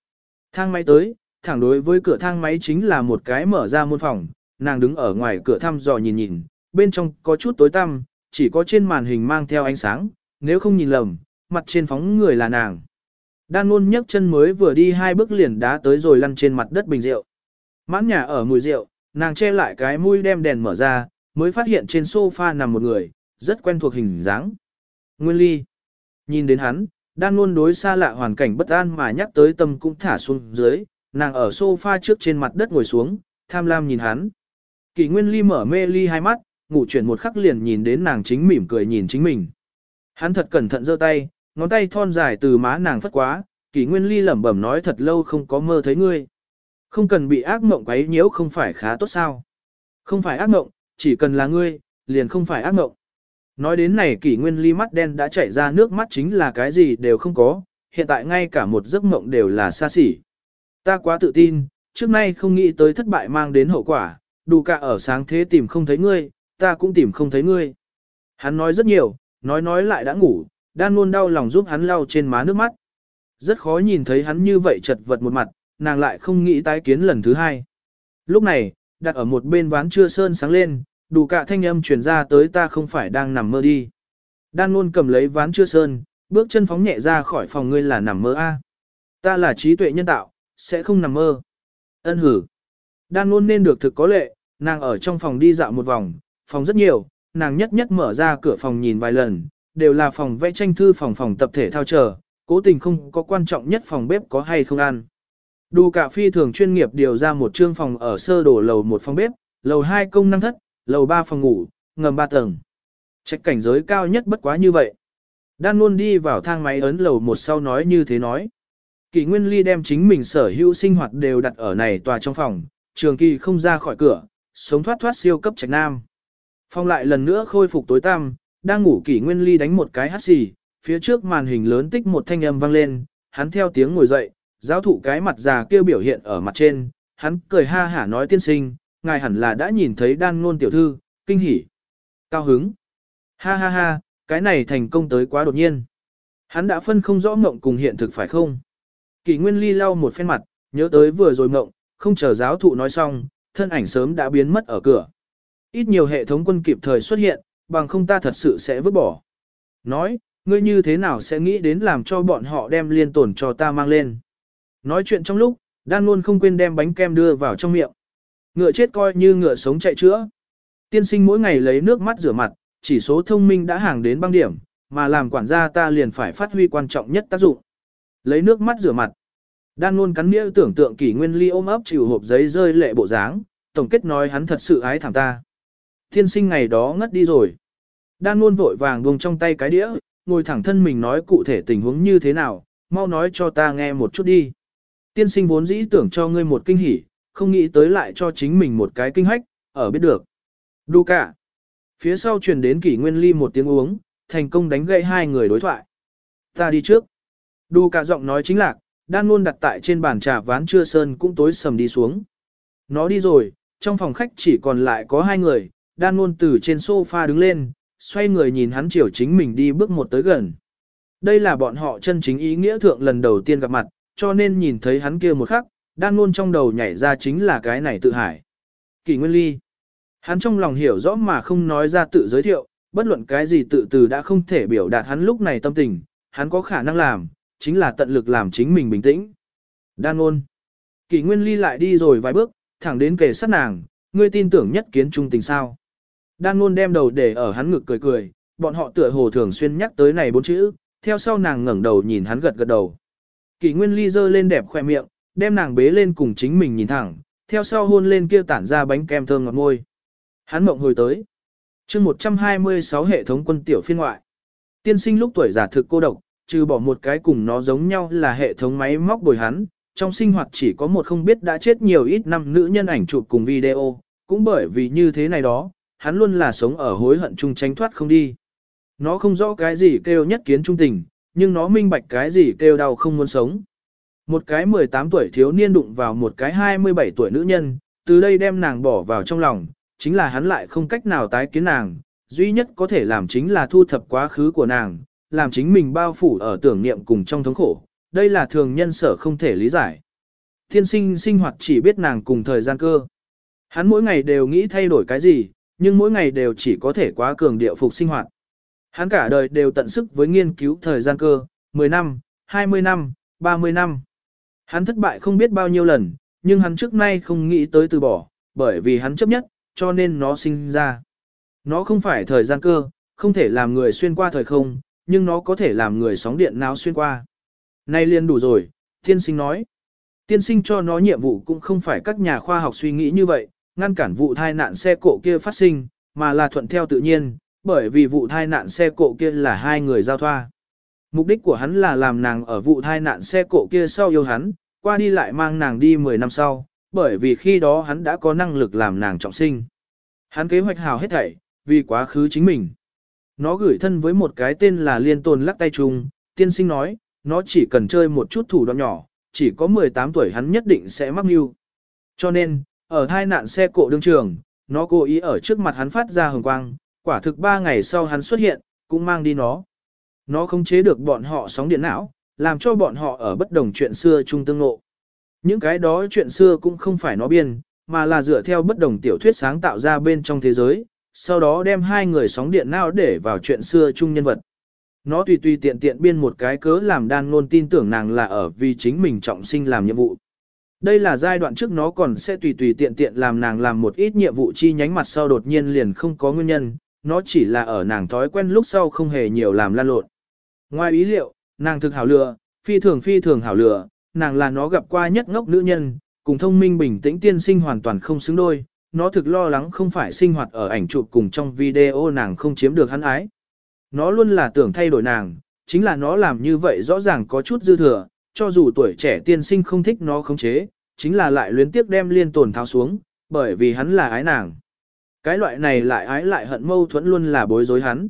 Thang máy tới, thẳng đối với cửa thang máy chính là một cái mở ra môn phòng, nàng đứng ở ngoài cửa thăm dò nhìn nhìn, bên trong có chút tối tăm, chỉ có trên màn hình mang theo ánh sáng, nếu không nhìn lầm, mặt trên phóng người là nàng. Đan luôn nhấc chân mới vừa đi hai bước liền đá tới rồi lăn trên mặt đất bình rượu. Mãn nhà ở mùi rượu, nàng che lại cái mũi đem đèn mở ra, mới phát hiện trên sofa nằm một người, rất quen thuộc hình dáng. Nguyên Ly. Nhìn đến hắn, đan luôn đối xa lạ hoàn cảnh bất an mà nhắc tới tâm cũng thả xuống dưới, nàng ở sofa trước trên mặt đất ngồi xuống, tham lam nhìn hắn. Kỳ Nguyên Ly mở mê ly hai mắt, ngủ chuyển một khắc liền nhìn đến nàng chính mỉm cười nhìn chính mình. Hắn thật cẩn thận giơ tay, ngón tay thon dài từ má nàng phất quá, Kỳ Nguyên Ly lẩm bẩm nói thật lâu không có mơ thấy ngươi. Không cần bị ác mộng quấy nhiễu không phải khá tốt sao? Không phải ác mộng, chỉ cần là ngươi, liền không phải ác mộng. Nói đến này kỷ nguyên ly mắt đen đã chảy ra nước mắt chính là cái gì đều không có, hiện tại ngay cả một giấc mộng đều là xa xỉ. Ta quá tự tin, trước nay không nghĩ tới thất bại mang đến hậu quả, đủ cả ở sáng thế tìm không thấy ngươi, ta cũng tìm không thấy ngươi. Hắn nói rất nhiều, nói nói lại đã ngủ, đan luôn đau lòng giúp hắn lau trên má nước mắt. Rất khó nhìn thấy hắn như vậy chật vật một mặt, nàng lại không nghĩ tái kiến lần thứ hai. Lúc này, đặt ở một bên ván chưa sơn sáng lên, đủ cả thanh âm truyền ra tới ta không phải đang nằm mơ đi. Đan luôn cầm lấy ván chưa sơn, bước chân phóng nhẹ ra khỏi phòng ngươi là nằm mơ a. Ta là trí tuệ nhân tạo, sẽ không nằm mơ. Ân hử. Đan luôn nên được thực có lệ, nàng ở trong phòng đi dạo một vòng, phòng rất nhiều, nàng nhất nhất mở ra cửa phòng nhìn vài lần, đều là phòng vẽ tranh thư phòng phòng tập thể thao chờ, cố tình không có quan trọng nhất phòng bếp có hay không ăn. Đủ cả phi thường chuyên nghiệp điều ra một trương phòng ở sơ đổ lầu một phòng bếp, lầu hai công năng thất, lầu 3 phòng ngủ, ngầm 3 tầng. Trách cảnh giới cao nhất bất quá như vậy. Đan luôn đi vào thang máy ấn lầu một sau nói như thế nói. Kỳ Nguyên Ly đem chính mình sở hữu sinh hoạt đều đặt ở này tòa trong phòng, trường kỳ không ra khỏi cửa, sống thoát thoát siêu cấp trạch nam. Phong lại lần nữa khôi phục tối tăm, đang ngủ Kỳ Nguyên Ly đánh một cái hắt xì, phía trước màn hình lớn tích một thanh âm vang lên, hắn theo tiếng ngồi dậy, giáo thụ cái mặt già kêu biểu hiện ở mặt trên, hắn cười ha hả nói tiên sinh, ngài hẳn là đã nhìn thấy đan ngôn tiểu thư, kinh hỉ, cao hứng. Ha ha ha, cái này thành công tới quá đột nhiên. Hắn đã phân không rõ mộng cùng hiện thực phải không? Kỳ Nguyên Ly lau một phen mặt, nhớ tới vừa rồi mộng, không chờ giáo thụ nói xong, thân ảnh sớm đã biến mất ở cửa. Ít nhiều hệ thống quân kịp thời xuất hiện, bằng không ta thật sự sẽ vứt bỏ. Nói, ngươi như thế nào sẽ nghĩ đến làm cho bọn họ đem liên tổn cho ta mang lên. Nói chuyện trong lúc, đan luôn không quên đem bánh kem đưa vào trong miệng. Ngựa chết coi như ngựa sống chạy chữa. Tiên sinh mỗi ngày lấy nước mắt rửa mặt, chỉ số thông minh đã hàng đến băng điểm, mà làm quản gia ta liền phải phát huy quan trọng nhất tác dụng. Lấy nước mắt rửa mặt. Đan luôn cắn nghĩa tưởng tượng kỷ nguyên ly ôm ấp chịu hộp giấy rơi lệ bộ dáng, tổng kết nói hắn thật sự ái thẳng ta. Tiên sinh ngày đó ngất đi rồi. Đan luôn vội vàng buông trong tay cái đĩa, ngồi thẳng thân mình nói cụ thể tình huống như thế nào, mau nói cho ta nghe một chút đi. Tiên sinh vốn dĩ tưởng cho ngươi một kinh hỉ, không nghĩ tới lại cho chính mình một cái kinh hách, ở biết được. Đu cả. Phía sau truyền đến kỷ nguyên ly một tiếng uống, thành công đánh gậy hai người đối thoại. Ta đi trước. Đu cả giọng nói chính lạc, đan luôn đặt tại trên bàn trà ván chưa sơn cũng tối sầm đi xuống. Nó đi rồi, trong phòng khách chỉ còn lại có hai người, đan luôn từ trên sofa đứng lên, xoay người nhìn hắn chiều chính mình đi bước một tới gần. Đây là bọn họ chân chính ý nghĩa thượng lần đầu tiên gặp mặt, cho nên nhìn thấy hắn kia một khắc, đan luôn trong đầu nhảy ra chính là cái này tự hải. Kỷ Nguyên Ly. Hắn trong lòng hiểu rõ mà không nói ra tự giới thiệu, bất luận cái gì tự từ đã không thể biểu đạt hắn lúc này tâm tình, hắn có khả năng làm, chính là tận lực làm chính mình bình tĩnh. Đan ôn. Kỷ Nguyên Ly lại đi rồi vài bước, thẳng đến kề sát nàng, ngươi tin tưởng nhất kiến trung tình sao. Đan luôn đem đầu để ở hắn ngực cười cười, bọn họ tựa hồ thường xuyên nhắc tới này bốn chữ, theo sau nàng ngẩng đầu nhìn hắn gật gật đầu. Kỷ Nguyên Ly giơ lên đẹp khoe miệng, đem nàng bế lên cùng chính mình nhìn thẳng, theo sau hôn lên kia tản ra bánh kem thơm ngọt môi. Hắn mộng hồi tới. chương 126 hệ thống quân tiểu phiên ngoại. Tiên sinh lúc tuổi già thực cô độc, trừ bỏ một cái cùng nó giống nhau là hệ thống máy móc bồi hắn, trong sinh hoạt chỉ có một không biết đã chết nhiều ít năm nữ nhân ảnh chụp cùng video, cũng bởi vì như thế này đó, hắn luôn là sống ở hối hận chung tránh thoát không đi. Nó không rõ cái gì kêu nhất kiến trung tình, nhưng nó minh bạch cái gì kêu đau không muốn sống. Một cái 18 tuổi thiếu niên đụng vào một cái 27 tuổi nữ nhân, từ đây đem nàng bỏ vào trong lòng, chính là hắn lại không cách nào tái kiến nàng, duy nhất có thể làm chính là thu thập quá khứ của nàng, làm chính mình bao phủ ở tưởng niệm cùng trong thống khổ, đây là thường nhân sở không thể lý giải. Thiên sinh sinh hoạt chỉ biết nàng cùng thời gian cơ. Hắn mỗi ngày đều nghĩ thay đổi cái gì, nhưng mỗi ngày đều chỉ có thể quá cường điệu phục sinh hoạt. Hắn cả đời đều tận sức với nghiên cứu thời gian cơ, 10 năm, 20 năm, 30 năm. Hắn thất bại không biết bao nhiêu lần, nhưng hắn trước nay không nghĩ tới từ bỏ, bởi vì hắn chấp nhất, cho nên nó sinh ra. Nó không phải thời gian cơ, không thể làm người xuyên qua thời không, nhưng nó có thể làm người sóng điện não xuyên qua. Nay liền đủ rồi, tiên sinh nói. Tiên sinh cho nó nhiệm vụ cũng không phải các nhà khoa học suy nghĩ như vậy, ngăn cản vụ thai nạn xe cộ kia phát sinh, mà là thuận theo tự nhiên, bởi vì vụ thai nạn xe cộ kia là hai người giao thoa. Mục đích của hắn là làm nàng ở vụ thai nạn xe cộ kia sau yêu hắn, qua đi lại mang nàng đi 10 năm sau, bởi vì khi đó hắn đã có năng lực làm nàng trọng sinh. Hắn kế hoạch hào hết thảy, vì quá khứ chính mình. Nó gửi thân với một cái tên là liên tồn lắc tay chung, tiên sinh nói, nó chỉ cần chơi một chút thủ đoạn nhỏ, chỉ có 18 tuổi hắn nhất định sẽ mắc mưu. Cho nên, ở thai nạn xe cộ đương trường, nó cố ý ở trước mặt hắn phát ra hồng quang, quả thực 3 ngày sau hắn xuất hiện, cũng mang đi nó. Nó không chế được bọn họ sóng điện não, làm cho bọn họ ở bất đồng chuyện xưa chung tương ngộ. Những cái đó chuyện xưa cũng không phải nó biên, mà là dựa theo bất đồng tiểu thuyết sáng tạo ra bên trong thế giới, sau đó đem hai người sóng điện não để vào chuyện xưa chung nhân vật. Nó tùy tùy tiện tiện biên một cái cớ làm đan ngôn tin tưởng nàng là ở vì chính mình trọng sinh làm nhiệm vụ. Đây là giai đoạn trước nó còn sẽ tùy tùy tiện tiện làm nàng làm một ít nhiệm vụ chi nhánh mặt sau đột nhiên liền không có nguyên nhân, nó chỉ là ở nàng thói quen lúc sau không hề nhiều làm lan lộn. Ngoài ý liệu, nàng thực hảo lựa, phi thường phi thường hảo lựa, nàng là nó gặp qua nhất ngốc nữ nhân, cùng thông minh bình tĩnh tiên sinh hoàn toàn không xứng đôi, nó thực lo lắng không phải sinh hoạt ở ảnh chụp cùng trong video nàng không chiếm được hắn ái. Nó luôn là tưởng thay đổi nàng, chính là nó làm như vậy rõ ràng có chút dư thừa, cho dù tuổi trẻ tiên sinh không thích nó khống chế, chính là lại luyến tiếc đem liên tồn tháo xuống, bởi vì hắn là ái nàng. Cái loại này lại ái lại hận mâu thuẫn luôn là bối rối hắn.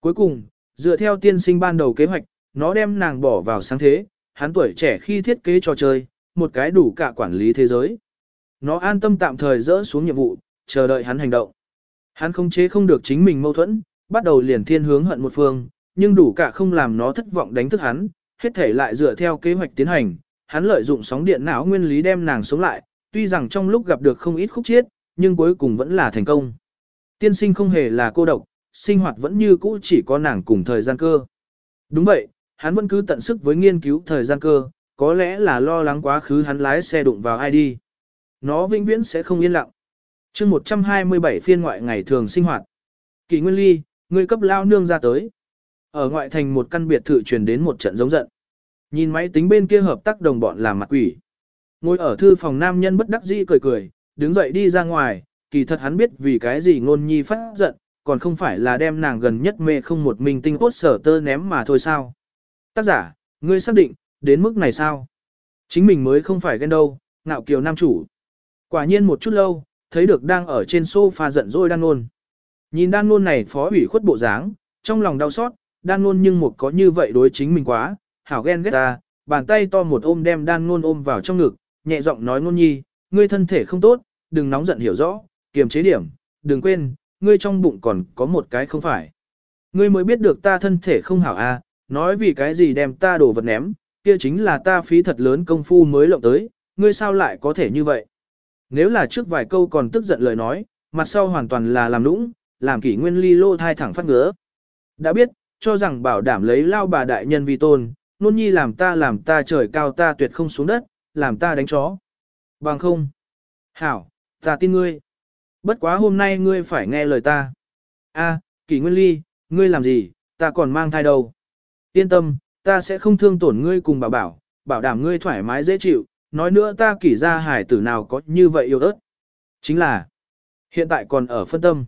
Cuối cùng, dựa theo tiên sinh ban đầu kế hoạch, nó đem nàng bỏ vào sáng thế, hắn tuổi trẻ khi thiết kế trò chơi, một cái đủ cả quản lý thế giới. Nó an tâm tạm thời dỡ xuống nhiệm vụ, chờ đợi hắn hành động. Hắn không chế không được chính mình mâu thuẫn, bắt đầu liền thiên hướng hận một phương, nhưng đủ cả không làm nó thất vọng đánh thức hắn, hết thể lại dựa theo kế hoạch tiến hành, hắn lợi dụng sóng điện não nguyên lý đem nàng sống lại, tuy rằng trong lúc gặp được không ít khúc chiết, nhưng cuối cùng vẫn là thành công. Tiên sinh không hề là cô độc, sinh hoạt vẫn như cũ chỉ có nàng cùng thời gian cơ. Đúng vậy, hắn vẫn cứ tận sức với nghiên cứu thời gian cơ, có lẽ là lo lắng quá khứ hắn lái xe đụng vào ai đi. Nó vĩnh viễn sẽ không yên lặng. chương 127 phiên ngoại ngày thường sinh hoạt. Kỳ Nguyên Ly, người cấp lao nương ra tới. Ở ngoại thành một căn biệt thự truyền đến một trận giống giận. Nhìn máy tính bên kia hợp tác đồng bọn làm mặt quỷ. Ngồi ở thư phòng nam nhân bất đắc dĩ cười cười, đứng dậy đi ra ngoài, kỳ thật hắn biết vì cái gì ngôn nhi phát giận, còn không phải là đem nàng gần nhất mê không một mình tinh cốt sở tơ ném mà thôi sao. Tác giả, ngươi xác định, đến mức này sao? Chính mình mới không phải ghen đâu, ngạo kiều nam chủ. Quả nhiên một chút lâu, thấy được đang ở trên sofa giận dỗi đan nôn. Nhìn đan nôn này phó ủy khuất bộ dáng, trong lòng đau xót, đan nôn nhưng một có như vậy đối chính mình quá, hảo ghen ghét ta, bàn tay to một ôm đem đan nôn ôm vào trong ngực, nhẹ giọng nói nôn nhi, ngươi thân thể không tốt, đừng nóng giận hiểu rõ, kiềm chế điểm, đừng quên, ngươi trong bụng còn có một cái không phải. Ngươi mới biết được ta thân thể không hảo a, nói vì cái gì đem ta đổ vật ném, kia chính là ta phí thật lớn công phu mới lộng tới, ngươi sao lại có thể như vậy? Nếu là trước vài câu còn tức giận lời nói, mặt sau hoàn toàn là làm nũng, làm kỷ nguyên ly lô thai thẳng phát ngứa. Đã biết, cho rằng bảo đảm lấy lao bà đại nhân vi tôn, nôn nhi làm ta làm ta trời cao ta tuyệt không xuống đất, làm ta đánh chó. Bằng không. Hảo, ta tin ngươi. Bất quá hôm nay ngươi phải nghe lời ta. A, kỷ nguyên ly, ngươi làm gì, ta còn mang thai đâu. Yên tâm, ta sẽ không thương tổn ngươi cùng bảo bảo, bảo đảm ngươi thoải mái dễ chịu, nói nữa ta kỷ ra hải tử nào có như vậy yêu ớt. Chính là, hiện tại còn ở phân tâm.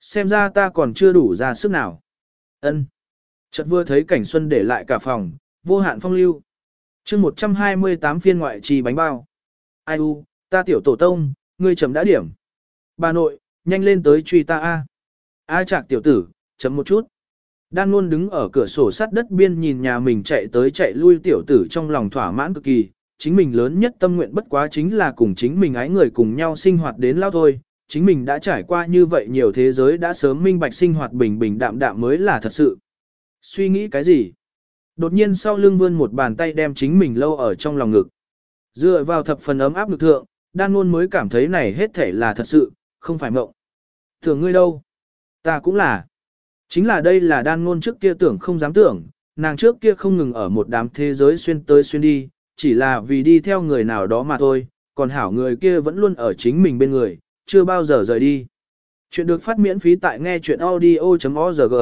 Xem ra ta còn chưa đủ ra sức nào. ân Chợt vừa thấy cảnh xuân để lại cả phòng, vô hạn phong lưu. chương 128 phiên ngoại trì bánh bao. Ai u, ta tiểu tổ tông, ngươi chấm đã điểm. Bà nội, nhanh lên tới truy ta a. A chạc tiểu tử, chấm một chút. Đan luôn đứng ở cửa sổ sắt đất biên nhìn nhà mình chạy tới chạy lui tiểu tử trong lòng thỏa mãn cực kỳ, chính mình lớn nhất tâm nguyện bất quá chính là cùng chính mình ái người cùng nhau sinh hoạt đến lao thôi, chính mình đã trải qua như vậy nhiều thế giới đã sớm minh bạch sinh hoạt bình bình đạm đạm mới là thật sự. Suy nghĩ cái gì? Đột nhiên sau lưng vươn một bàn tay đem chính mình lâu ở trong lòng ngực. Dựa vào thập phần ấm áp ngực thượng, đan luôn mới cảm thấy này hết thể là thật sự, không phải mộng. Tưởng ngươi đâu? Ta cũng là. Chính là đây là đan ngôn trước kia tưởng không dám tưởng, nàng trước kia không ngừng ở một đám thế giới xuyên tới xuyên đi, chỉ là vì đi theo người nào đó mà thôi, còn hảo người kia vẫn luôn ở chính mình bên người, chưa bao giờ rời đi. Chuyện được phát miễn phí tại nghe chuyện audio.org